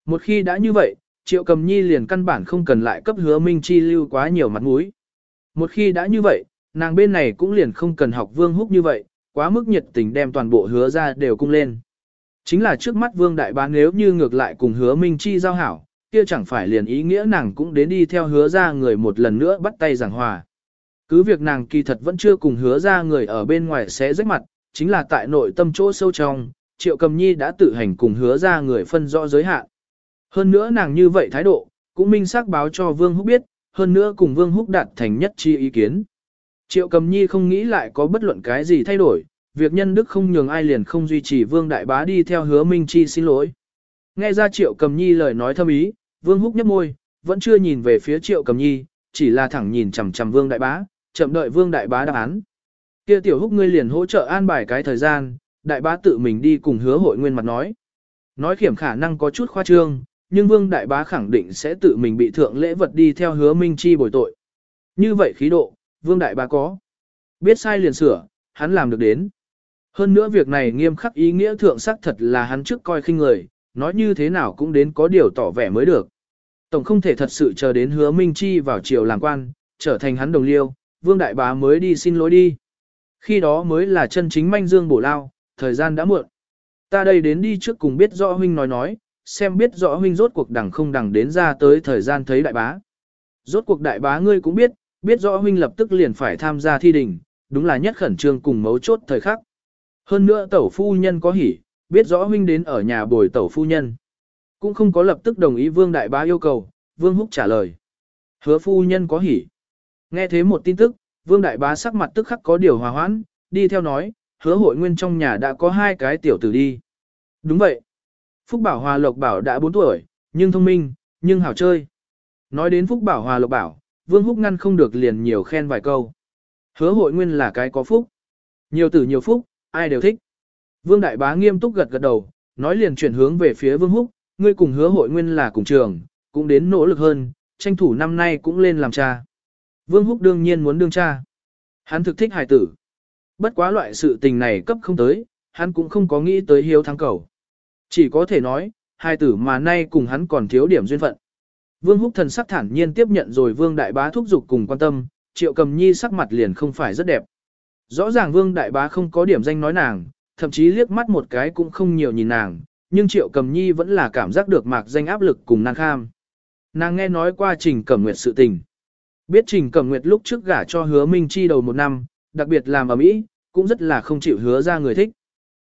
Một khi đã như vậy, Triệu Cầm Nhi liền căn bản không cần lại cấp Hứa Minh Chi lưu quá nhiều mặt mũi. Một khi đã như vậy, nàng bên này cũng liền không cần học Vương Húc như vậy, quá mức nhiệt tình đem toàn bộ hứa ra đều cung lên. Chính là trước mắt Vương Đại Bá nếu như ngược lại cùng hứa Minh Chi giao hảo, kia chẳng phải liền ý nghĩa nàng cũng đến đi theo hứa ra người một lần nữa bắt tay giảng hòa. Cứ việc nàng kỳ thật vẫn chưa cùng hứa ra người ở bên ngoài sẽ rách mặt, chính là tại nội tâm chỗ sâu trong, Triệu Cầm Nhi đã tự hành cùng hứa ra người phân rõ giới hạn. Hơn nữa nàng như vậy thái độ, cũng minh xác báo cho Vương Húc biết, hơn nữa cùng Vương Húc đạt thành nhất chi ý kiến. Triệu Cầm Nhi không nghĩ lại có bất luận cái gì thay đổi, việc nhân đức không nhường ai liền không duy trì Vương Đại Bá đi theo hứa Minh Chi xin lỗi. Nghe ra Triệu Cầm Nhi lời nói thâm ý, Vương Húc nhếch môi, vẫn chưa nhìn về phía Triệu Cầm Nhi, chỉ là thẳng nhìn chằm chằm Vương Đại Bá, chậm đợi Vương Đại Bá đáp án. Kia tiểu Húc ngươi liền hỗ trợ an bài cái thời gian, Đại Bá tự mình đi cùng hứa hội nguyên mặt nói. Nói khiểm khả năng có chút khoa trương, nhưng Vương Đại Bá khẳng định sẽ tự mình bị thượng lễ vật đi theo hứa Minh Chi bồi tội. Như vậy khí độ, Vương Đại Bá có. Biết sai liền sửa, hắn làm được đến. Hơn nữa việc này nghiêm khắc ý nghĩa thượng sắc thật là hắn trước coi khinh người, nói như thế nào cũng đến có điều tỏ vẻ mới được. Tổng không thể thật sự chờ đến hứa Minh Chi vào triều làm quan, trở thành hắn đồng liêu, Vương Đại Bá mới đi xin lỗi đi. Khi đó mới là chân chính manh dương bổ lao, thời gian đã muộn. Ta đây đến đi trước cùng biết rõ huynh nói nói, xem biết rõ huynh rốt cuộc đẳng không đẳng đến ra tới thời gian thấy đại bá. Rốt cuộc đại bá ngươi cũng biết, biết rõ huynh lập tức liền phải tham gia thi đình, đúng là nhất khẩn trương cùng mấu chốt thời khắc. Hơn nữa tẩu phu nhân có hỉ, biết rõ huynh đến ở nhà bồi tẩu phu nhân. Cũng không có lập tức đồng ý vương đại bá yêu cầu, vương húc trả lời. Hứa phu nhân có hỉ. Nghe thế một tin tức, vương đại bá sắc mặt tức khắc có điều hòa hoãn, đi theo nói, hứa hội nguyên trong nhà đã có hai cái tiểu tử đi. Đúng vậy. Phúc Bảo Hòa Lộc Bảo đã 4 tuổi, nhưng thông minh, nhưng hảo chơi. Nói đến Phúc Bảo Hòa Lộc Bảo, Vương Húc ngăn không được liền nhiều khen vài câu. Hứa hội nguyên là cái có phúc. Nhiều tử nhiều phúc, ai đều thích. Vương Đại Bá nghiêm túc gật gật đầu, nói liền chuyển hướng về phía Vương Húc, ngươi cùng hứa hội nguyên là cùng trường, cũng đến nỗ lực hơn, tranh thủ năm nay cũng lên làm cha. Vương Húc đương nhiên muốn đương cha. Hắn thực thích hài tử. Bất quá loại sự tình này cấp không tới, hắn cũng không có nghĩ tới hiếu thắng cầu. Chỉ có thể nói, hài tử mà nay cùng hắn còn thiếu điểm duyên phận. Vương Húc thần sắc thản nhiên tiếp nhận rồi Vương Đại Bá thúc giục cùng quan tâm, Triệu Cầm Nhi sắc mặt liền không phải rất đẹp. Rõ ràng Vương Đại Bá không có điểm danh nói nàng, thậm chí liếc mắt một cái cũng không nhiều nhìn nàng, nhưng Triệu Cầm Nhi vẫn là cảm giác được mạc danh áp lực cùng nàng kham. Nàng nghe nói qua Trình Cẩm Nguyệt sự tình. Biết Trình Cẩm Nguyệt lúc trước gả cho hứa Minh Chi đầu một năm, đặc biệt làm ở Mỹ, cũng rất là không chịu hứa ra người thích.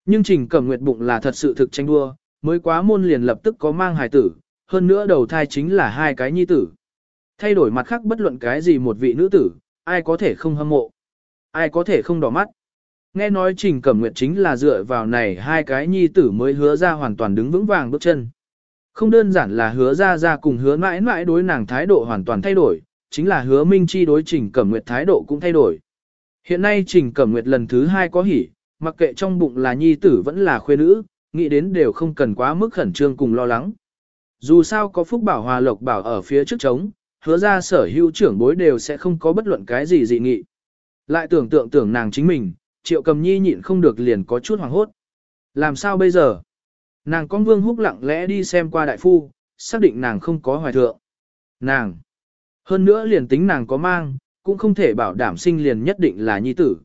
Nhưng Trình Cẩm Nguyệt bụng là thật sự thực tranh đua, mới quá môn liền lập tức có mang hài tử, hơn nữa đầu thai chính là hai cái nhi tử. Thay đổi mặt khác bất luận cái gì một vị nữ tử, ai có thể không hâm mộ, ai có thể không đỏ mắt. Nghe nói Trình Cẩm Nguyệt chính là dựa vào này hai cái nhi tử mới hứa ra hoàn toàn đứng vững vàng bước chân. Không đơn giản là hứa ra ra cùng hứa mãi mãi đối nàng thái độ hoàn toàn thay đổi, chính là hứa Minh Chi đối Trình Cẩm Nguyệt thái độ cũng thay đổi. Hiện nay Trình Cẩm Nguyệt lần thứ hai có hỉ, mặc kệ trong bụng là nhi tử vẫn là khuê nữ, nghĩ đến đều không cần quá mức khẩn trương cùng lo lắng. Dù sao có Phúc Bảo Hòa Lộc Bảo ở phía trước trống, hứa ra sở hữu trưởng bối đều sẽ không có bất luận cái gì dị nghị. Lại tưởng tượng tưởng nàng chính mình, triệu cầm nhi nhịn không được liền có chút hoảng hốt. Làm sao bây giờ? Nàng con vương húc lặng lẽ đi xem qua đại phu, xác định nàng không có hoài thượng. Nàng! Hơn nữa liền tính nàng có mang, cũng không thể bảo đảm sinh liền nhất định là nhi tử.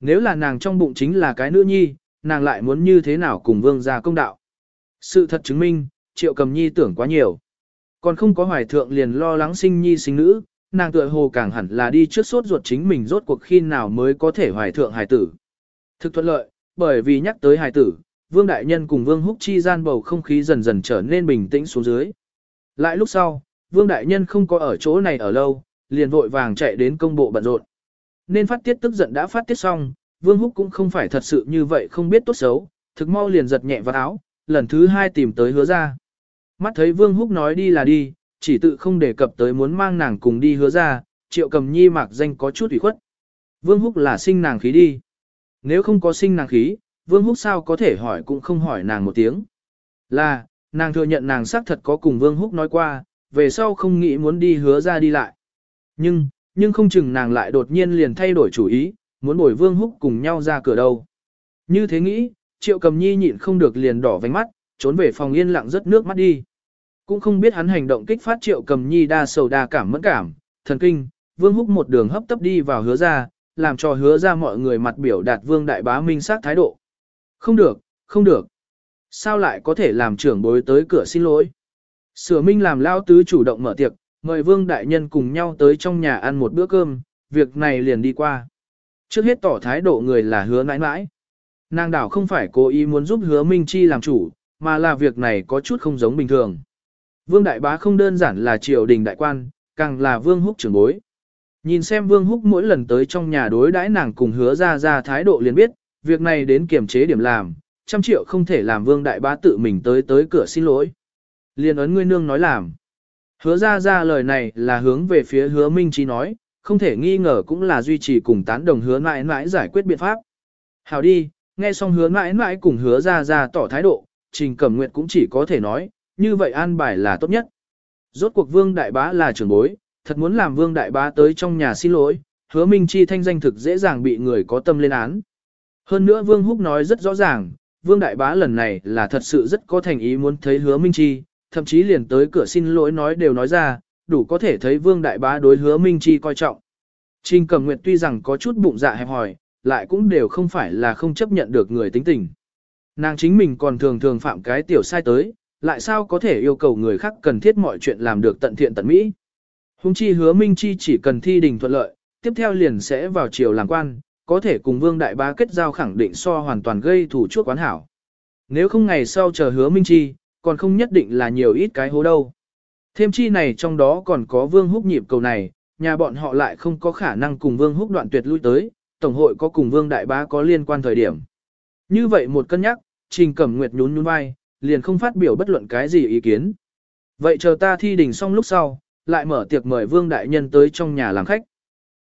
Nếu là nàng trong bụng chính là cái nữ nhi, nàng lại muốn như thế nào cùng vương gia công đạo. Sự thật chứng minh, triệu cầm nhi tưởng quá nhiều. Còn không có hoài thượng liền lo lắng sinh nhi sinh nữ, nàng tựa hồ càng hẳn là đi trước sốt ruột chính mình rốt cuộc khi nào mới có thể hoài thượng hài tử. Thực thuận lợi, bởi vì nhắc tới hài tử, Vương Đại Nhân cùng Vương Húc chi gian bầu không khí dần dần trở nên bình tĩnh xuống dưới. Lại lúc sau, Vương Đại Nhân không có ở chỗ này ở lâu, liền vội vàng chạy đến công bộ bận rộn. Nên phát tiết tức giận đã phát tiết xong, Vương Húc cũng không phải thật sự như vậy không biết tốt xấu, thực mau liền giật nhẹ vào áo, lần thứ hai tìm tới hứa ra. Mắt thấy Vương Húc nói đi là đi, chỉ tự không đề cập tới muốn mang nàng cùng đi hứa ra, triệu cầm nhi mạc danh có chút ủy khuất. Vương Húc là sinh nàng khí đi. Nếu không có sinh nàng khí, Vương Húc sao có thể hỏi cũng không hỏi nàng một tiếng. Là, nàng thừa nhận nàng xác thật có cùng Vương Húc nói qua, về sau không nghĩ muốn đi hứa ra đi lại. Nhưng, nhưng không chừng nàng lại đột nhiên liền thay đổi chủ ý, muốn bồi Vương Húc cùng nhau ra cửa đâu. Như thế nghĩ, Triệu Cầm Nhi nhịn không được liền đỏ vành mắt, trốn về phòng yên lặng rất nước mắt đi. Cũng không biết hắn hành động kích phát Triệu Cầm Nhi đa sầu đa cảm mẫn cảm, thần kinh, Vương Húc một đường hấp tấp đi vào hứa ra, làm cho hứa ra mọi người mặt biểu đạt Vương Đại Bá minh sát thái độ. Không được, không được. Sao lại có thể làm trưởng bối tới cửa xin lỗi? Sửa minh làm lao tứ chủ động mở tiệc, mời Vương Đại Nhân cùng nhau tới trong nhà ăn một bữa cơm, việc này liền đi qua. Trước hết tỏ thái độ người là hứa nãi nãi. Nàng đảo không phải cố ý muốn giúp hứa Minh Chi làm chủ, mà là việc này có chút không giống bình thường. Vương Đại Bá không đơn giản là triều đình đại quan, càng là Vương Húc trưởng bối. Nhìn xem Vương Húc mỗi lần tới trong nhà đối đãi nàng cùng hứa ra ra thái độ liền biết, việc này đến kiểm chế điểm làm, trăm triệu không thể làm Vương Đại Bá tự mình tới tới cửa xin lỗi. Liên ấn ngươi nương nói làm. Hứa ra ra lời này là hướng về phía hứa Minh Chi nói, không thể nghi ngờ cũng là duy trì cùng tán đồng hứa mãi mãi giải quyết biện pháp. Hào đi, nghe xong hứa mãi mãi cùng hứa ra ra tỏ thái độ, Trình Cẩm Nguyệt cũng chỉ có thể nói, như vậy an bài là tốt nhất. Rốt cuộc Vương Đại Bá là trưởng bối, thật muốn làm Vương Đại Bá tới trong nhà xin lỗi, hứa Minh Chi thanh danh thực dễ dàng bị người có tâm lên án. Hơn nữa Vương Húc nói rất rõ ràng, Vương Đại Bá lần này là thật sự rất có thành ý muốn thấy hứa Minh Chi, thậm chí liền tới cửa xin lỗi nói đều nói ra, đủ có thể thấy Vương Đại Bá đối hứa Minh Chi coi trọng. Trình cầm Nguyệt tuy rằng có chút bụng dạ hẹp hòi, lại cũng đều không phải là không chấp nhận được người tính tình. Nàng chính mình còn thường thường phạm cái tiểu sai tới, lại sao có thể yêu cầu người khác cần thiết mọi chuyện làm được tận thiện tận mỹ. Hùng chi hứa Minh Chi chỉ cần thi đình thuận lợi, tiếp theo liền sẽ vào triều làm quan, có thể cùng Vương Đại Bá kết giao khẳng định so hoàn toàn gây thủ chuốc quán hảo. Nếu không ngày sau chờ hứa Minh Chi, còn không nhất định là nhiều ít cái hố đâu. Thêm chi này trong đó còn có Vương Húc nhịp cầu này, nhà bọn họ lại không có khả năng cùng Vương Húc đoạn tuyệt lui tới, Tổng hội có cùng Vương Đại Bá có liên quan thời điểm. Như vậy một cân nhắc, Trình Cẩm Nguyệt nhún nhún vai, liền không phát biểu bất luận cái gì ý kiến. Vậy chờ ta thi đình xong lúc sau, lại mở tiệc mời Vương Đại Nhân tới trong nhà làm khách.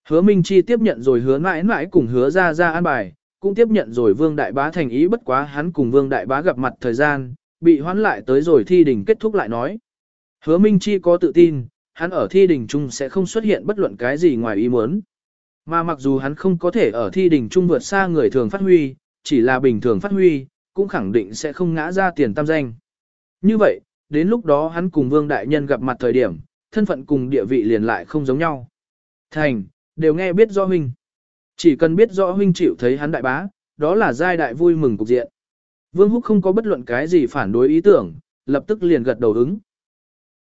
Hứa Minh Chi tiếp nhận rồi hứa mãi mãi cùng hứa ra ra an bài, cũng tiếp nhận rồi Vương Đại Bá thành ý bất quá hắn cùng Vương Đại Bá gặp mặt thời gian, bị hoãn lại tới rồi thi đình kết thúc lại nói. Hứa Minh Chi có tự tin, hắn ở thi đình chung sẽ không xuất hiện bất luận cái gì ngoài ý muốn. Mà mặc dù hắn không có thể ở thi đình chung vượt xa người thường phát huy, chỉ là bình thường phát huy, cũng khẳng định sẽ không ngã ra tiền tam danh. Như vậy, đến lúc đó hắn cùng Vương Đại Nhân gặp mặt thời điểm, thân phận cùng địa vị liền lại không giống nhau. Thành, đều nghe biết rõ huynh. Chỉ cần biết rõ huynh chịu thấy hắn đại bá, đó là giai đại vui mừng cục diện. Vương Húc không có bất luận cái gì phản đối ý tưởng, lập tức liền gật đầu ứng.